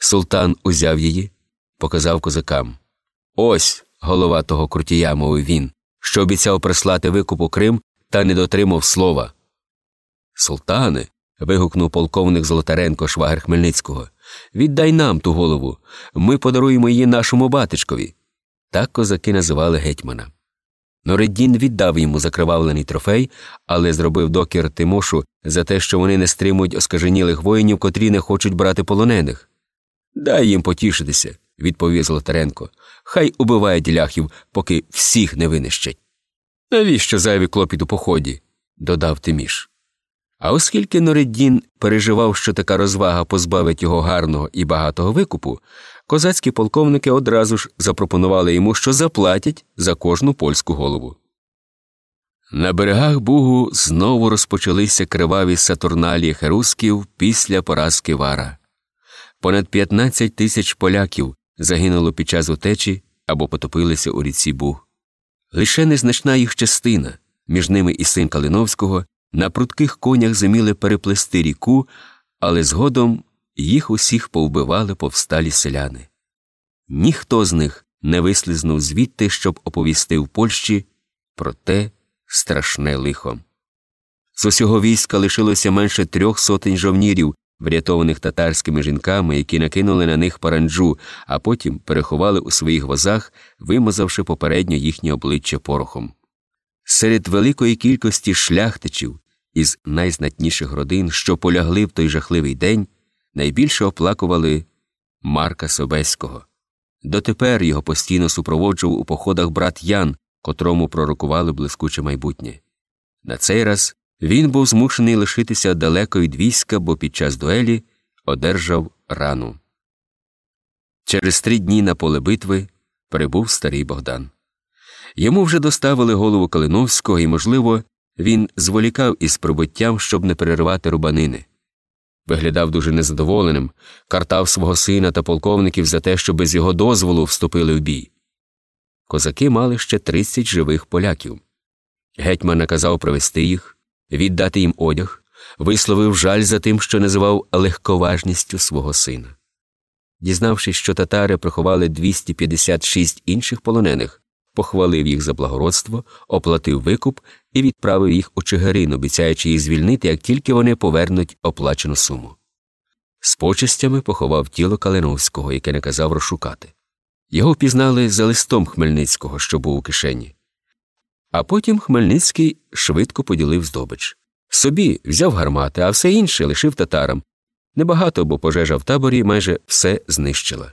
Султан узяв її, показав козакам. Ось голова того крутія, мовив він, що обіцяв прислати викуп у Крим та не дотримав слова. Султане. вигукнув полковник Золотаренко швагер Хмельницького. Віддай нам ту голову. Ми подаруємо її нашому батечкові. Так козаки називали гетьмана. Нориддін віддав йому закривавлений трофей, але зробив докір Тимошу за те, що вони не стримують оскаженілих воїнів, котрі не хочуть брати полонених. Дай їм потішитися, відповів Золотаренко. Хай убивають ляхів, поки всіх не винищать. Навіщо зайвий клопіт у поході? додав Тиміш. А оскільки Нориддін переживав, що така розвага позбавить його гарного і багатого викупу, козацькі полковники одразу ж запропонували йому, що заплатять за кожну польську голову. На берегах Бугу знову розпочалися криваві сатурналі херусків після поразки вара. Понад 15 тисяч поляків загинуло під час утечі або потопилися у ріці Буг. Лише незначна їх частина, між ними і син Калиновського, на прудких конях зуміли переплести ріку, але згодом їх усіх повбивали повсталі селяни. Ніхто з них не вислизнув звідти, щоб оповісти в Польщі про те страшне лихо. З усього війська лишилося менше трьох сотень жовнірів, врятованих татарськими жінками, які накинули на них паранджу, а потім переховали у своїх возах, вимазавши попередньо їхнє обличчя порохом. Серед великої кількості шляхтичів із найзнатніших родин, що полягли в той жахливий день, найбільше оплакували Марка Собеського. Дотепер його постійно супроводжував у походах брат Ян, котрому пророкували блискуче майбутнє. На цей раз він був змушений лишитися далеко від війська, бо під час дуелі одержав рану. Через три дні на поле битви прибув старий Богдан. Йому вже доставили голову Калиновського, і, можливо, він зволікав із прибуттям, щоб не переривати рубанини. виглядав дуже незадоволеним, картав свого сина та полковників за те, що без його дозволу вступили в бій. Козаки мали ще 30 живих поляків. Гетьман наказав привезти їх, віддати їм одяг, висловив жаль за тим, що називав легковажністю свого сина. Дізнавшись, що татари приховали 256 інших полонених, похвалив їх за благородство, оплатив викуп і відправив їх у Чигирин, обіцяючи їх звільнити, як тільки вони повернуть оплачену суму. З почестями поховав тіло Калиновського, яке наказав розшукати. Його впізнали за листом Хмельницького, що був у кишені. А потім Хмельницький швидко поділив здобич. Собі взяв гармати, а все інше лишив татарам. Небагато, бо пожежа в таборі майже все знищила.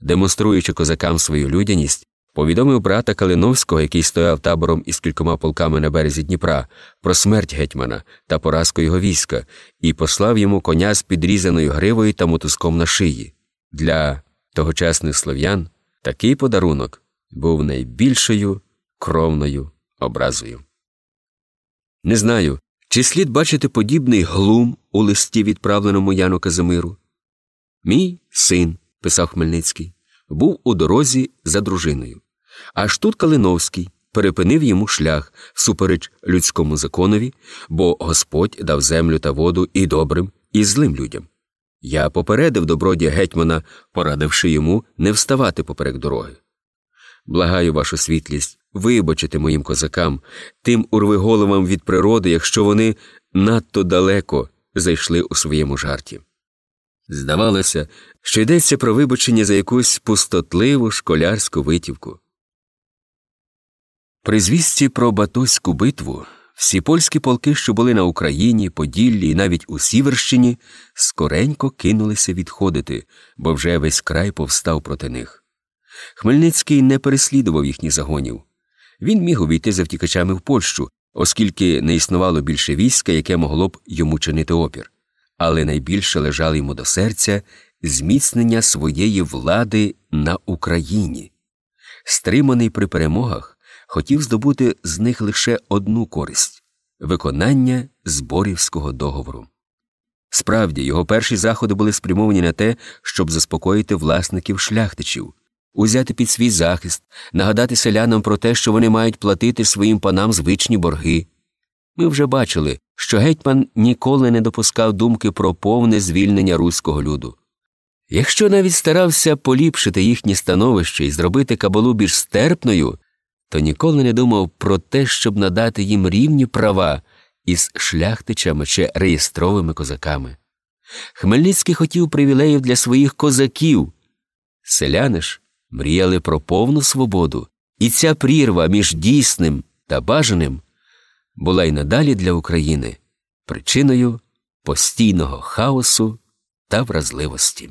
Демонструючи козакам свою людяність, повідомив брата Калиновського, який стояв табором із кількома полками на березі Дніпра, про смерть гетьмана та поразку його війська, і послав йому коня з підрізаною гривою та мотузком на шиї. Для тогочасних слов'ян такий подарунок був найбільшою кровною образою. Не знаю, чи слід бачити подібний глум у листі, відправленому Яну Казимиру. Мій син, писав Хмельницький, був у дорозі за дружиною. Аж тут Калиновський перепинив йому шлях всупереч людському законові, бо Господь дав землю та воду і добрим, і злим людям. Я попередив добродія гетьмана, порадивши йому не вставати поперек дороги. Благаю вашу світлість, вибачити моїм козакам, тим урвиголовам від природи, якщо вони надто далеко зайшли у своєму жарті. Здавалося, що йдеться про вибачення за якусь пустотливу школярську витівку. При звісті про Батуську битву всі польські полки, що були на Україні, Поділлі і навіть у Сіверщині, скоренько кинулися відходити, бо вже весь край повстав проти них. Хмельницький не переслідував їхніх загонів. Він міг увійти за втікачами в Польщу, оскільки не існувало більше війська, яке могло б йому чинити опір. Але найбільше лежало йому до серця зміцнення своєї влади на Україні. Стриманий при перемогах, хотів здобути з них лише одну користь виконання зборівського договору. Справді, його перші заходи були спрямовані на те, щоб заспокоїти власників шляхтичів, узяти під свій захист, нагадати селянам про те, що вони мають платити своїм панам звичні борги. Ми вже бачили, що гетьман ніколи не допускав думки про повне звільнення руського люду. Якщо навіть старався поліпшити їхнє становище і зробити кабалу більш стерпною, то ніколи не думав про те, щоб надати їм рівні права із шляхтичами чи реєстровими козаками. Хмельницький хотів привілеїв для своїх козаків. Селяни ж мріяли про повну свободу, і ця прірва між дійсним та бажаним була й надалі для України причиною постійного хаосу та вразливості.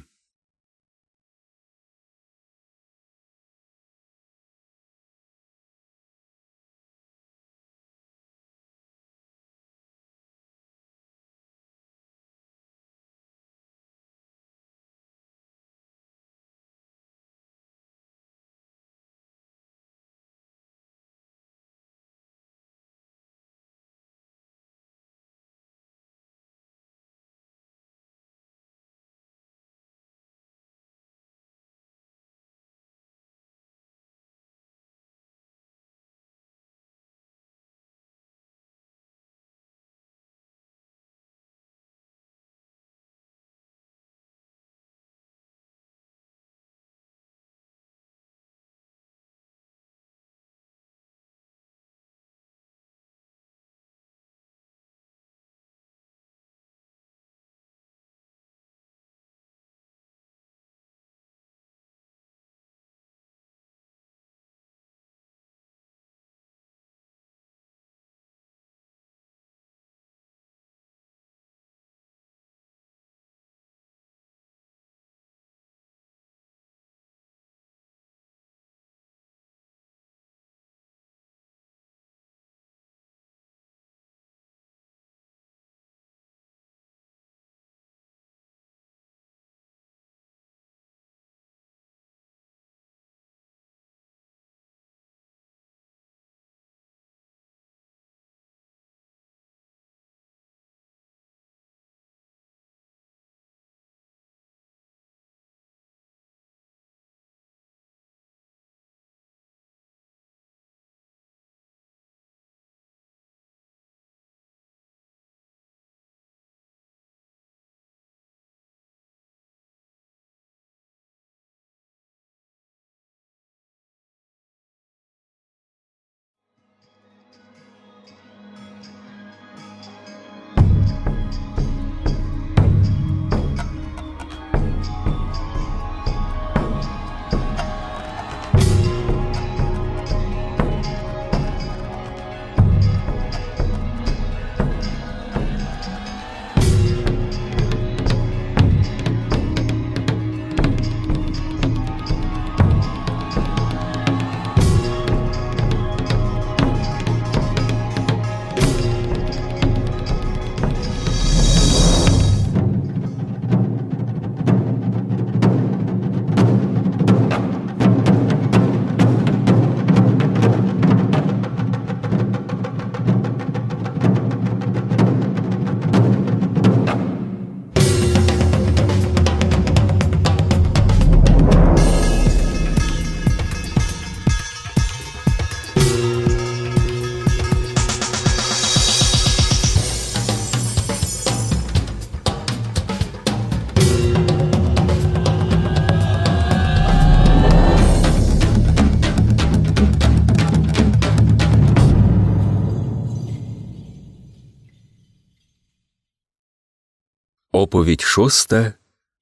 Оповідь шоста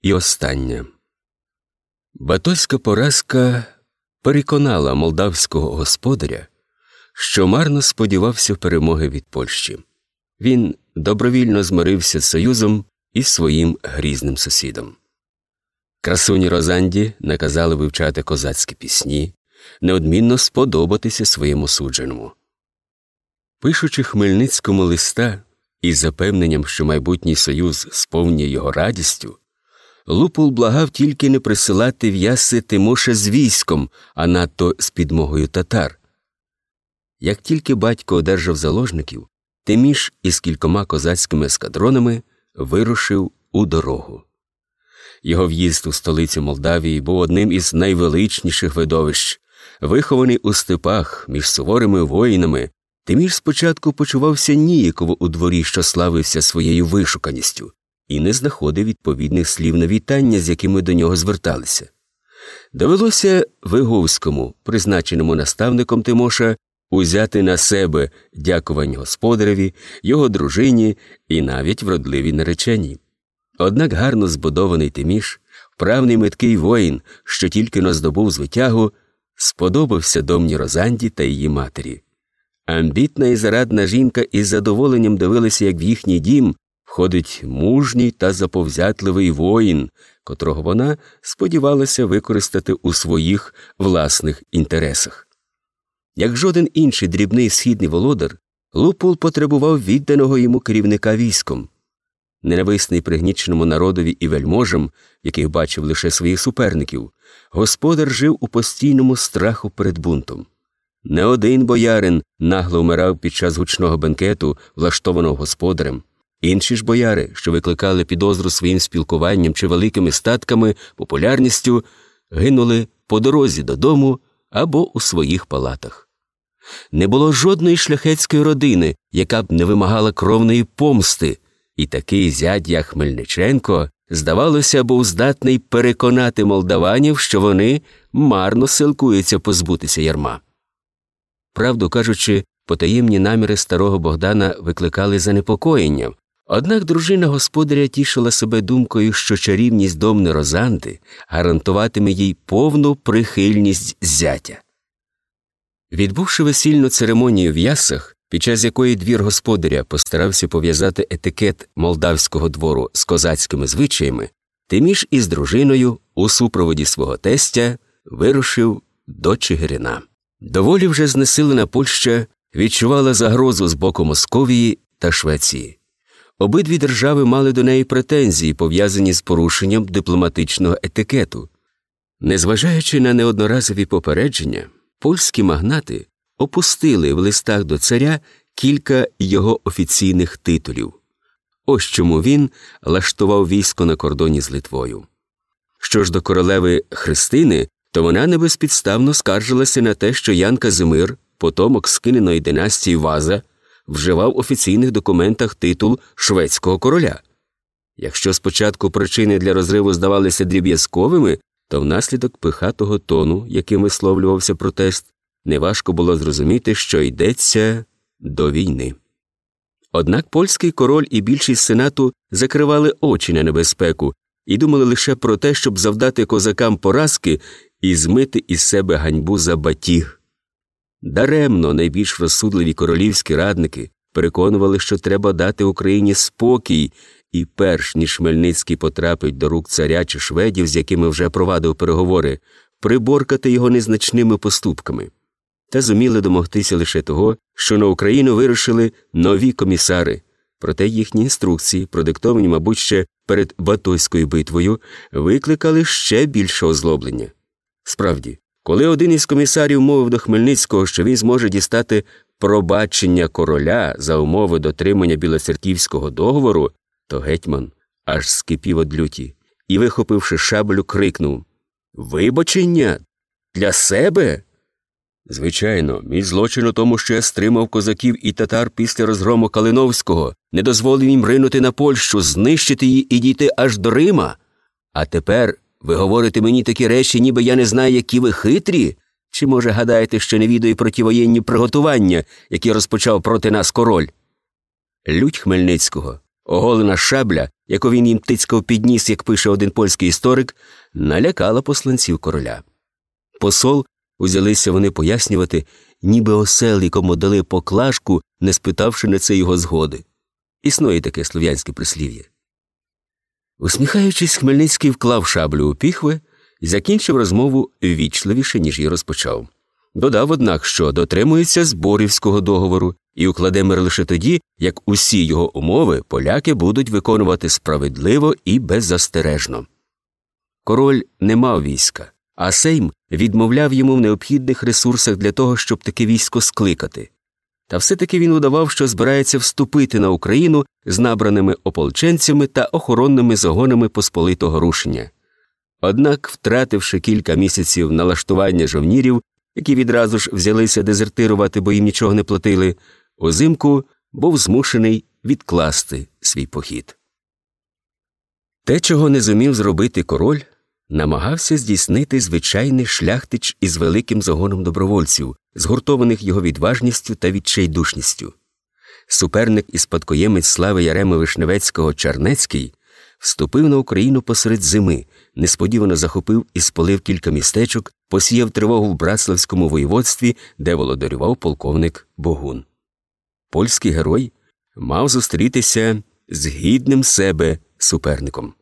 і остання. Батольська поразка переконала молдавського господаря, що марно сподівався перемоги від Польщі. Він добровільно змирився з союзом із своїм грізним сусідом. Красуні Розанді наказали вивчати козацькі пісні, неодмінно сподобатися своєму судженому. Пишучи Хмельницькому листа із запевненням, що майбутній союз сповнює його радістю, Лупул благав тільки не присилати в'яси Тимоша з військом, а надто з підмогою татар. Як тільки батько одержав заложників, Тиміш із кількома козацькими ескадронами вирушив у дорогу. Його в'їзд у столицю Молдавії був одним із найвеличніших видовищ. Вихований у степах між суворими воїнами, Тиміш спочатку почувався ніяково у дворі, що славився своєю вишуканістю, і не знаходив відповідних слів на вітання, з якими до нього зверталися. Довелося Виговському, призначеному наставником Тимоша, узяти на себе дякувань господареві, його дружині і навіть вродливій нареченій. Однак гарно збудований Тиміш, вправний меткий воїн, що тільки но здобув звитягу, сподобався домні Розанді та її матері. Амбітна і зарадна жінка із задоволенням дивилася, як в їхній дім входить мужній та заповзятливий воїн, котрого вона сподівалася використати у своїх власних інтересах. Як жоден інший дрібний східний володар, Лупул потребував відданого йому керівника військом. Ненависний пригніченому народові і вельможам, яких бачив лише своїх суперників, господар жив у постійному страху перед бунтом. Не один боярин нагло вмирав під час гучного бенкету, влаштованого господарем. Інші ж бояри, що викликали підозру своїм спілкуванням чи великими статками, популярністю, гинули по дорозі додому або у своїх палатах. Не було жодної шляхетської родини, яка б не вимагала кровної помсти, і такий зять, як Хмельниченко, здавалося, був здатний переконати молдаванів, що вони марно силкуються позбутися ярма. Правду кажучи, потаємні наміри старого Богдана викликали занепокоєння, однак дружина господаря тішила себе думкою, що чарівність домни Розанди гарантуватиме їй повну прихильність зятя. Відбувши весільну церемонію в ясах, під час якої двір господаря постарався пов'язати етикет молдавського двору з козацькими звичаями, Тиміш із дружиною у супроводі свого тестя вирушив до Чигирина. Доволі вже знесилена Польща відчувала загрозу з боку Московії та Швеції. Обидві держави мали до неї претензії, пов'язані з порушенням дипломатичного етикету. Незважаючи на неодноразові попередження, польські магнати опустили в листах до царя кілька його офіційних титулів. Ось чому він лаштував військо на кордоні з Литвою. Що ж до королеви Христини, то вона небезпідставно скаржилася на те, що Ян Казимир, потомок скиненої династії Ваза, вживав в офіційних документах титул шведського короля. Якщо спочатку причини для розриву здавалися дріб'язковими, то внаслідок пихатого тону, яким висловлювався протест, неважко було зрозуміти, що йдеться до війни. Однак польський король і більшість сенату закривали очі на небезпеку і думали лише про те, щоб завдати козакам поразки і змити із себе ганьбу за батіг. Даремно найбільш розсудливі королівські радники переконували, що треба дати Україні спокій, і перш ніж Хмельницький потрапить до рук царя чи шведів, з якими вже провадив переговори, приборкати його незначними поступками. Та зуміли домогтися лише того, що на Україну вирушили нові комісари, проте їхні інструкції, продиктовані, мабуть, ще перед Батойською битвою, викликали ще більше озлоблення. Справді, коли один із комісарів мовив до Хмельницького, що він зможе дістати пробачення короля за умови дотримання білоцерківського договору, то гетьман аж скипів од люті і, вихопивши шаблю, крикнув Вибачення? Для себе? Звичайно, мій злочин у тому, що я стримав козаків і татар після розгрому Калиновського, не дозволив їм ринути на Польщу, знищити її і дійти аж до Рима. А тепер ви говорите мені такі речі, ніби я не знаю, які ви хитрі? Чи, може, гадаєте, що не відаю про ті воєнні приготування, які розпочав проти нас король? Лють Хмельницького Оголена шабля, яку він їм тицькав підніс, як пише один польський історик, налякала посланців короля. Посол узялися вони пояснювати, ніби осел, якому дали поклажку, не спитавши на це його згоди. Існує таке слов'янське прислів'я. Усміхаючись, Хмельницький вклав шаблю у піхви і закінчив розмову ввічливіше, ніж її розпочав. Додав, однак, що дотримується зборівського договору і укладе мир лише тоді, як усі його умови поляки будуть виконувати справедливо і беззастережно. Король не мав війська, а Сейм відмовляв йому в необхідних ресурсах для того, щоб таке військо скликати. Та все таки він удавав, що збирається вступити на Україну з набраними ополченцями та охоронними загонами посполитого рушення. Однак, втративши кілька місяців налаштування жовнірів, які відразу ж взялися дезертирувати, бо їм нічого не платили, узимку був змушений відкласти свій похід. Те, чого не зумів зробити король, намагався здійснити звичайний шляхтич із великим загоном добровольців, згуртованих його відважністю та відчайдушністю. Суперник і спадкоємець слави Яреми Вишневецького Чарнецький вступив на Україну посеред зими, несподівано захопив і спалив кілька містечок, посіяв тривогу в Братславському воєводстві, де володарював полковник Богун. Польський герой мав зустрітися з гідним себе суперником.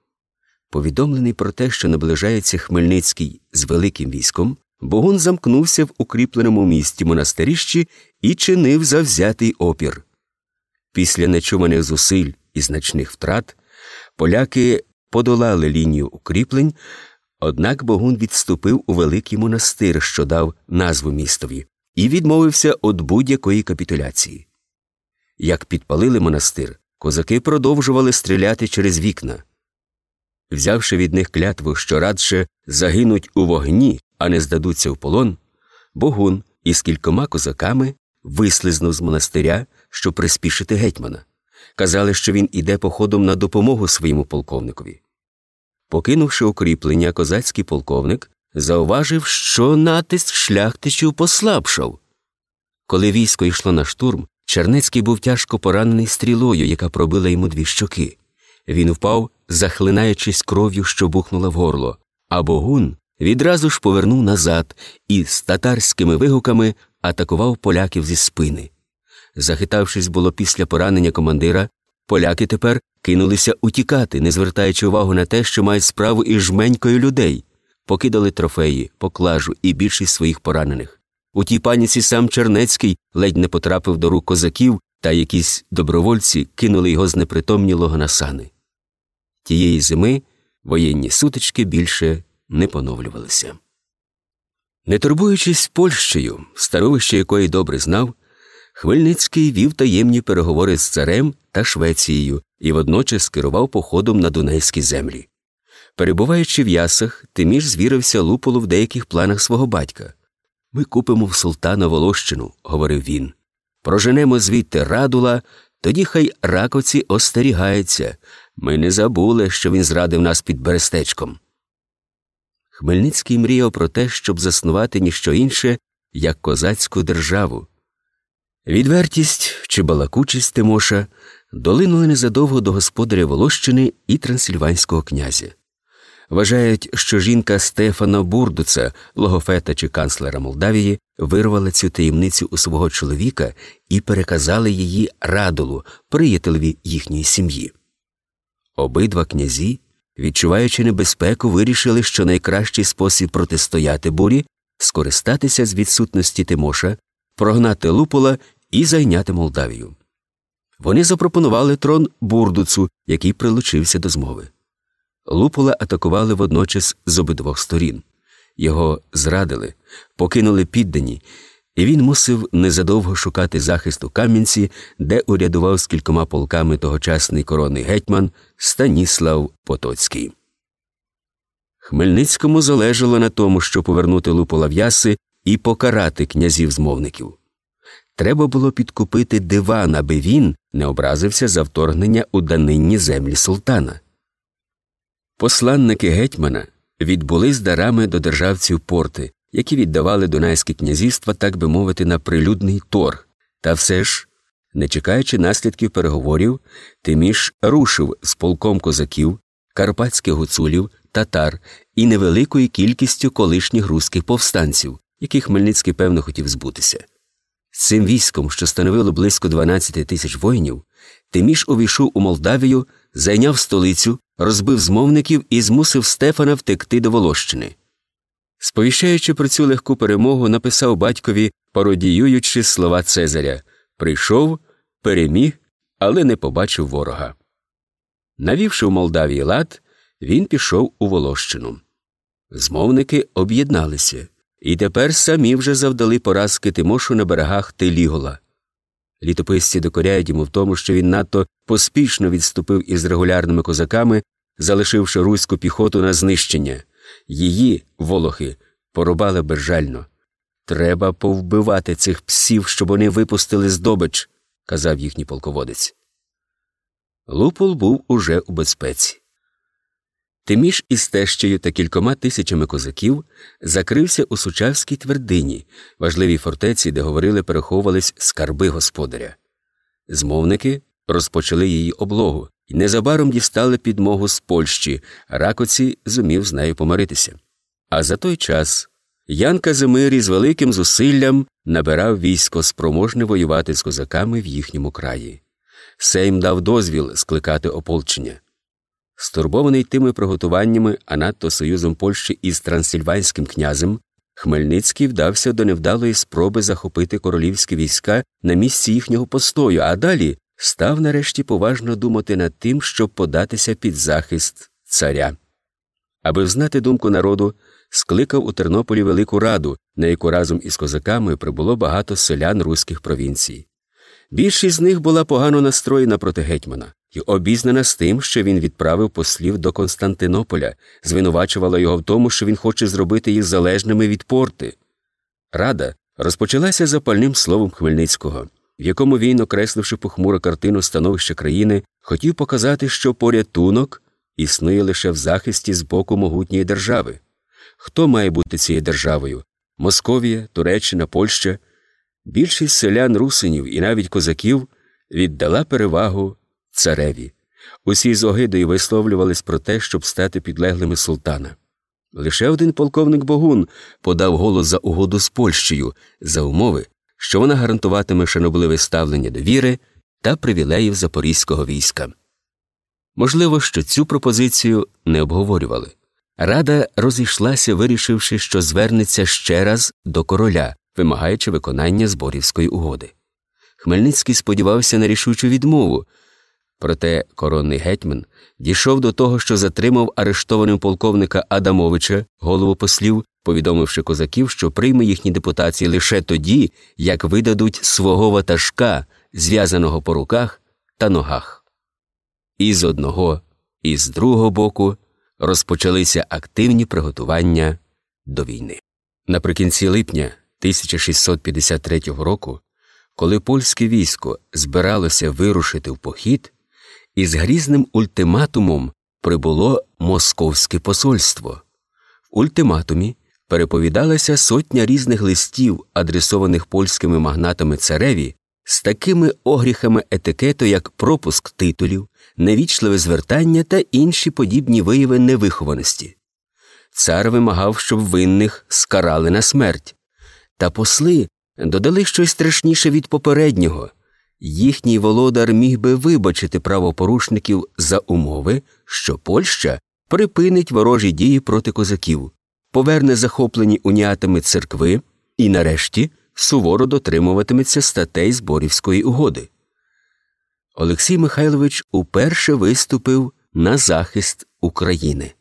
Повідомлений про те, що наближається Хмельницький з великим військом, Богун замкнувся в укріпленому місті монастирищі і чинив завзятий опір. Після нечуваних зусиль і значних втрат поляки подолали лінію укріплень, однак Богун відступив у великий монастир, що дав назву містові, і відмовився від будь-якої капітуляції. Як підпалили монастир, козаки продовжували стріляти через вікна. Взявши від них клятву, що радше загинуть у вогні, а не здадуться в полон, Богун із кількома козаками вислизнув з монастиря, щоб приспішити гетьмана. Казали, що він іде походом на допомогу своєму полковникові. Покинувши укріплення, козацький полковник зауважив, що натиск шляхтичів послабшав. Коли військо йшло на штурм, Чернецький був тяжко поранений стрілою, яка пробила йому дві щоки. Він впав, захлинаючись кров'ю, що бухнула в горло, а Богун відразу ж повернув назад і з татарськими вигуками атакував поляків зі спини. Захитавшись було після поранення командира, поляки тепер кинулися утікати, не звертаючи увагу на те, що мають справу із жменькою людей, покидали трофеї, поклажу і більшість своїх поранених. У тій паніці сам Чернецький ледь не потрапив до рук козаків, та якісь добровольці кинули його знепритомнілого на сани. Тієї зими воєнні сутички більше не поновлювалися. Не турбуючись Польщею, становище якої добре знав, Хмельницький вів таємні переговори з царем та Швецією і водночас керував походом на Дунайські землі. Перебуваючи в ясах, Тиміш звірився Луполу в деяких планах свого батька. Ми купимо в султана Волощину, говорив він. Проженемо звідти радула, тоді хай раковці остерігається. Ми не забули, що він зрадив нас під берестечком. Хмельницький мріяв про те, щоб заснувати ніщо інше, як козацьку державу. Відвертість чи балакучість Тимоша долинули незадовго до господаря Волощини і трансильванського князя. Вважають, що жінка Стефана Бурдуца, логофета чи канцлера Молдавії, вирвала цю таємницю у свого чоловіка і переказала її радулу, приятелеві їхньої сім'ї. Обидва князі, відчуваючи небезпеку, вирішили, що найкращий спосіб протистояти бурі скористатися з відсутності Тимоша, прогнати Лупола і зайняти Молдавію. Вони запропонували трон Бурдуцу, який прилучився до змови. Лупола атакували водночас з обидвох сторін. Його зрадили, покинули піддані, і він мусив незадовго шукати захист у Кам'янці, де урядував з кількома полками тогочасний коронний гетьман Станіслав Потоцький. Хмельницькому залежало на тому, щоб повернути Лупола в і покарати князів змовників. Треба було підкупити диван, аби він не образився за вторгнення у данинні землі султана. Посланники гетьмана відбули з дарами до державців порти, які віддавали Дунайське князівства, так би мовити, на прилюдний торг, та все ж Не чекаючи наслідків переговорів, Тиміш рушив з полком козаків, карпатських гуцулів, татар і невеликою кількістю колишніх руських повстанців, яких Хмельницький певно хотів збутися. З Цим військом, що становило близько 12 тисяч воїнів, Тиміш увійшов у Молдавію, зайняв столицю, розбив змовників і змусив Стефана втекти до Волощини. Сповіщаючи про цю легку перемогу, написав батькові, пародіюючи слова Цезаря Прийшов, переміг, але не побачив ворога. Навівши в Молдавії лад, він пішов у Волощину. Змовники об'єдналися і тепер самі вже завдали поразки Тимошу на берегах Телігола. Літописці докоряють йому в тому, що він надто поспішно відступив із регулярними козаками, залишивши руську піхоту на знищення. Її, волохи, порубали безжально. Треба повбивати цих псів, щоб вони випустили здобич, казав їхній полководець. Лупол був уже у безпеці. Тиміш із тещею та кількома тисячами козаків закрився у Сучавській твердині, важливій фортеці, де говорили, переховувались скарби господаря. Змовники розпочали її облогу незабаром дістали підмогу з Польщі, Ракоці зумів з нею помиритися. А за той час Ян Казимир із великим зусиллям набирав військо спроможне воювати з козаками в їхньому краї. Сейм дав дозвіл скликати ополчення. Стурбований тими приготуваннями, а надто союзом Польщі із трансильванським князем, Хмельницький вдався до невдалої спроби захопити королівські війська на місці їхнього постою, а далі став нарешті поважно думати над тим, щоб податися під захист царя. Аби взнати думку народу, скликав у Тернополі Велику Раду, на яку разом із козаками прибуло багато селян руських провінцій. Більшість з них була погано настроєна проти гетьмана і обізнана з тим, що він відправив послів до Константинополя, звинувачувала його в тому, що він хоче зробити їх залежними від порти. Рада розпочалася запальним словом Хмельницького, в якому він, окресливши похмуру картину становища країни, хотів показати, що порятунок існує лише в захисті з боку могутньої держави. Хто має бути цією державою? Московія, Туреччина, Польща. Більшість селян русинів і навіть козаків віддала перевагу цареві. Усі з огидою висловлювались про те, щоб стати підлеглими султана. Лише один полковник Богун подав голос за угоду з Польщею за умови, що вона гарантуватиме шанобливе ставлення до віри та привілеїв запорізького війська. Можливо, що цю пропозицію не обговорювали. Рада розійшлася, вирішивши, що звернеться ще раз до короля, вимагаючи виконання зборівської угоди. Хмельницький сподівався на рішучу відмову, проте коронний гетьман дійшов до того, що затримав арештованим полковника Адамовича, голову послів, повідомивши козаків, що прийме їхні депутації лише тоді, як видадуть свого ватажка, зв'язаного по руках та ногах. І з одного, і з другого боку розпочалися активні приготування до війни. Наприкінці липня 1653 року, коли польське військо збиралося вирушити в похід, із грізним ультиматумом прибуло Московське посольство. В ультиматумі переповідалася сотня різних листів, адресованих польськими магнатами цареві, з такими огріхами етикету, як пропуск титулів, невічливе звертання та інші подібні вияви невихованості. Цар вимагав, щоб винних скарали на смерть. Та посли додали щось страшніше від попереднього їхній володар міг би вибачити правопорушників за умови, що Польща припинить ворожі дії проти козаків, поверне захоплені уніатами церкви і, нарешті, суворо дотримуватиметься статей Зборівської угоди. Олексій Михайлович уперше виступив на захист України.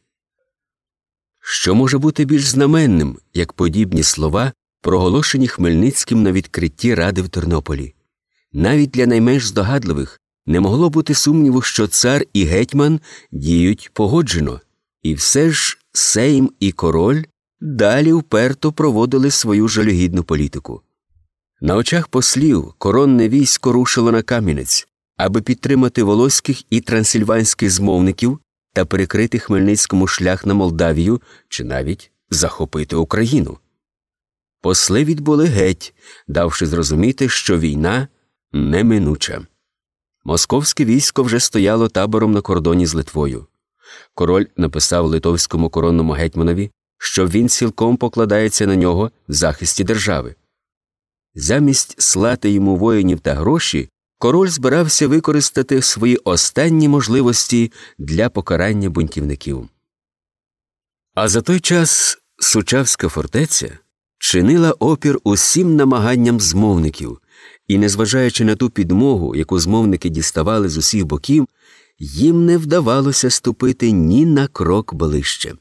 Що може бути більш знаменним, як подібні слова, проголошені Хмельницьким на відкритті ради в Тернополі? Навіть для найменш здогадливих не могло бути сумніву, що цар і гетьман діють погоджено, і все ж Сейм і король далі вперто проводили свою жалюгідну політику. На очах послів коронне військо рушило на Кам'янець, аби підтримати волоських і трансильванських змовників та перекрити Хмельницькому шлях на Молдавію чи навіть захопити Україну. Посли відбули геть, давши зрозуміти, що війна неминуча. Московське військо вже стояло табором на кордоні з Литвою. Король написав литовському коронному гетьманові, що він цілком покладається на нього в захисті держави. Замість слати йому воїнів та гроші, король збирався використати свої останні можливості для покарання бунтівників. А за той час Сучавська фортеця чинила опір усім намаганням змовників, і, незважаючи на ту підмогу, яку змовники діставали з усіх боків, їм не вдавалося ступити ні на крок ближче.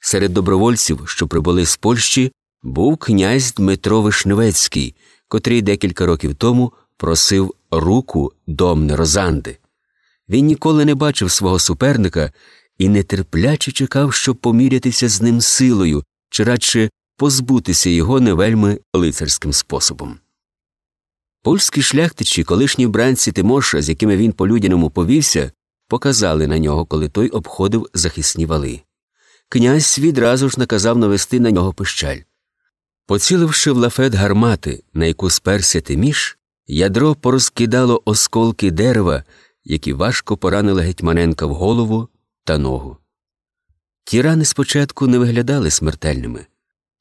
Серед добровольців, що прибули з Польщі, був князь Дмитро Вишневецький, котрий декілька років тому просив руку домне Розанди. Він ніколи не бачив свого суперника і нетерпляче чекав, щоб помірятися з ним силою, чи радше позбутися його не вельми лицарським способом. Польські шляхтичі, колишні бранці Тимоша, з якими він по людяному повівся, показали на нього, коли той обходив захисні вали. Князь відразу ж наказав навести на нього пищаль. Поціливши в лафет гармати, на яку сперся Тиміш, ядро порозкидало осколки дерева, які важко поранили Гетьманенка в голову та ногу. Ті рани спочатку не виглядали смертельними,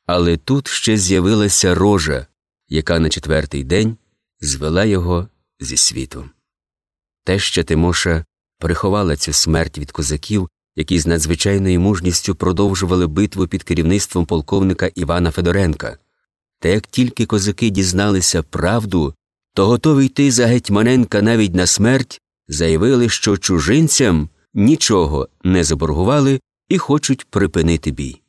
але тут ще з'явилася рожа, яка на четвертий день звела його зі світу. Теща Тимоша приховала цю смерть від козаків, які з надзвичайною мужністю продовжували битву під керівництвом полковника Івана Федоренка. Та як тільки козаки дізналися правду, то готові йти за Гетьманенка навіть на смерть, заявили, що чужинцям нічого не заборгували і хочуть припинити бій.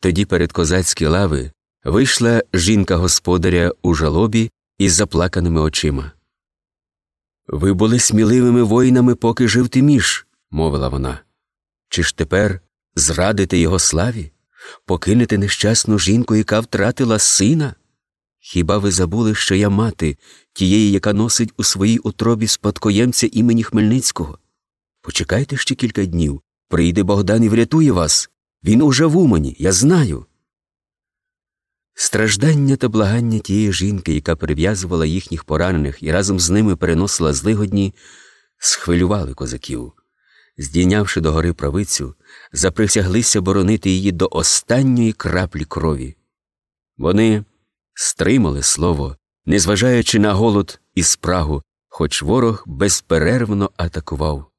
Тоді перед козацькі лави вийшла жінка господаря у жалобі із заплаканими очима. Ви були сміливими воїнами, поки жив Тиміш, мовила вона. Чи ж тепер зрадите його славі, покинете нещасну жінку, яка втратила сина? Хіба ви забули, що я мати тієї, яка носить у своїй утробі спадкоємця імені Хмельницького? Почекайте ще кілька днів. Прийде Богдан і врятує вас. Він уже в Умані, я знаю. Страждання та благання тієї жінки, яка перев'язувала їхніх поранених і разом з ними переносила злигодні, схвилювали козаків. Здійнявши до гори правицю, заприсяглися боронити її до останньої краплі крові. Вони стримали слово, незважаючи на голод і спрагу, хоч ворог безперервно атакував.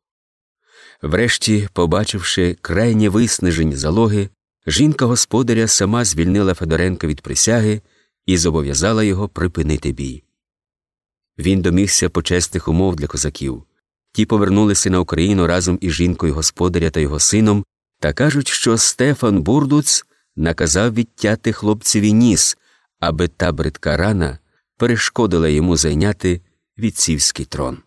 Врешті, побачивши крайнє виснажень залоги, жінка господаря сама звільнила Федоренка від присяги і зобов'язала його припинити бій. Він домігся почесних умов для козаків. Ті повернулися на Україну разом із жінкою господаря та його сином та кажуть, що Стефан Бурдуц наказав відтяти хлопцеві ніс, аби та бридка рана перешкодила йому зайняти вітцівський трон.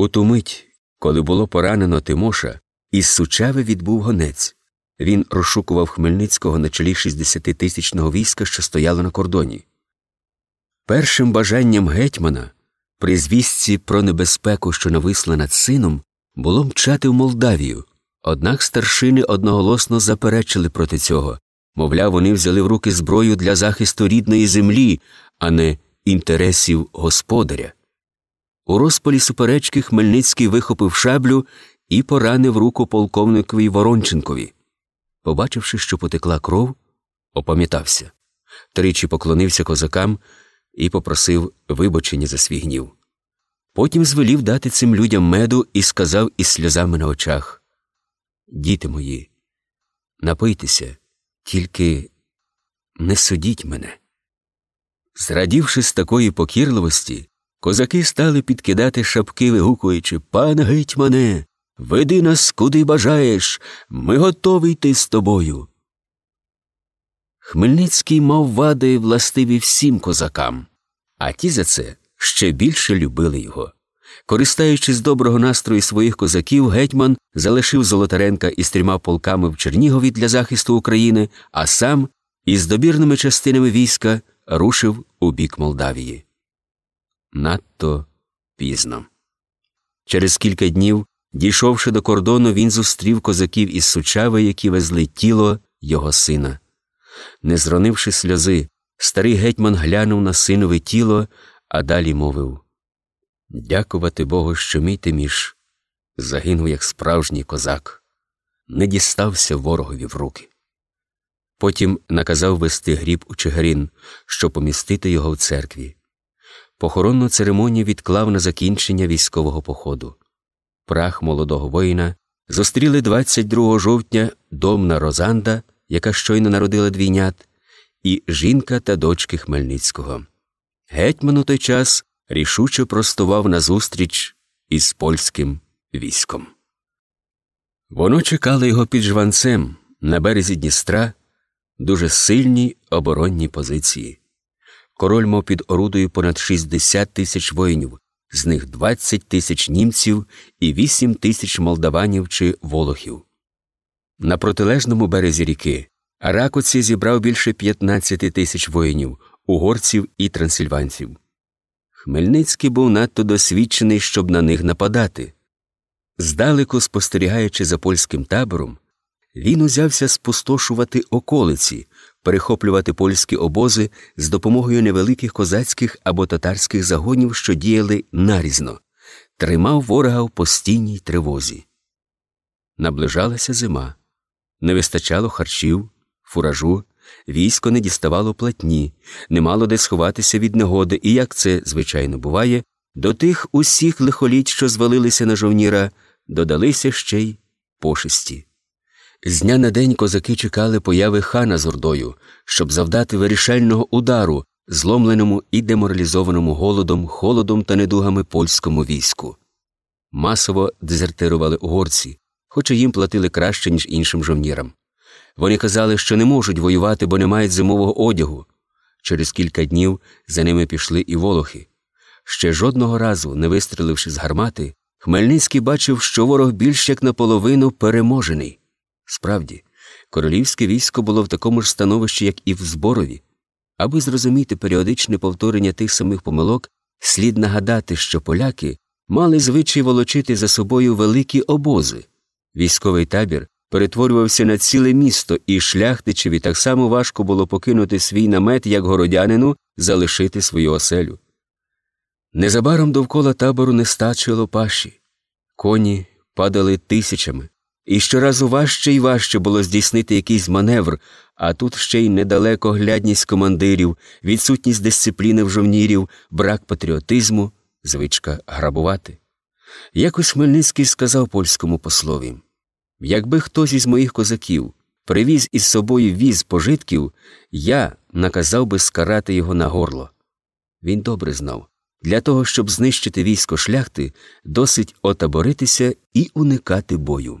У ту мить, коли було поранено Тимоша, із Сучави відбув гонець. Він розшукував Хмельницького на чолі 60-тисячного війська, що стояло на кордоні. Першим бажанням гетьмана, при звістці про небезпеку, що нависла над сином, було мчати в Молдавію. Однак старшини одноголосно заперечили проти цього мовляв, вони взяли в руки зброю для захисту рідної землі, а не інтересів господаря. У розпалі суперечки Хмельницький вихопив шаблю і поранив руку полковникові Воронченкові. Побачивши, що потекла кров, опам'ятався, тричі поклонився козакам і попросив вибачення за свій гнів. Потім звелів дати цим людям меду і сказав із сльозами на очах Діти мої, напийтеся, тільки не судіть мене. Зрадівши з такої покірливості, козаки стали підкидати шапки, вигукуючи Пан гетьмане, веди нас куди бажаєш, ми готові йти з тобою. Хмельницький мав вади властиві всім козакам, а ті за це ще більше любили його. Користаючись доброго настрою своїх козаків, гетьман залишив Золотаренка із трьома полками в Чернігові для захисту України, а сам із добірними частинами війська рушив у бік Молдавії. Надто пізно. Через кілька днів, дійшовши до кордону, він зустрів козаків із Сучави, які везли тіло його сина. Не зронивши сльози, старий гетьман глянув на синове тіло, а далі мовив Дякувати Богу, що мій Тиміш загинув як справжній козак, не дістався ворогові в руки. Потім наказав вести гріб у Чигирин, щоб помістити його в церкві. Похоронну церемонію відклав на закінчення військового походу. Прах молодого воїна зустріли 22 жовтня домна Розанда, яка щойно народила двійнят, і жінка та дочки Хмельницького. Гетьман у той час рішуче простував назустріч із польським військом. Воно чекало його під жванцем на березі Дністра дуже сильні оборонні позиції. Король мав під орудою понад 60 тисяч воїнів, з них 20 тисяч німців і 8 тисяч молдаванів чи волохів. На протилежному березі ріки Аракоці зібрав більше 15 тисяч воїнів, угорців і трансильванців. Хмельницький був надто досвідчений, щоб на них нападати. Здалеку, спостерігаючи за польським табором, він узявся спустошувати околиці, перехоплювати польські обози з допомогою невеликих козацьких або татарських загонів, що діяли нарізно, тримав ворога в постійній тривозі. Наближалася зима, не вистачало харчів, фуражу, військо не діставало платні, не мало де сховатися від негоди, і, як це звичайно буває, до тих усіх лихоліть, що звалилися на жовніра, додалися ще й пошесті. З дня на день козаки чекали появи хана з ордою, щоб завдати вирішального удару зломленому і деморалізованому голодом, холодом та недугами польському війську. Масово дезертирували угорці, хоча їм платили краще, ніж іншим жовнірам. Вони казали, що не можуть воювати, бо не мають зимового одягу. Через кілька днів за ними пішли і волохи. Ще жодного разу, не вистріливши з гармати, Хмельницький бачив, що ворог більш як наполовину переможений. Справді, королівське військо було в такому ж становищі, як і в зборові. Аби зрозуміти періодичне повторення тих самих помилок, слід нагадати, що поляки мали звичай волочити за собою великі обози. Військовий табір перетворювався на ціле місто, і шляхтичеві так само важко було покинути свій намет, як городянину залишити свою оселю. Незабаром довкола табору не стачило паші, коні падали тисячами, і щоразу важче і важче було здійснити якийсь маневр, а тут ще й недалеко глядність командирів, відсутність дисципліни в жовнірів, брак патріотизму, звичка грабувати. Якось Хмельницький сказав польському послові Якби хтось із моїх козаків привіз із собою віз пожитків, я наказав би скарати його на горло. Він добре знав для того, щоб знищити військо шляхти, досить отаборитися і уникати бою.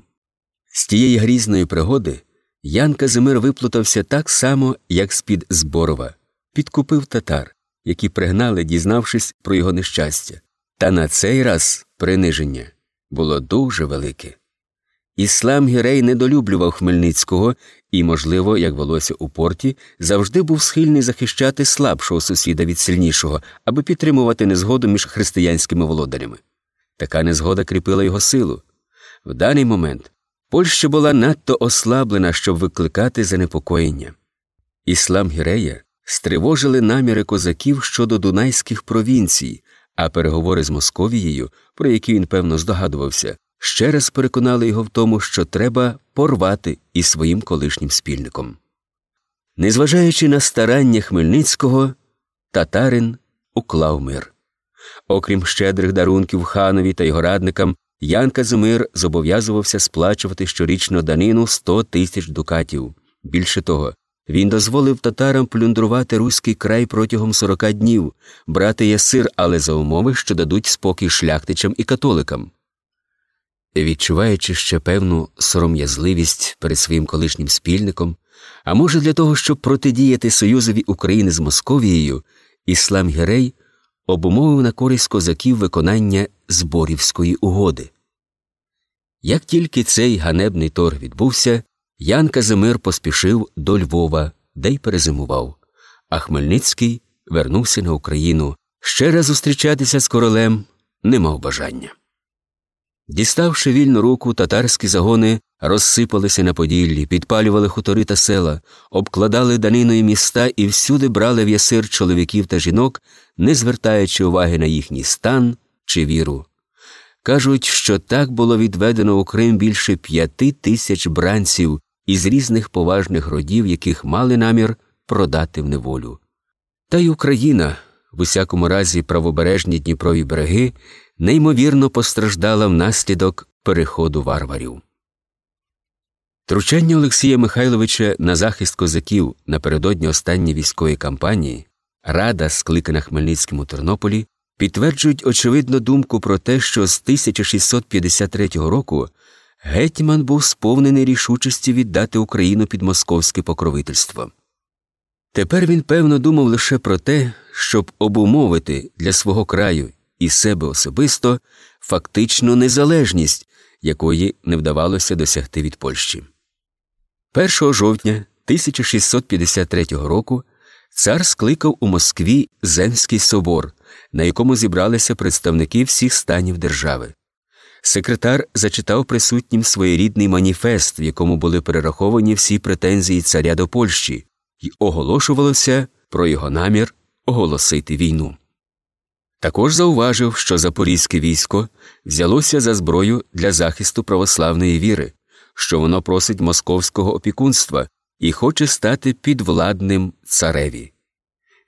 З тієї грізної пригоди Ян Казимир виплутався так само, як з під Зборова, підкупив татар, які пригнали, дізнавшись про його нещастя. Та на цей раз приниження було дуже велике. Іслам Гірей недолюблював Хмельницького і, можливо, як велося у порті, завжди був схильний захищати слабшого сусіда від сильнішого, аби підтримувати незгоду між християнськими володарями. Така незгода кріпила його силу. В даний момент Польща була надто ослаблена, щоб викликати занепокоєння. Іслам Гірея стривожили наміри козаків щодо дунайських провінцій, а переговори з Московією, про які він певно здогадувався, ще раз переконали його в тому, що треба порвати із своїм колишнім спільником. Незважаючи на старання Хмельницького, татарин уклав мир. Окрім щедрих дарунків ханові та його радникам, Ян Казимир зобов'язувався сплачувати щорічно данину 100 тисяч дукатів. Більше того, він дозволив татарам плюндрувати руський край протягом 40 днів, брати ясир, але за умови, що дадуть спокій шляхтичам і католикам. Відчуваючи ще певну сором'язливість перед своїм колишнім спільником, а може, для того, щоб протидіяти Союзові України з Московією, Іслам Герей обумовив на користь козаків виконання Зборівської угоди. Як тільки цей ганебний торг відбувся, Ян Казимир поспішив до Львова, де й перезимував, а Хмельницький вернувся на Україну. Ще раз зустрічатися з королем не мав бажання. Діставши вільну руку, татарські загони розсипалися на Поділлі, підпалювали хутори та села, обкладали даниною міста і всюди брали в ясир чоловіків та жінок, не звертаючи уваги на їхній стан чи віру. Кажуть, що так було відведено у Крим більше п'яти тисяч бранців із різних поважних родів, яких мали намір продати в неволю. Та й Україна, в усякому разі правобережні Дніпрові береги, неймовірно постраждала внаслідок переходу варварів. Тручання Олексія Михайловича на захист козаків напередодні останньої військової кампанії, рада, скликана Хмельницьким у Тернополі, підтверджують очевидну думку про те, що з 1653 року гетьман був сповнений рішучості віддати Україну під московське покровительство. Тепер він певно думав лише про те, щоб обумовити для свого краю і себе особисто фактичну незалежність, якої не вдавалося досягти від Польщі. 1 жовтня 1653 року цар скликав у Москві Земський собор, на якому зібралися представники всіх станів держави. Секретар зачитав присутнім своєрідний маніфест, в якому були перераховані всі претензії царя до Польщі, і оголошувалося про його намір оголосити війну. Також зауважив, що запорізьке військо взялося за зброю для захисту православної віри, що воно просить московського опікунства і хоче стати підвладним цареві.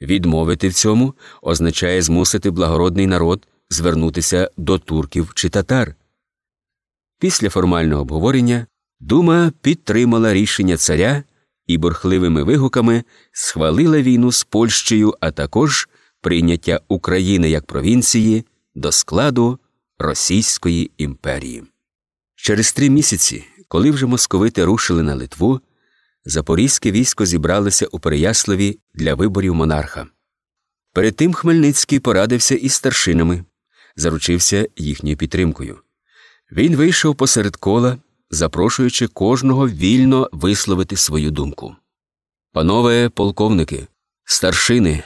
Відмовити в цьому означає змусити благородний народ звернутися до турків чи татар. Після формального обговорення Дума підтримала рішення царя і бурхливими вигуками схвалила війну з Польщею, а також прийняття України як провінції до складу Російської імперії. Через три місяці, коли вже московити рушили на Литву, запорізьке військо зібралося у Переяславі для виборів монарха. Перед тим Хмельницький порадився із старшинами, заручився їхньою підтримкою. Він вийшов посеред кола, запрошуючи кожного вільно висловити свою думку. Панове полковники, старшини,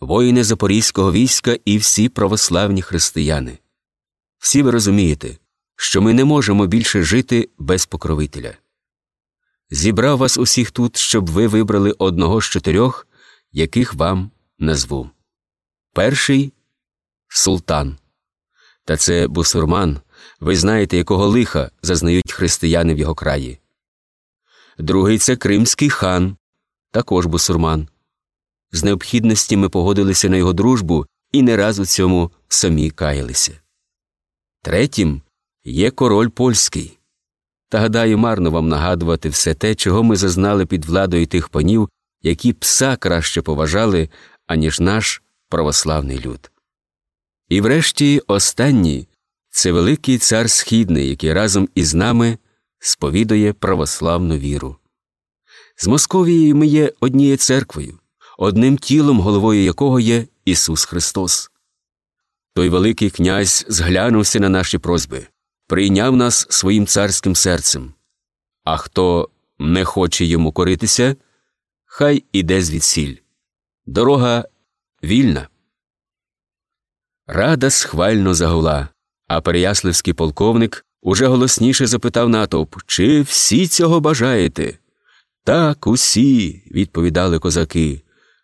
воїни запорізького війська і всі православні християни. Всі ви розумієте, що ми не можемо більше жити без покровителя. Зібрав вас усіх тут, щоб ви вибрали одного з чотирьох, яких вам назву. Перший султан. Та це бусурман, ви знаєте, якого лиха зазнають християни в його краї. Другий це Кримський хан, також бусурман. З необхідності ми погодилися на його дружбу і не раз у цьому самі каялися. Третім є король польський. Та гадаю, марно вам нагадувати все те, чого ми зазнали під владою тих панів, які пса краще поважали, аніж наш православний люд. І врешті останній це великий цар Східний, який разом із нами сповідує православну віру. З Московією ми є однією церквою, одним тілом, головою якого є Ісус Христос. той Великий князь зглянувся на наші просьби, прийняв нас своїм царським серцем. А хто не хоче йому коритися, хай іде звідсіль. Дорога вільна. Рада схвально загула, а переяславський полковник уже голосніше запитав натовп, чи всі цього бажаєте? Так, усі, відповідали козаки.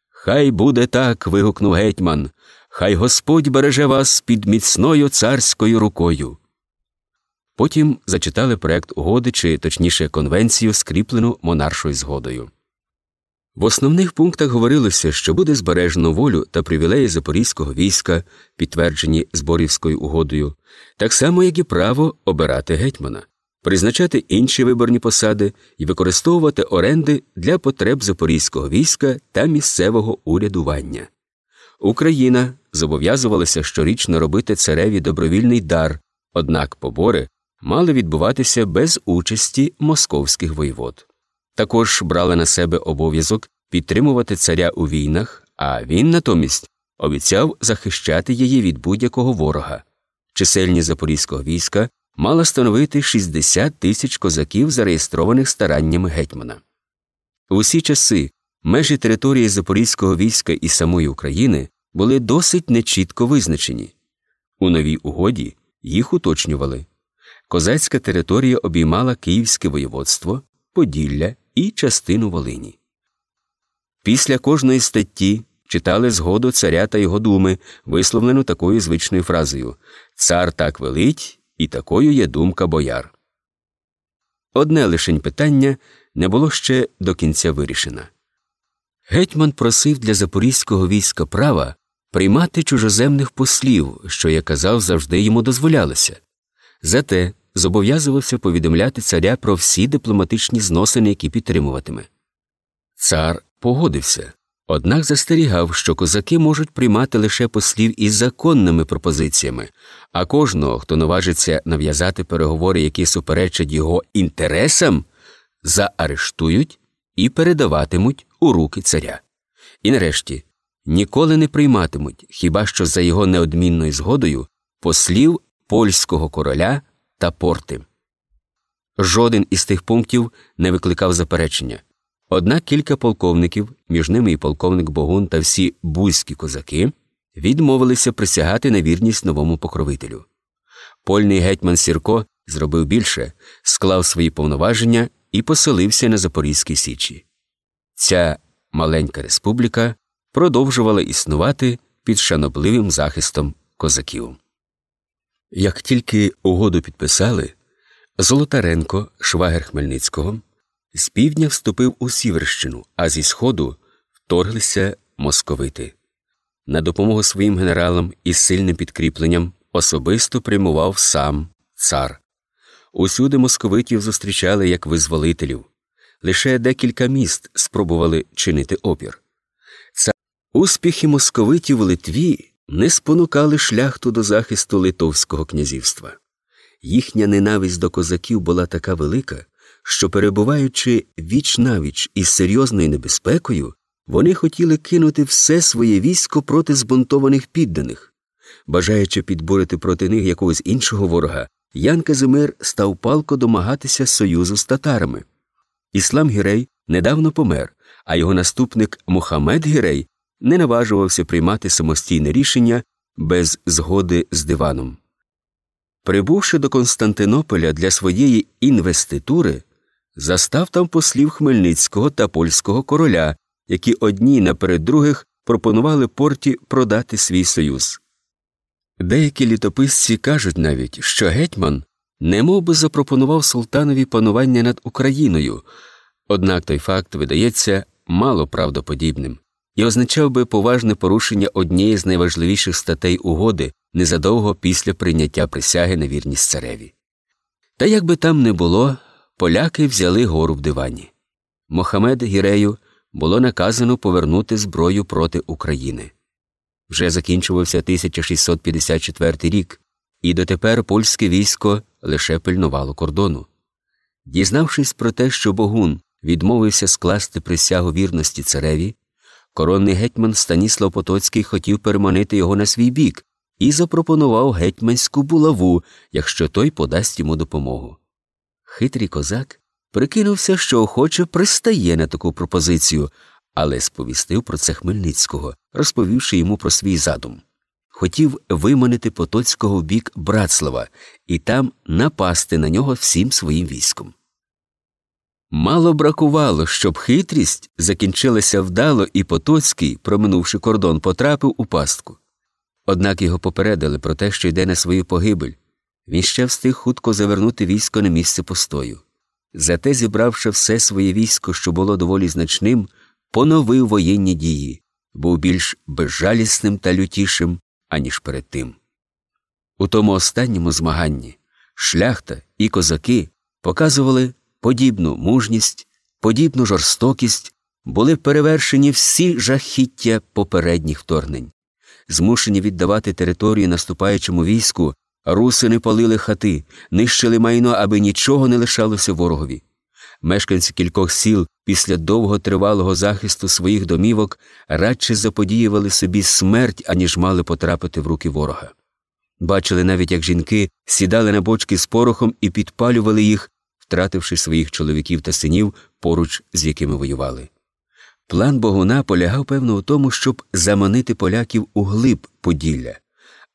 Хай буде так. вигукнув гетьман. Хай Господь береже вас під міцною царською рукою. Потім зачитали проект угоди, чи точніше конвенцію, скріплену монаршою згодою. В основних пунктах говорилося, що буде збережено волю та привілеї запорізького війська, підтверджені Зборівською угодою, так само, як і право обирати гетьмана, призначати інші виборні посади і використовувати оренди для потреб запорізького війська та місцевого урядування. Україна зобов'язувалася щорічно робити цареві добровільний дар, однак побори мали відбуватися без участі московських воєвод. Також брала на себе обов'язок підтримувати царя у війнах, а він натомість обіцяв захищати її від будь-якого ворога. Чисельність запорізького війська мала становити 60 тисяч козаків, зареєстрованих стараннями гетьмана. У усі часи межі території запорізького війська і самої України були досить нечітко визначені. У новій угоді їх уточнювали. Козацька територія обіймала Київське воєводство, Поділля і частину Волині. Після кожної статті читали згоду царя та його думи, висловлену такою звичною фразою Цар так велить, і такою є думка бояр. Одне лишень питання не було ще до кінця вирішено. Гетьман просив для запорізького війська права приймати чужоземних послів, що, як казав, завжди йому дозволялося. Зате зобов'язувався повідомляти царя про всі дипломатичні зносини, які підтримуватиме. Цар погодився, однак застерігав, що козаки можуть приймати лише послів із законними пропозиціями, а кожного, хто наважиться нав'язати переговори, які суперечать його інтересам, заарештують і передаватимуть у руки царя. І нарешті ніколи не прийматимуть, хіба що за його неодмінною згодою послів польського короля та порти. Жоден із тих пунктів не викликав заперечення. Однак кілька полковників, між ними і полковник Богун та всі бузькі козаки, відмовилися присягати на вірність новому покровителю. Польний гетьман Сірко зробив більше, склав свої повноваження і поселився на Запорізькій Січі. Ця маленька республіка продовжувала існувати під шанобливим захистом козаків. Як тільки угоду підписали, Золотаренко, швагер Хмельницького, з півдня вступив у Сіверщину, а зі сходу вторглися московити. На допомогу своїм генералам із сильним підкріпленням особисто прямував сам цар. Усюди московитів зустрічали як визволителів. Лише декілька міст спробували чинити опір. Ца... Успіхи московитів у Литві не спонукали шляхту до захисту Литовського князівства. Їхня ненависть до козаків була така велика, що, перебуваючи віч навіч із серйозною небезпекою, вони хотіли кинути все своє військо проти збунтованих підданих. Бажаючи підбурити проти них якогось іншого ворога, Ян Казимир став палко домагатися союзу з татарами. Іслам Гірей недавно помер, а його наступник Мухаммед Гірей не наважувався приймати самостійне рішення без згоди з диваном. Прибувши до Константинополя для своєї інвеститури, застав там послів Хмельницького та польського короля, які одні наперед других пропонували порті продати свій союз. Деякі літописці кажуть навіть, що гетьман немов би запропонував султанові панування над Україною, однак той факт видається мало правдоподібним і означав би поважне порушення однієї з найважливіших статей угоди незадовго після прийняття присяги на вірність цареві. Та як би там не було, поляки взяли гору в дивані. Мохамед Гірею було наказано повернути зброю проти України. Вже закінчувався 1654 рік, і дотепер польське військо лише пильнувало кордону. Дізнавшись про те, що Богун відмовився скласти присягу вірності цареві, коронний гетьман Станіслав Потоцький хотів переманити його на свій бік, і запропонував гетьманську булаву, якщо той подасть йому допомогу. Хитрий козак прикинувся, що охоче пристає на таку пропозицію, але сповістив про це Хмельницького, розповівши йому про свій задум. Хотів виманити Потоцького в бік Братслава і там напасти на нього всім своїм військом. Мало бракувало, щоб хитрість закінчилася вдало, і Потоцький, проминувши кордон, потрапив у пастку. Однак його попередили про те, що йде на свою погибель. Він ще встиг хутко завернути військо на місце постою. Зате, зібравши все своє військо, що було доволі значним, поновив воєнні дії, був більш безжалісним та лютішим, аніж перед тим. У тому останньому змаганні шляхта і козаки показували подібну мужність, подібну жорстокість, були перевершені всі жахіття попередніх вторгнень. Змушені віддавати територію наступаючому війську, русини палили хати, нищили майно, аби нічого не лишалося ворогові. Мешканці кількох сіл після довготривалого захисту своїх домівок радше заподіювали собі смерть, аніж мали потрапити в руки ворога. Бачили навіть, як жінки сідали на бочки з порохом і підпалювали їх, втративши своїх чоловіків та синів, поруч з якими воювали. План Богуна полягав, певно, у тому, щоб заманити поляків у глиб Поділля,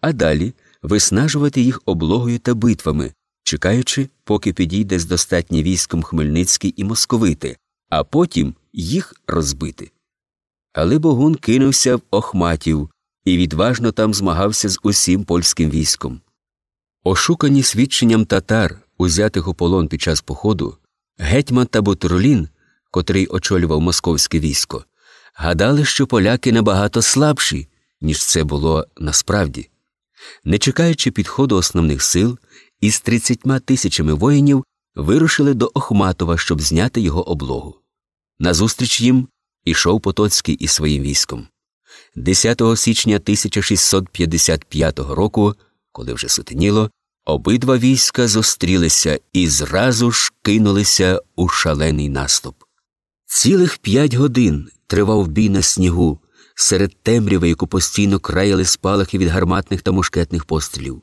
а далі виснажувати їх облогою та битвами, чекаючи, поки підійде з достатнім військом Хмельницький і московити, а потім їх розбити. Але Богун кинувся в Охматів і відважно там змагався з усім польським військом. Ошукані свідченням татар, узятих у полон під час походу, гетьман та Бутурлін, котрий очолював московське військо, гадали, що поляки набагато слабші, ніж це було насправді. Не чекаючи підходу основних сил, із тридцятьма тисячами воїнів вирушили до Охматова, щоб зняти його облогу. Назустріч їм ішов Потоцький із своїм військом. 10 січня 1655 року, коли вже сутеніло, обидва війська зустрілися і зразу ж кинулися у шалений наступ. Цілих п'ять годин тривав бій на снігу серед темряви, яку постійно краяли спалахи від гарматних та мушкетних пострілів.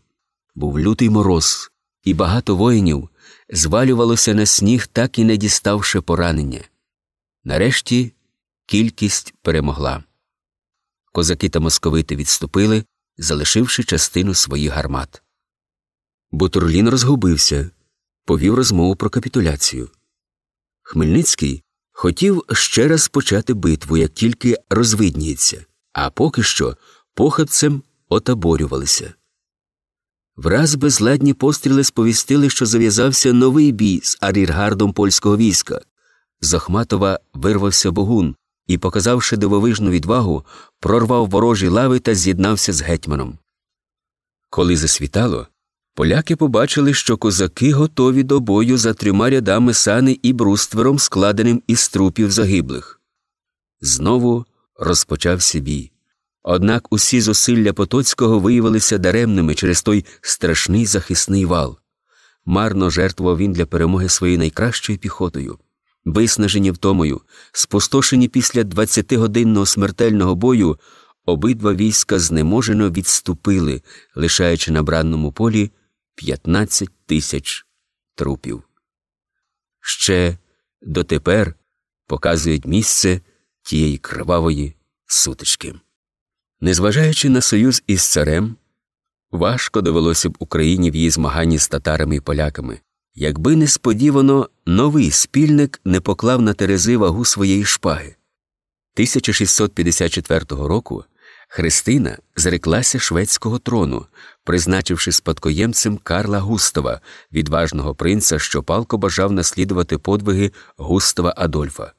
Був лютий мороз, і багато воїнів звалювалося на сніг, так і не діставши поранення. Нарешті кількість перемогла. Козаки та московити відступили, залишивши частину своїх гармат. Бутурлін розгубився, повів розмову про капітуляцію. Хмельницький хотів ще раз почати битву, як тільки розвидніється, а поки що похабцем отаборювалися. Враз безладні постріли сповістили, що зав'язався новий бій з аріргардом польського війська. З Охматова вирвався Богун і, показавши дивовижну відвагу, прорвав ворожі лави та з'єднався з гетьманом. Коли засвітало, поляки побачили, що козаки готові до бою за трьома рядами сани і бруствером, складеним із трупів загиблих. Знову розпочався бій. Однак усі зусилля Потоцького виявилися даремними через той страшний захисний вал. Марно жертвував він для перемоги своєю найкращою піхотою. Виснажені втомою, спустошені після 20-годинного смертельного бою, обидва війська знеможено відступили, лишаючи на бранному полі 15 тисяч трупів. Ще дотепер показують місце тієї кривавої сутички. Незважаючи на союз із царем, важко довелося б Україні в її змаганні з татарами і поляками, якби несподівано новий спільник не поклав на Терези вагу своєї шпаги. 1654 року Христина зреклася шведського трону, призначивши спадкоємцем Карла Густава, відважного принца, що палко бажав наслідувати подвиги Густава Адольфа.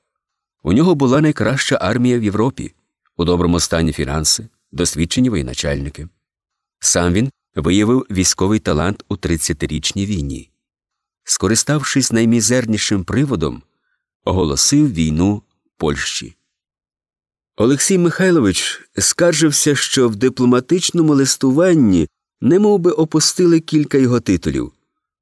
У нього була найкраща армія в Європі у доброму стані фінанси, досвідчені воєначальники. Сам він виявив військовий талант у 30-річній війні. Скориставшись наймізернішим приводом, оголосив війну Польщі. Олексій Михайлович скаржився, що в дипломатичному листуванні немов би опустили кілька його титулів,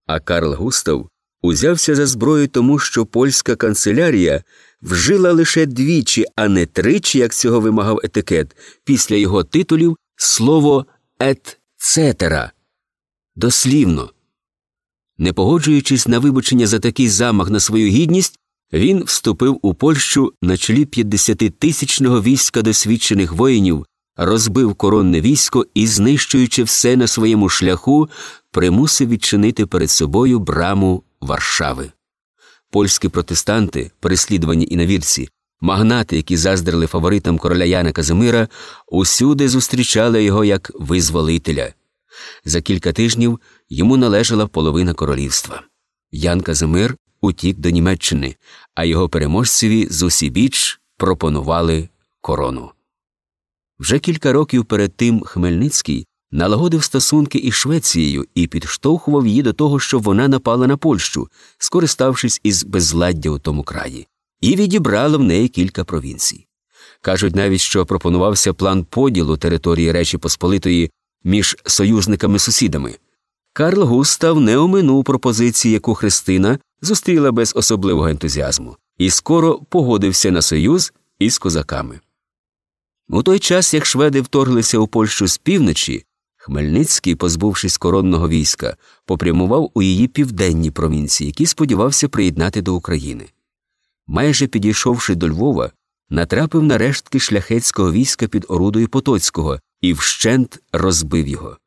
а Карл Густав узявся за зброю тому, що польська канцелярія вжила лише двічі, а не тричі, як цього вимагав етикет, після його титулів слово ет цетера. Дослівно. Не погоджуючись на вибачення за такий замах на свою гідність, він вступив у Польщу на чолі 50-тисячного війська досвідчених воїнів, розбив коронне військо і, знищуючи все на своєму шляху, примусив відчинити перед собою браму Варшави. Польські протестанти, переслідувані інавірці, магнати, які заздрили фаворитам короля Яна Казимира, усюди зустрічали його як визволителя. За кілька тижнів йому належала половина королівства. Ян Казимир утік до Німеччини, а його переможцеві з усібіч пропонували корону. Вже кілька років перед тим Хмельницький налагодив стосунки із Швецією і підштовхував її до того, щоб вона напала на Польщу, скориставшись із безладдя у тому краї, і відібрала в неї кілька провінцій. Кажуть навіть, що пропонувався план поділу території Речі Посполитої між союзниками-сусідами. Карл Густав не оминув пропозиції, яку Христина зустріла без особливого ентузіазму, і скоро погодився на союз із козаками. У той час, як шведи вторглися у Польщу з півночі, Хмельницький, позбувшись коронного війська, попрямував у її південні провінції, які сподівався приєднати до України. Майже підійшовши до Львова, натрапив на рештки шляхетського війська під орудою Потоцького і вщент розбив його.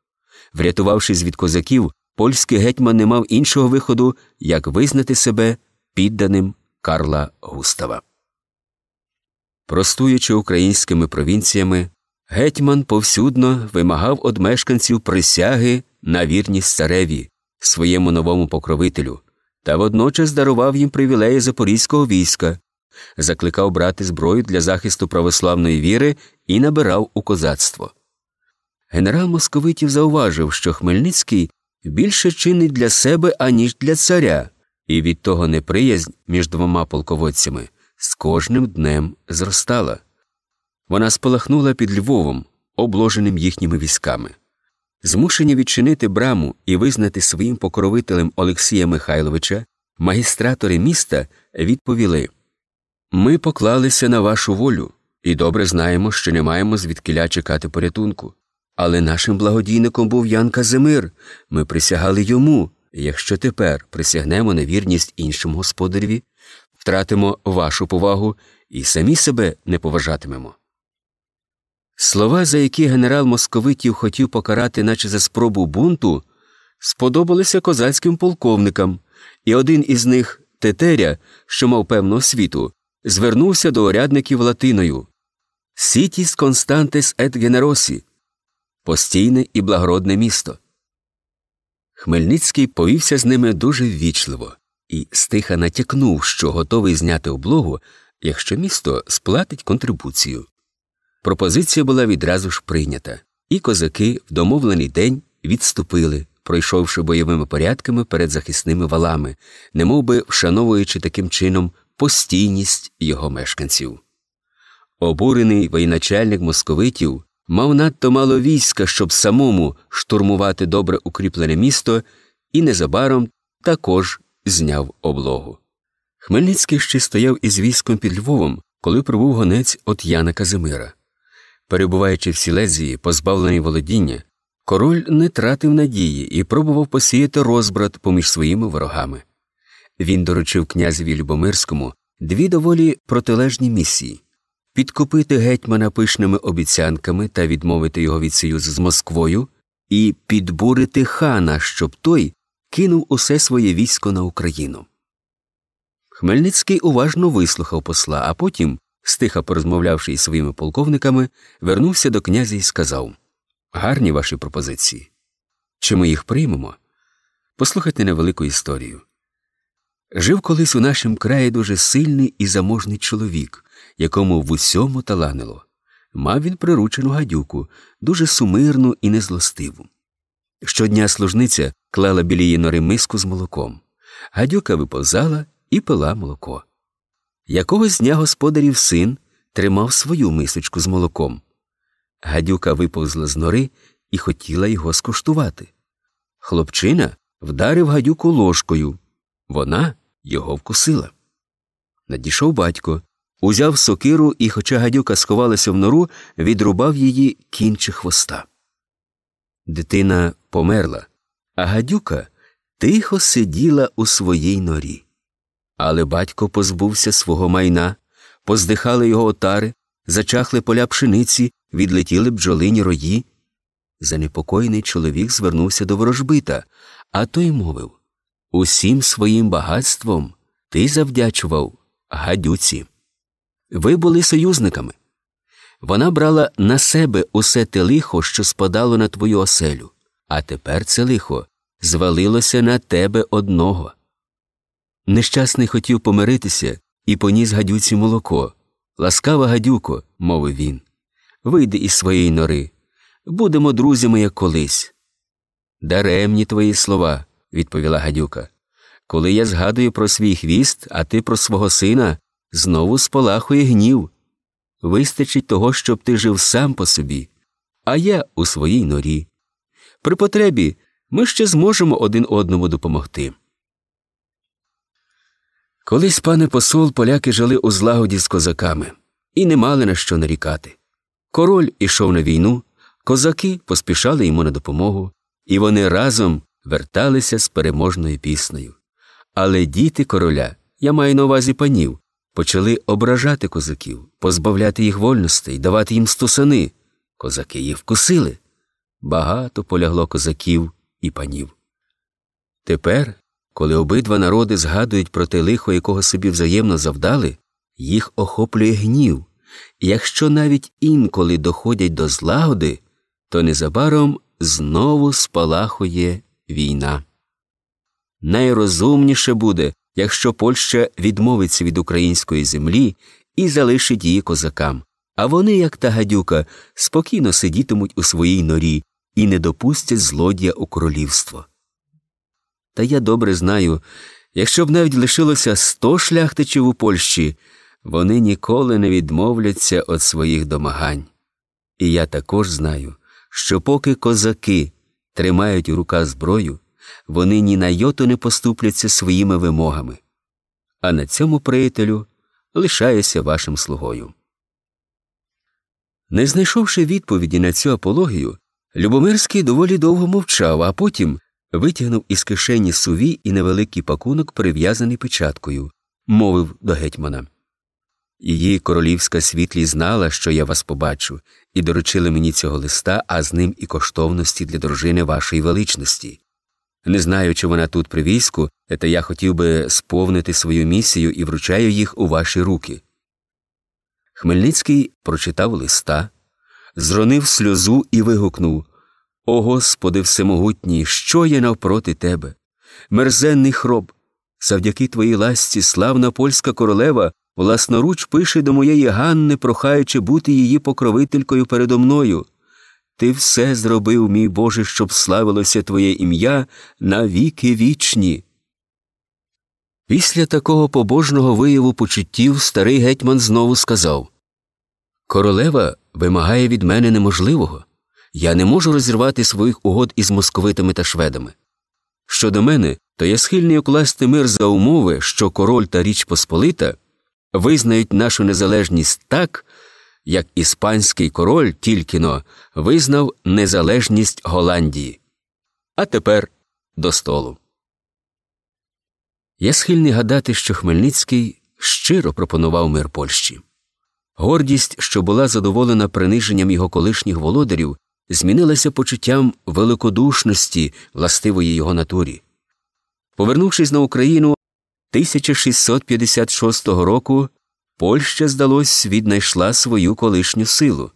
Врятувавшись від козаків, польський гетьман не мав іншого виходу, як визнати себе підданим Карла Густава. Простуючи українськими провінціями, гетьман повсюдно вимагав од мешканців присяги на вірність цареві, своєму новому покровителю, та водночас дарував їм привілеї запорізького війська, закликав брати зброю для захисту православної віри і набирав у козацтво. Генерал Московитів зауважив, що Хмельницький більше чинить для себе, аніж для царя, і від того неприязнь між двома полководцями з кожним днем зростала. Вона спалахнула під Львовом, обложеним їхніми військами. Змушені відчинити браму і визнати своїм покровителем Олексія Михайловича, магістратори міста відповіли Ми поклалися на вашу волю і добре знаємо, що не маємо звідкиля чекати порятунку. Але нашим благодійником був Ян Казимир. Ми присягали йому. Якщо тепер присягнемо на вірність іншому господареві, втратимо вашу повагу і самі себе не поважатимемо. Слова, за які генерал Московитів хотів покарати, наче за спробу бунту, сподобалися козацьким полковникам, і один із них, Тетеря, що мав певну освіту, звернувся до урядників латиною Сітіс Константес ет Генеросі постійне і благородне місто. Хмельницький повівся з ними дуже ввічливо і стиха натякнув, що готовий зняти облогу, якщо місто сплатить контрибуцію. Пропозиція була відразу ж прийнята, і козаки в домовлений день відступили, пройшовши бойовими порядками перед захисними валами, немовби вшановуючи таким чином постійність його мешканців. Обурений воєначальник московитів мав надто мало війська, щоб самому штурмувати добре укріплене місто, і незабаром також зняв облогу. Хмельницький ще стояв із військом під Львовом, коли прибув гонець от Яна Казимира. Перебуваючи в Сілезії, позбавлений володіння, король не тратив надії і пробував посіяти розбрат поміж своїми ворогами. Він доручив князеві Любомирському дві доволі протилежні місії підкупити гетьмана пишними обіцянками та відмовити його від союзу з Москвою, і підбурити хана, щоб той кинув усе своє військо на Україну. Хмельницький уважно вислухав посла, а потім, стиха порозмовлявши із своїми полковниками, вернувся до князя і сказав Гарні ваші пропозиції. Чи ми їх приймемо? Послухайте невелику історію. Жив колись у нашому краї дуже сильний і заможний чоловік, якому в усьому таланило. Мав він приручену гадюку, дуже сумирну і незлостиву. Щодня служниця клала біля її нори миску з молоком. Гадюка виповзала і пила молоко. Якогось дня господарів син тримав свою мисочку з молоком. Гадюка виповзла з нори і хотіла його скуштувати. Хлопчина вдарив гадюку ложкою. Вона його вкусила. Надійшов батько, узяв сокиру і, хоча гадюка сховалася в нору, відрубав її кінчик хвоста. Дитина померла, а гадюка тихо сиділа у своїй норі. Але батько позбувся свого майна, поздихали його отари, зачахли поля пшениці, відлетіли бджолині рої. Занепокоєний чоловік звернувся до ворожбита, а той мовив Усім своїм багатством ти завдячував гадюці. Ви були союзниками. Вона брала на себе усе те лихо, що спадало на твою оселю, а тепер це лихо звалилося на тебе одного. Нещасний хотів помиритися і поніс гадюці молоко. Ласкава гадюко, мовив він, вийди із своєї нори. Будемо друзями, як колись. Даремні твої слова, відповіла гадюка. Коли я згадую про свій хвіст, а ти про свого сина, знову спалахує гнів. Вистачить того, щоб ти жив сам по собі, а я у своїй норі. При потребі ми ще зможемо один одному допомогти. Колись, пане посол, поляки жили у злагоді з козаками і не мали на що нарікати. Король ішов на війну, козаки поспішали йому на допомогу, і вони разом верталися з переможною піснею. Але діти короля, я маю на увазі панів, почали ображати козаків, позбавляти їх вольностей, давати їм стусани. Козаки їх вкусили. Багато полягло козаків і панів. Тепер, коли обидва народи згадують про те лихо, якого собі взаємно завдали, їх охоплює гнів, і якщо навіть інколи доходять до злагоди, то незабаром знову спалахує війна. Найрозумніше буде, якщо Польща відмовиться від української землі і залишить її козакам, а вони, як та гадюка, спокійно сидітимуть у своїй норі і не допустять злодія у королівство. Та я добре знаю, якщо б навіть лишилося сто шляхтичів у Польщі, вони ніколи не відмовляться від своїх домагань. І я також знаю, що поки козаки тримають у руках зброю, вони ні на йоту не поступляться своїми вимогами. А на цьому приятелю лишаюся вашим слугою. Не знайшовши відповіді на цю апологію, Любомирський доволі довго мовчав, а потім витягнув із кишені суві і невеликий пакунок, перев'язаний печаткою, мовив до гетьмана. Її королівська світлі знала, що я вас побачу, і доручили мені цього листа, а з ним і коштовності для дружини вашої величності. Не знаю, чи вона тут при війську, та я хотів би сповнити свою місію і вручаю їх у ваші руки. Хмельницький прочитав листа, зронив сльозу і вигукнув О Господи Всемогутній, що є навпроти тебе? Мерзенний хроб, завдяки твоїй ласці, славна польська королева власноруч пише до моєї Ганни, прохаючи бути її покровителькою передо мною. Ти все зробив, мій Боже, щоб славилося Твоє ім'я на віки вічні. Після такого побожного вияву почуттів старий гетьман знову сказав Королева вимагає від мене неможливого. Я не можу розірвати своїх угод із московитами та шведами. Щодо мене, то я схильний укласти мир за умови, що король та Річ Посполита визнають нашу незалежність так, як іспанський король тільки-но визнав незалежність Голландії. А тепер до столу. Я схильний гадати, що Хмельницький щиро пропонував мир Польщі. Гордість, що була задоволена приниженням його колишніх володарів, змінилася почуттям великодушності, властивої його натурі. Повернувшись на Україну 1656 року, Польща, здалось, віднайшла свою колишню силу.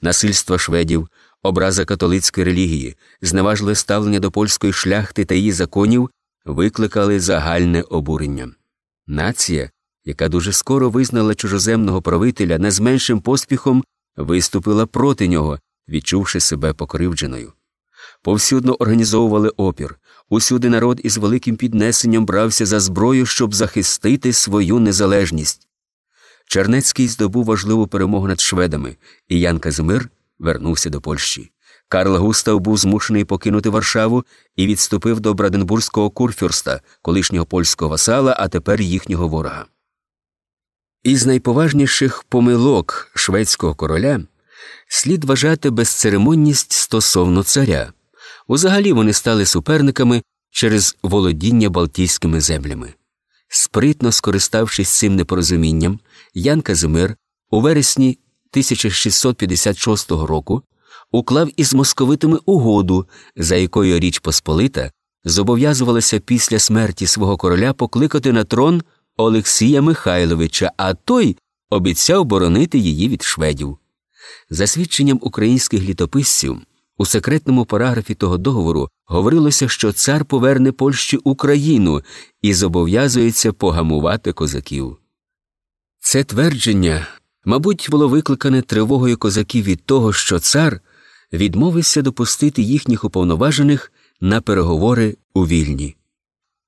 Насильство шведів, образа католицької релігії, зневажливе ставлення до польської шляхти та її законів викликали загальне обурення. Нація, яка дуже скоро визнала чужоземного правителя, не з меншим поспіхом виступила проти нього, відчувши себе покривдженою. Повсюдно організовували опір, усюди народ із великим піднесенням брався за зброю, щоб захистити свою незалежність. Чернецький здобув важливу перемогу над шведами, і Ян Казимир вернувся до Польщі. Карл Густав був змушений покинути Варшаву і відступив до Браденбурзького курфюрста, колишнього польського васала, а тепер їхнього ворога. Із найповажніших помилок шведського короля слід вважати безцеремонність стосовно царя, Узагалі вони стали суперниками через володіння Балтійськими землями. Спритно скориставшись цим непорозумінням, Ян Казимир у вересні 1656 року уклав із московитами угоду, за якою Річ Посполита зобов'язувалася після смерті свого короля покликати на трон Олексія Михайловича, а той обіцяв боронити її від шведів. За свідченням українських літописців, у секретному параграфі того договору говорилося, що цар поверне Польщі Україну і зобов'язується погамувати козаків. Це твердження, мабуть, було викликане тривогою козаків від того, що цар відмовився допустити їхніх уповноважених на переговори у вільні.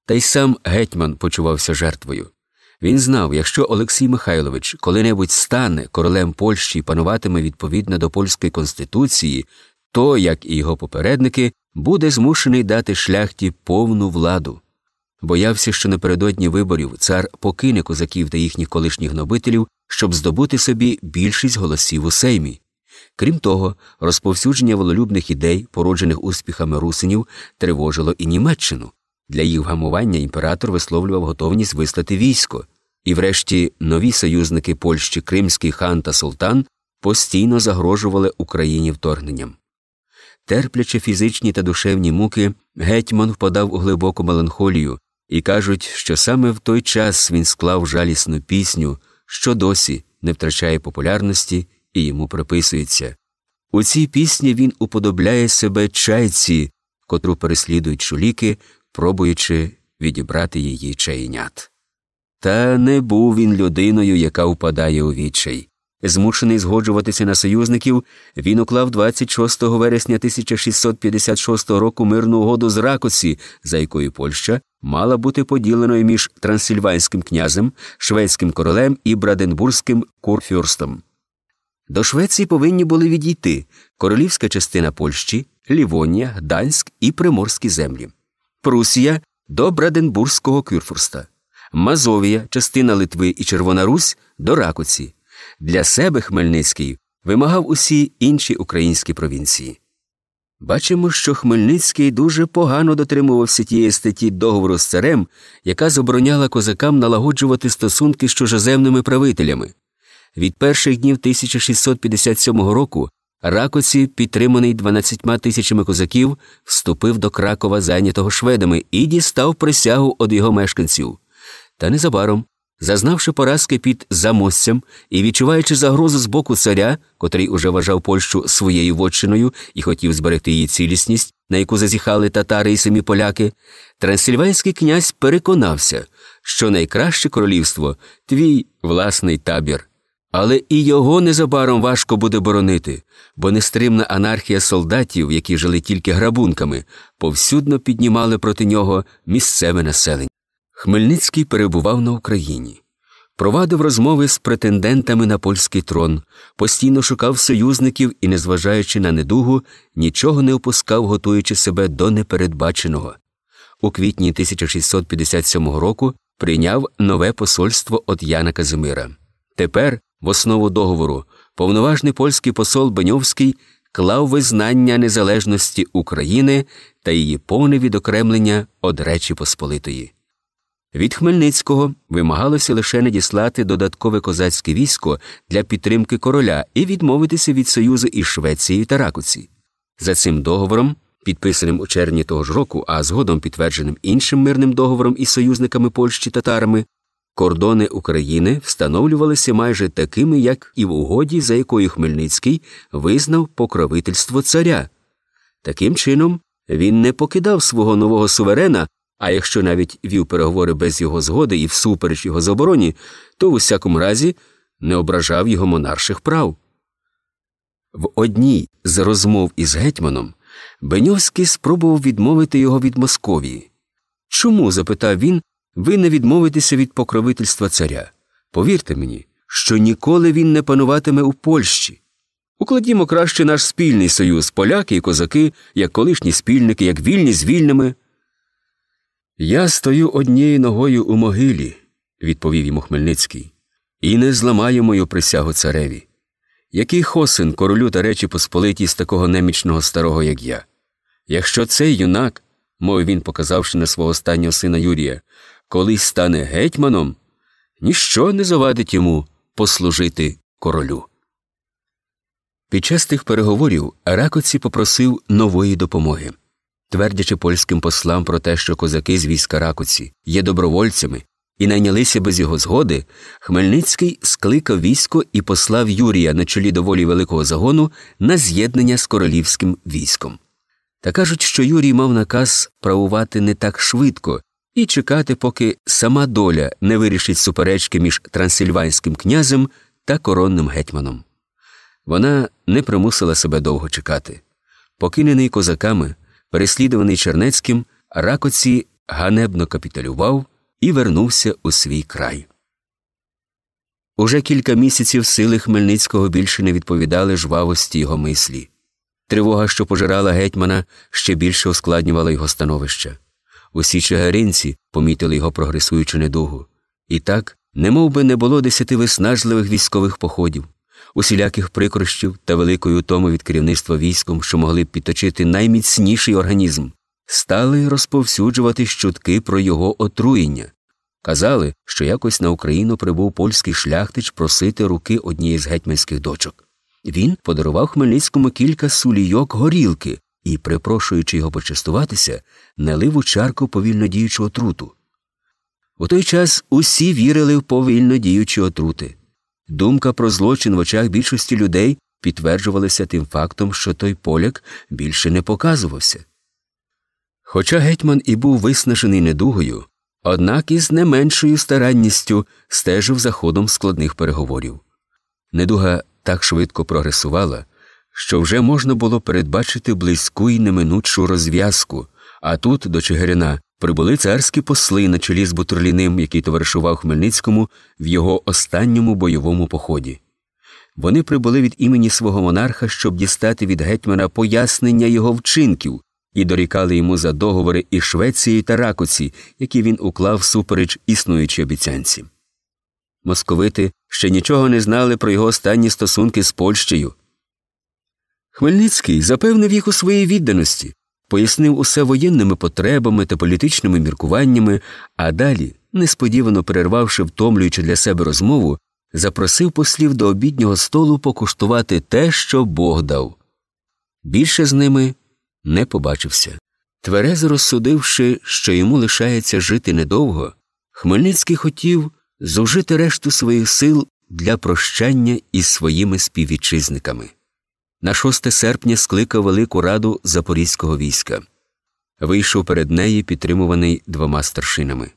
Та й сам гетьман почувався жертвою. Він знав, якщо Олексій Михайлович коли-небудь стане королем Польщі і пануватиме відповідно до польської конституції, то, як і його попередники, буде змушений дати шляхті повну владу. Боявся, що напередодні виборів цар покине козаків та їхніх колишніх нобителів, щоб здобути собі більшість голосів у сеймі. Крім того, розповсюдження вололюбних ідей, породжених успіхами русинів, тривожило і Німеччину. Для їх вгамування імператор висловлював готовність вислати військо, і, врешті, нові союзники Польщі, Кримський хан та Султан постійно загрожували Україні вторгненням. Терплячи фізичні та душевні муки, гетьман впадав у глибоку меланхолію, і кажуть, що саме в той час він склав жалісну пісню, що досі не втрачає популярності і йому приписується. У цій пісні він уподобляє себе чайці, котру переслідують чоліки, пробуючи відібрати її чайнят. Та не був він людиною, яка впадає у відчай. Змушений згоджуватися на союзників, він уклав 26 вересня 1656 року мирну угоду з Ракоці, за якою Польща мала бути поділеною між трансильванським князем, шведським королем і Браденбурзьким курфюрстом. До Швеції повинні були відійти королівська частина Польщі, Лівонія, Гданськ і Приморські землі, Прусія до Браденбурзького кюрфурста, Мазовія, частина Литви і Червона Русь до Ракоці. Для себе Хмельницький вимагав усі інші українські провінції. Бачимо, що Хмельницький дуже погано дотримувався тієї статті договору з царем, яка забороняла козакам налагоджувати стосунки з чужоземними правителями. Від перших днів 1657 року Ракоці, підтриманий 12 тисячами козаків, вступив до Кракова, зайнятого шведами, і дістав присягу від його мешканців. Та незабаром Зазнавши поразки під замостям і відчуваючи загрозу з боку царя, котрий уже вважав Польщу своєю вотчиною і хотів зберегти її цілісність, на яку зазіхали татари і самі поляки, трансильванський князь переконався, що найкраще королівство твій власний табір. Але і його незабаром важко буде боронити, бо нестримна анархія солдатів, які жили тільки грабунками, повсюдно піднімали проти нього місцеве населення. Хмельницький перебував на Україні, провадив розмови з претендентами на польський трон, постійно шукав союзників і, незважаючи на недугу, нічого не опускав, готуючи себе до непередбаченого. У квітні 1657 року прийняв нове посольство от Яна Казимира. Тепер, в основу договору, повноважний польський посол Беньовський клав визнання незалежності України та її повне відокремлення од Речі Посполитої. Від Хмельницького вимагалося лише надіслати додаткове козацьке військо для підтримки короля і відмовитися від союзу із Швецією та Ракуці. За цим договором, підписаним у червні того ж року, а згодом підтвердженим іншим мирним договором із союзниками Польщі татарами, кордони України встановлювалися майже такими, як і в угоді, за якою Хмельницький визнав покровительство царя. Таким чином, він не покидав свого нового суверена. А якщо навіть вів переговори без його згоди і всупереч його забороні, то в усякому разі не ображав його монарших прав. В одній з розмов із гетьманом Беньовський спробував відмовити його від Московії. Чому? запитав він, ви не відмовитеся від покровительства царя. Повірте мені, що ніколи він не пануватиме у Польщі. Укладімо краще наш спільний союз, поляки і козаки, як колишні спільники, як вільні з вільними. Я стою однією ногою у могилі, відповів йому Хмельницький, і не зламаю мою присягу цареві. Який хосин королю та речі посполитій з такого немічного старого, як я? Якщо цей юнак, мовив він, показавши на свого останнього сина Юрія, колись стане гетьманом, ніщо не завадить йому послужити королю. Під час тих переговорів Аракоці попросив нової допомоги. Твердячи польським послам про те, що козаки з війська Ракоці є добровольцями і найнялися без його згоди, Хмельницький скликав військо і послав Юрія на чолі доволі великого загону на з'єднання з королівським військом. Та кажуть, що Юрій мав наказ правувати не так швидко і чекати, поки сама доля не вирішить суперечки між трансильванським князем та коронним гетьманом. Вона не примусила себе довго чекати. Покинений козаками, переслідуваний Чернецьким, Ракоці ганебно капітулював і вернувся у свій край. Уже кілька місяців сили Хмельницького більше не відповідали жвавості його мислі. Тривога, що пожирала гетьмана, ще більше ускладнювала його становище. Усі чагаринці помітили його прогресуючу недугу. І так, немов би не було десяти виснажливих військових походів, усіляких прикрощів та великої утоми від керівництва військом, що могли б підточити найміцніший організм, стали розповсюджувати щутки про його отруєння. Казали, що якось на Україну прибув польський шляхтич просити руки однієї з гетьманських дочок. Він подарував Хмельницькому кілька сулійок горілки і, припрошуючи його почастуватися, налив у чарку повільно діючу отруту. У той час усі вірили в повільно діючі отрути. Думка про злочин в очах більшості людей підтверджувалася тим фактом, що той поляк більше не показувався. Хоча гетьман і був виснажений недугою, однак із не меншою старанністю стежив за ходом складних переговорів. Недуга так швидко прогресувала, що вже можна було передбачити близьку і неминучу розв'язку, а тут до Чигирина прибули царські посли на чолі з Бутурліним, який товаришував Хмельницькому в його останньому бойовому поході. Вони прибули від імені свого монарха, щоб дістати від гетьмана пояснення його вчинків, і дорікали йому за договори із Швецією та Ракоці, які він уклав супереч існуючій обіцянці. Московити ще нічого не знали про його останні стосунки з Польщею. Хмельницький запевнив їх у своїй відданості, пояснив усе воєнними потребами та політичними міркуваннями, а далі, несподівано перервавши втомлюючи для себе розмову, запросив послів до обіднього столу покуштувати те, що Бог дав. Більше з ними не побачився. Тверезо розсудивши, що йому лишається жити недовго, Хмельницький хотів зужити решту своїх сил для прощання із своїми співвітчизниками. На 6 серпня скликав Велику Раду Запорізького війська. Вийшов перед неї, підтримуваний двома старшинами.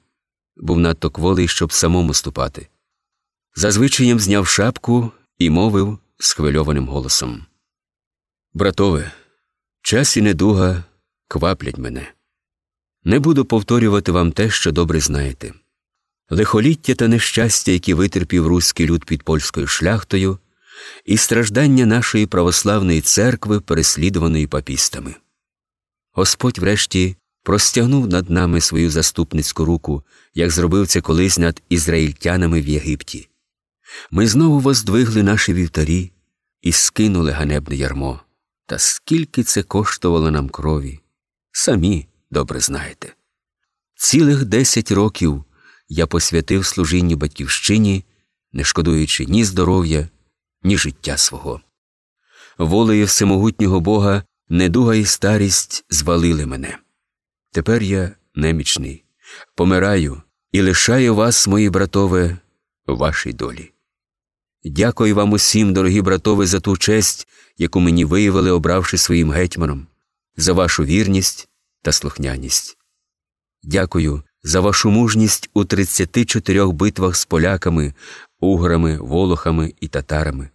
Був надто кволий, щоб самому ступати. За звичаєм зняв шапку і мовив схвильованим голосом Братове, час і недуга кваплять мене. Не буду повторювати вам те, що добре знаєте. Лихоліття та нещастя, які витерпів руський люд під польською шляхтою, і страждання нашої православної церкви, переслідуваної папістами. Господь, врешті, простягнув над нами свою заступницьку руку, як зробив це колись над ізраїльтянами в Єгипті. Ми знову воздвигли наші вівтарі і скинули ганебне ярмо. Та скільки це коштувало нам крові, самі добре знаєте. Цілих десять років я посвятив служінню батьківщині, не шкодуючи ні здоров'я, ні життя свого. Волею всемогутнього Бога недуга і старість звалили мене. Тепер я немічний, помираю і лишаю вас, мої братове, вашій долі. Дякую вам усім, дорогі братове, за ту честь, яку мені виявили, обравши своїм гетьманом, за вашу вірність та слухняність. Дякую за вашу мужність у 34 битвах з поляками, уграми, волохами і татарами.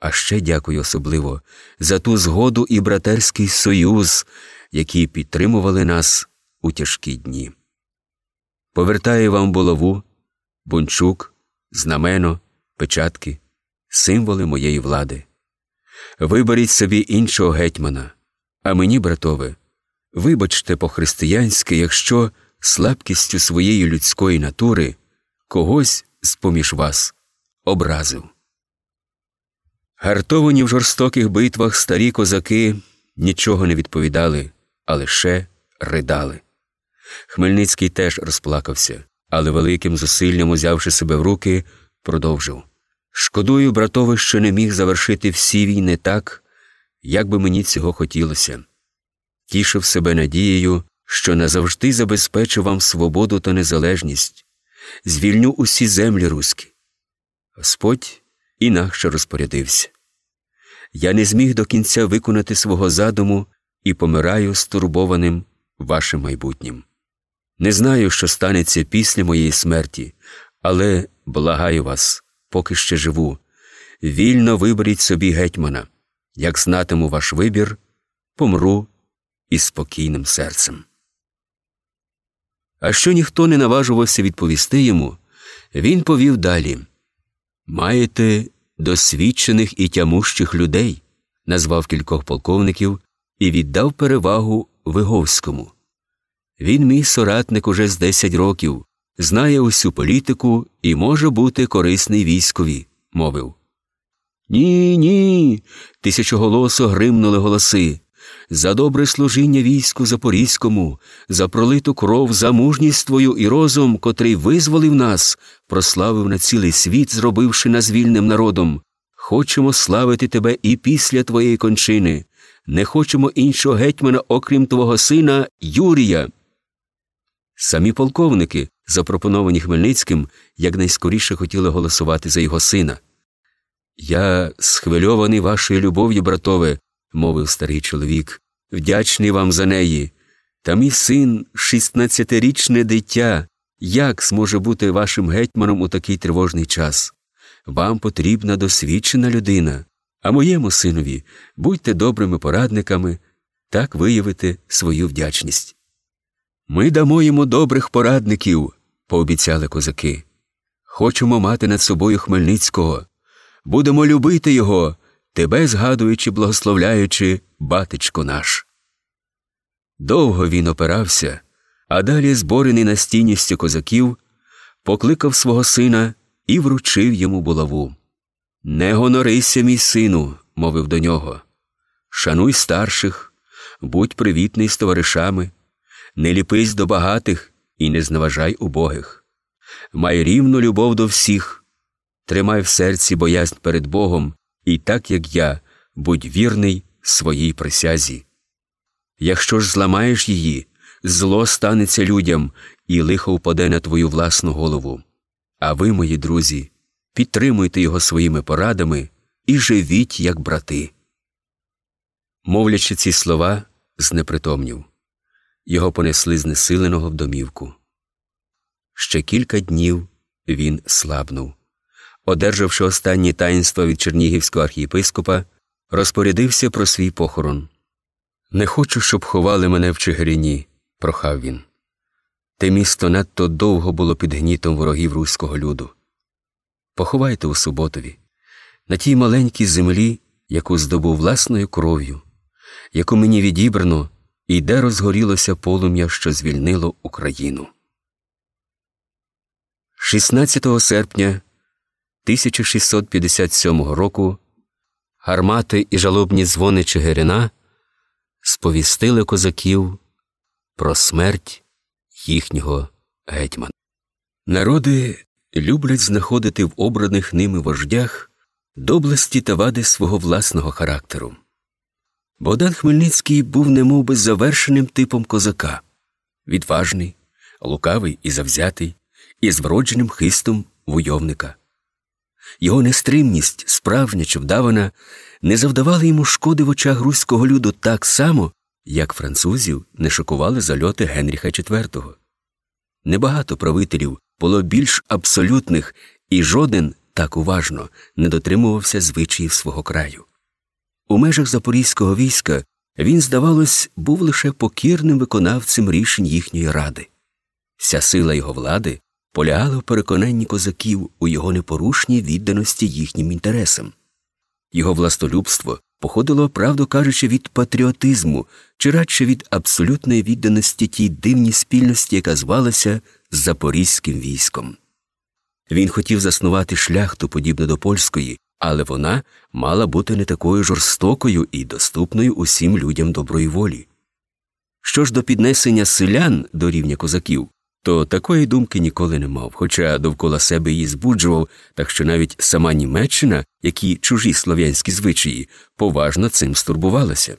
А ще дякую особливо за ту згоду і братерський союз, які підтримували нас у тяжкі дні. Повертаю вам булаву, бунчук, знамено, печатки, символи моєї влади. Виберіть собі іншого гетьмана, а мені, братове, вибачте по християнськи, якщо слабкістю своєї людської натури когось з поміж вас образив. Гартовані в жорстоких битвах старі козаки нічого не відповідали, а лише ридали. Хмельницький теж розплакався, але великим зусиллям, узявши себе в руки, продовжив Шкодую, братове, що не міг завершити всі війни так, як би мені цього хотілося. Тішив себе надією, що назавжди забезпечу вам свободу та незалежність, звільню усі землі руські. Господь інакше розпорядився. Я не зміг до кінця виконати свого задуму і помираю стурбованим вашим майбутнім. Не знаю, що станеться після моєї смерті, але благаю вас, поки ще живу. Вільно виберіть собі гетьмана. Як знатиму ваш вибір, помру із спокійним серцем. А що ніхто не наважувався відповісти йому, він повів далі Маєте досвідчених і тямущих людей, назвав кількох полковників і віддав перевагу Виговському. Він мій соратник уже з десять років, знає усю політику і може бути корисний військові, мовив. Ні, ні. Тисячоголосо гримнули голоси. За добре служіння війську Запорізькому, за пролиту кров, за мужність твою і розум, котрий визволив нас, прославив на цілий світ, зробивши нас вільним народом. Хочемо славити тебе і після твоєї кончини. Не хочемо іншого гетьмана, окрім твого сина Юрія. Самі полковники, запропоновані Хмельницьким, якнайскоріше хотіли голосувати за його сина. Я схвильований вашою любов'ю, братове, мовив старий чоловік, вдячний вам за неї. Та мій син шістнадцятирічне дитя. Як зможе бути вашим гетьманом у такий тривожний час? Вам потрібна досвідчена людина, а моєму синові будьте добрими порадниками, так виявити свою вдячність. Ми дамо йому добрих порадників, пообіцяли козаки. Хочемо мати над собою Хмельницького. Будемо любити його, тебе згадуючи, благословляючи, батечко наш. Довго він опирався, а далі, зборений на стійністю козаків, покликав свого сина і вручив йому булаву. Не гонорися, мій сину, мовив до нього. Шануй старших, будь привітний з товаришами, не ліпись до багатих і не зневажай убогих. Май рівну любов до всіх, тримай в серці боязнь перед Богом, і так, як я, будь вірний своїй присязі. Якщо ж зламаєш її, зло станеться людям, і лихо впаде на твою власну голову. А ви, мої друзі, підтримуйте його своїми порадами і живіть, як брати. Мовлячи ці слова, знепритомнів. Його понесли знесиленого в домівку. Ще кілька днів він слабнув. Одержавши останні таїнства від чернігівського архієпископа, розпорядився про свій похорон. Не хочу, щоб ховали мене в Чигирині, прохав він. Те місто надто довго було під гнітом ворогів руського люду. Поховайте у Суботові, на тій маленькій землі, яку здобув власною кров'ю, яку мені відібрано, і де розгорілося полум'я, що звільнило Україну. 16 серпня 1657 року гармати і жалобні дзвони Чигирина сповістили козаків про смерть їхнього гетьмана. Народи люблять знаходити в обраних ними вождях доблесті та вади свого власного характеру. Богдан Хмельницький був немовби завершеним типом козака відважний, лукавий і завзятий, і з вродженим хистом войовника. Його нестримність, справжня чи вдавана, не завдавали йому шкоди в очах руського люду так само, як французів не шокували зальоти Генріха IV. Небагато правителів було більш абсолютних, і жоден так уважно не дотримувався звичаїв свого краю. У межах запорізького війська він, здавалось, був лише покірним виконавцем рішень їхньої ради. Вся сила його влади полягала в переконанні козаків у його непорушній відданості їхнім інтересам. Його властолюбство походило, правду кажучи, від патріотизму чи радше від абсолютної відданості тій дивній спільності, яка звалася Запорізьким військом. Він хотів заснувати шляхту, подібну до польської, але вона мала бути не такою жорстокою і доступною усім людям доброї волі. Що ж до піднесення селян до рівня козаків, то такої думки ніколи не мав, хоча довкола себе її збуджував, так що навіть сама Німеччина, які чужі слов'янські звичаї, поважно цим стурбувалася.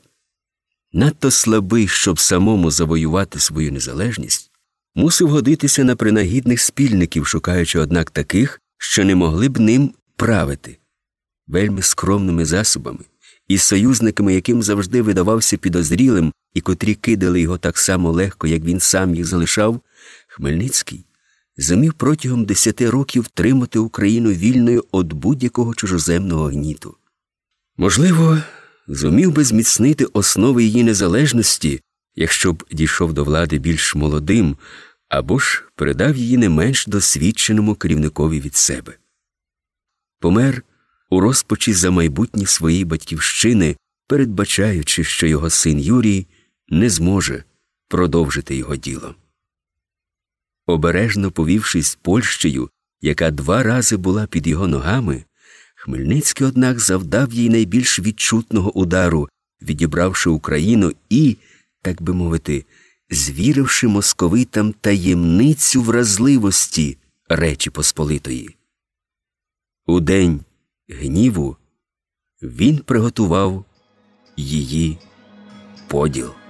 Надто слабий, щоб самому завоювати свою незалежність, мусив годитися на принагідних спільників, шукаючи, однак, таких, що не могли б ним правити, вельми скромними засобами, і союзниками, яким завжди видавався підозрілим і котрі кидали його так само легко, як він сам їх залишав, Хмельницький зумів протягом десяти років тримати Україну вільною від будь-якого чужоземного гніту. Можливо, зумів би зміцнити основи її незалежності, якщо б дійшов до влади більш молодим, або ж передав її не менш досвідченому керівникові від себе. Помер у розпачі за майбутнє своєї батьківщини, передбачаючи, що його син Юрій не зможе продовжити його діло. Обережно повівшись Польщею, яка два рази була під його ногами, Хмельницький, однак, завдав їй найбільш відчутного удару, відібравши Україну і, так би мовити, звіривши московитам таємницю вразливості Речі Посполитої. У день гніву він приготував її поділ.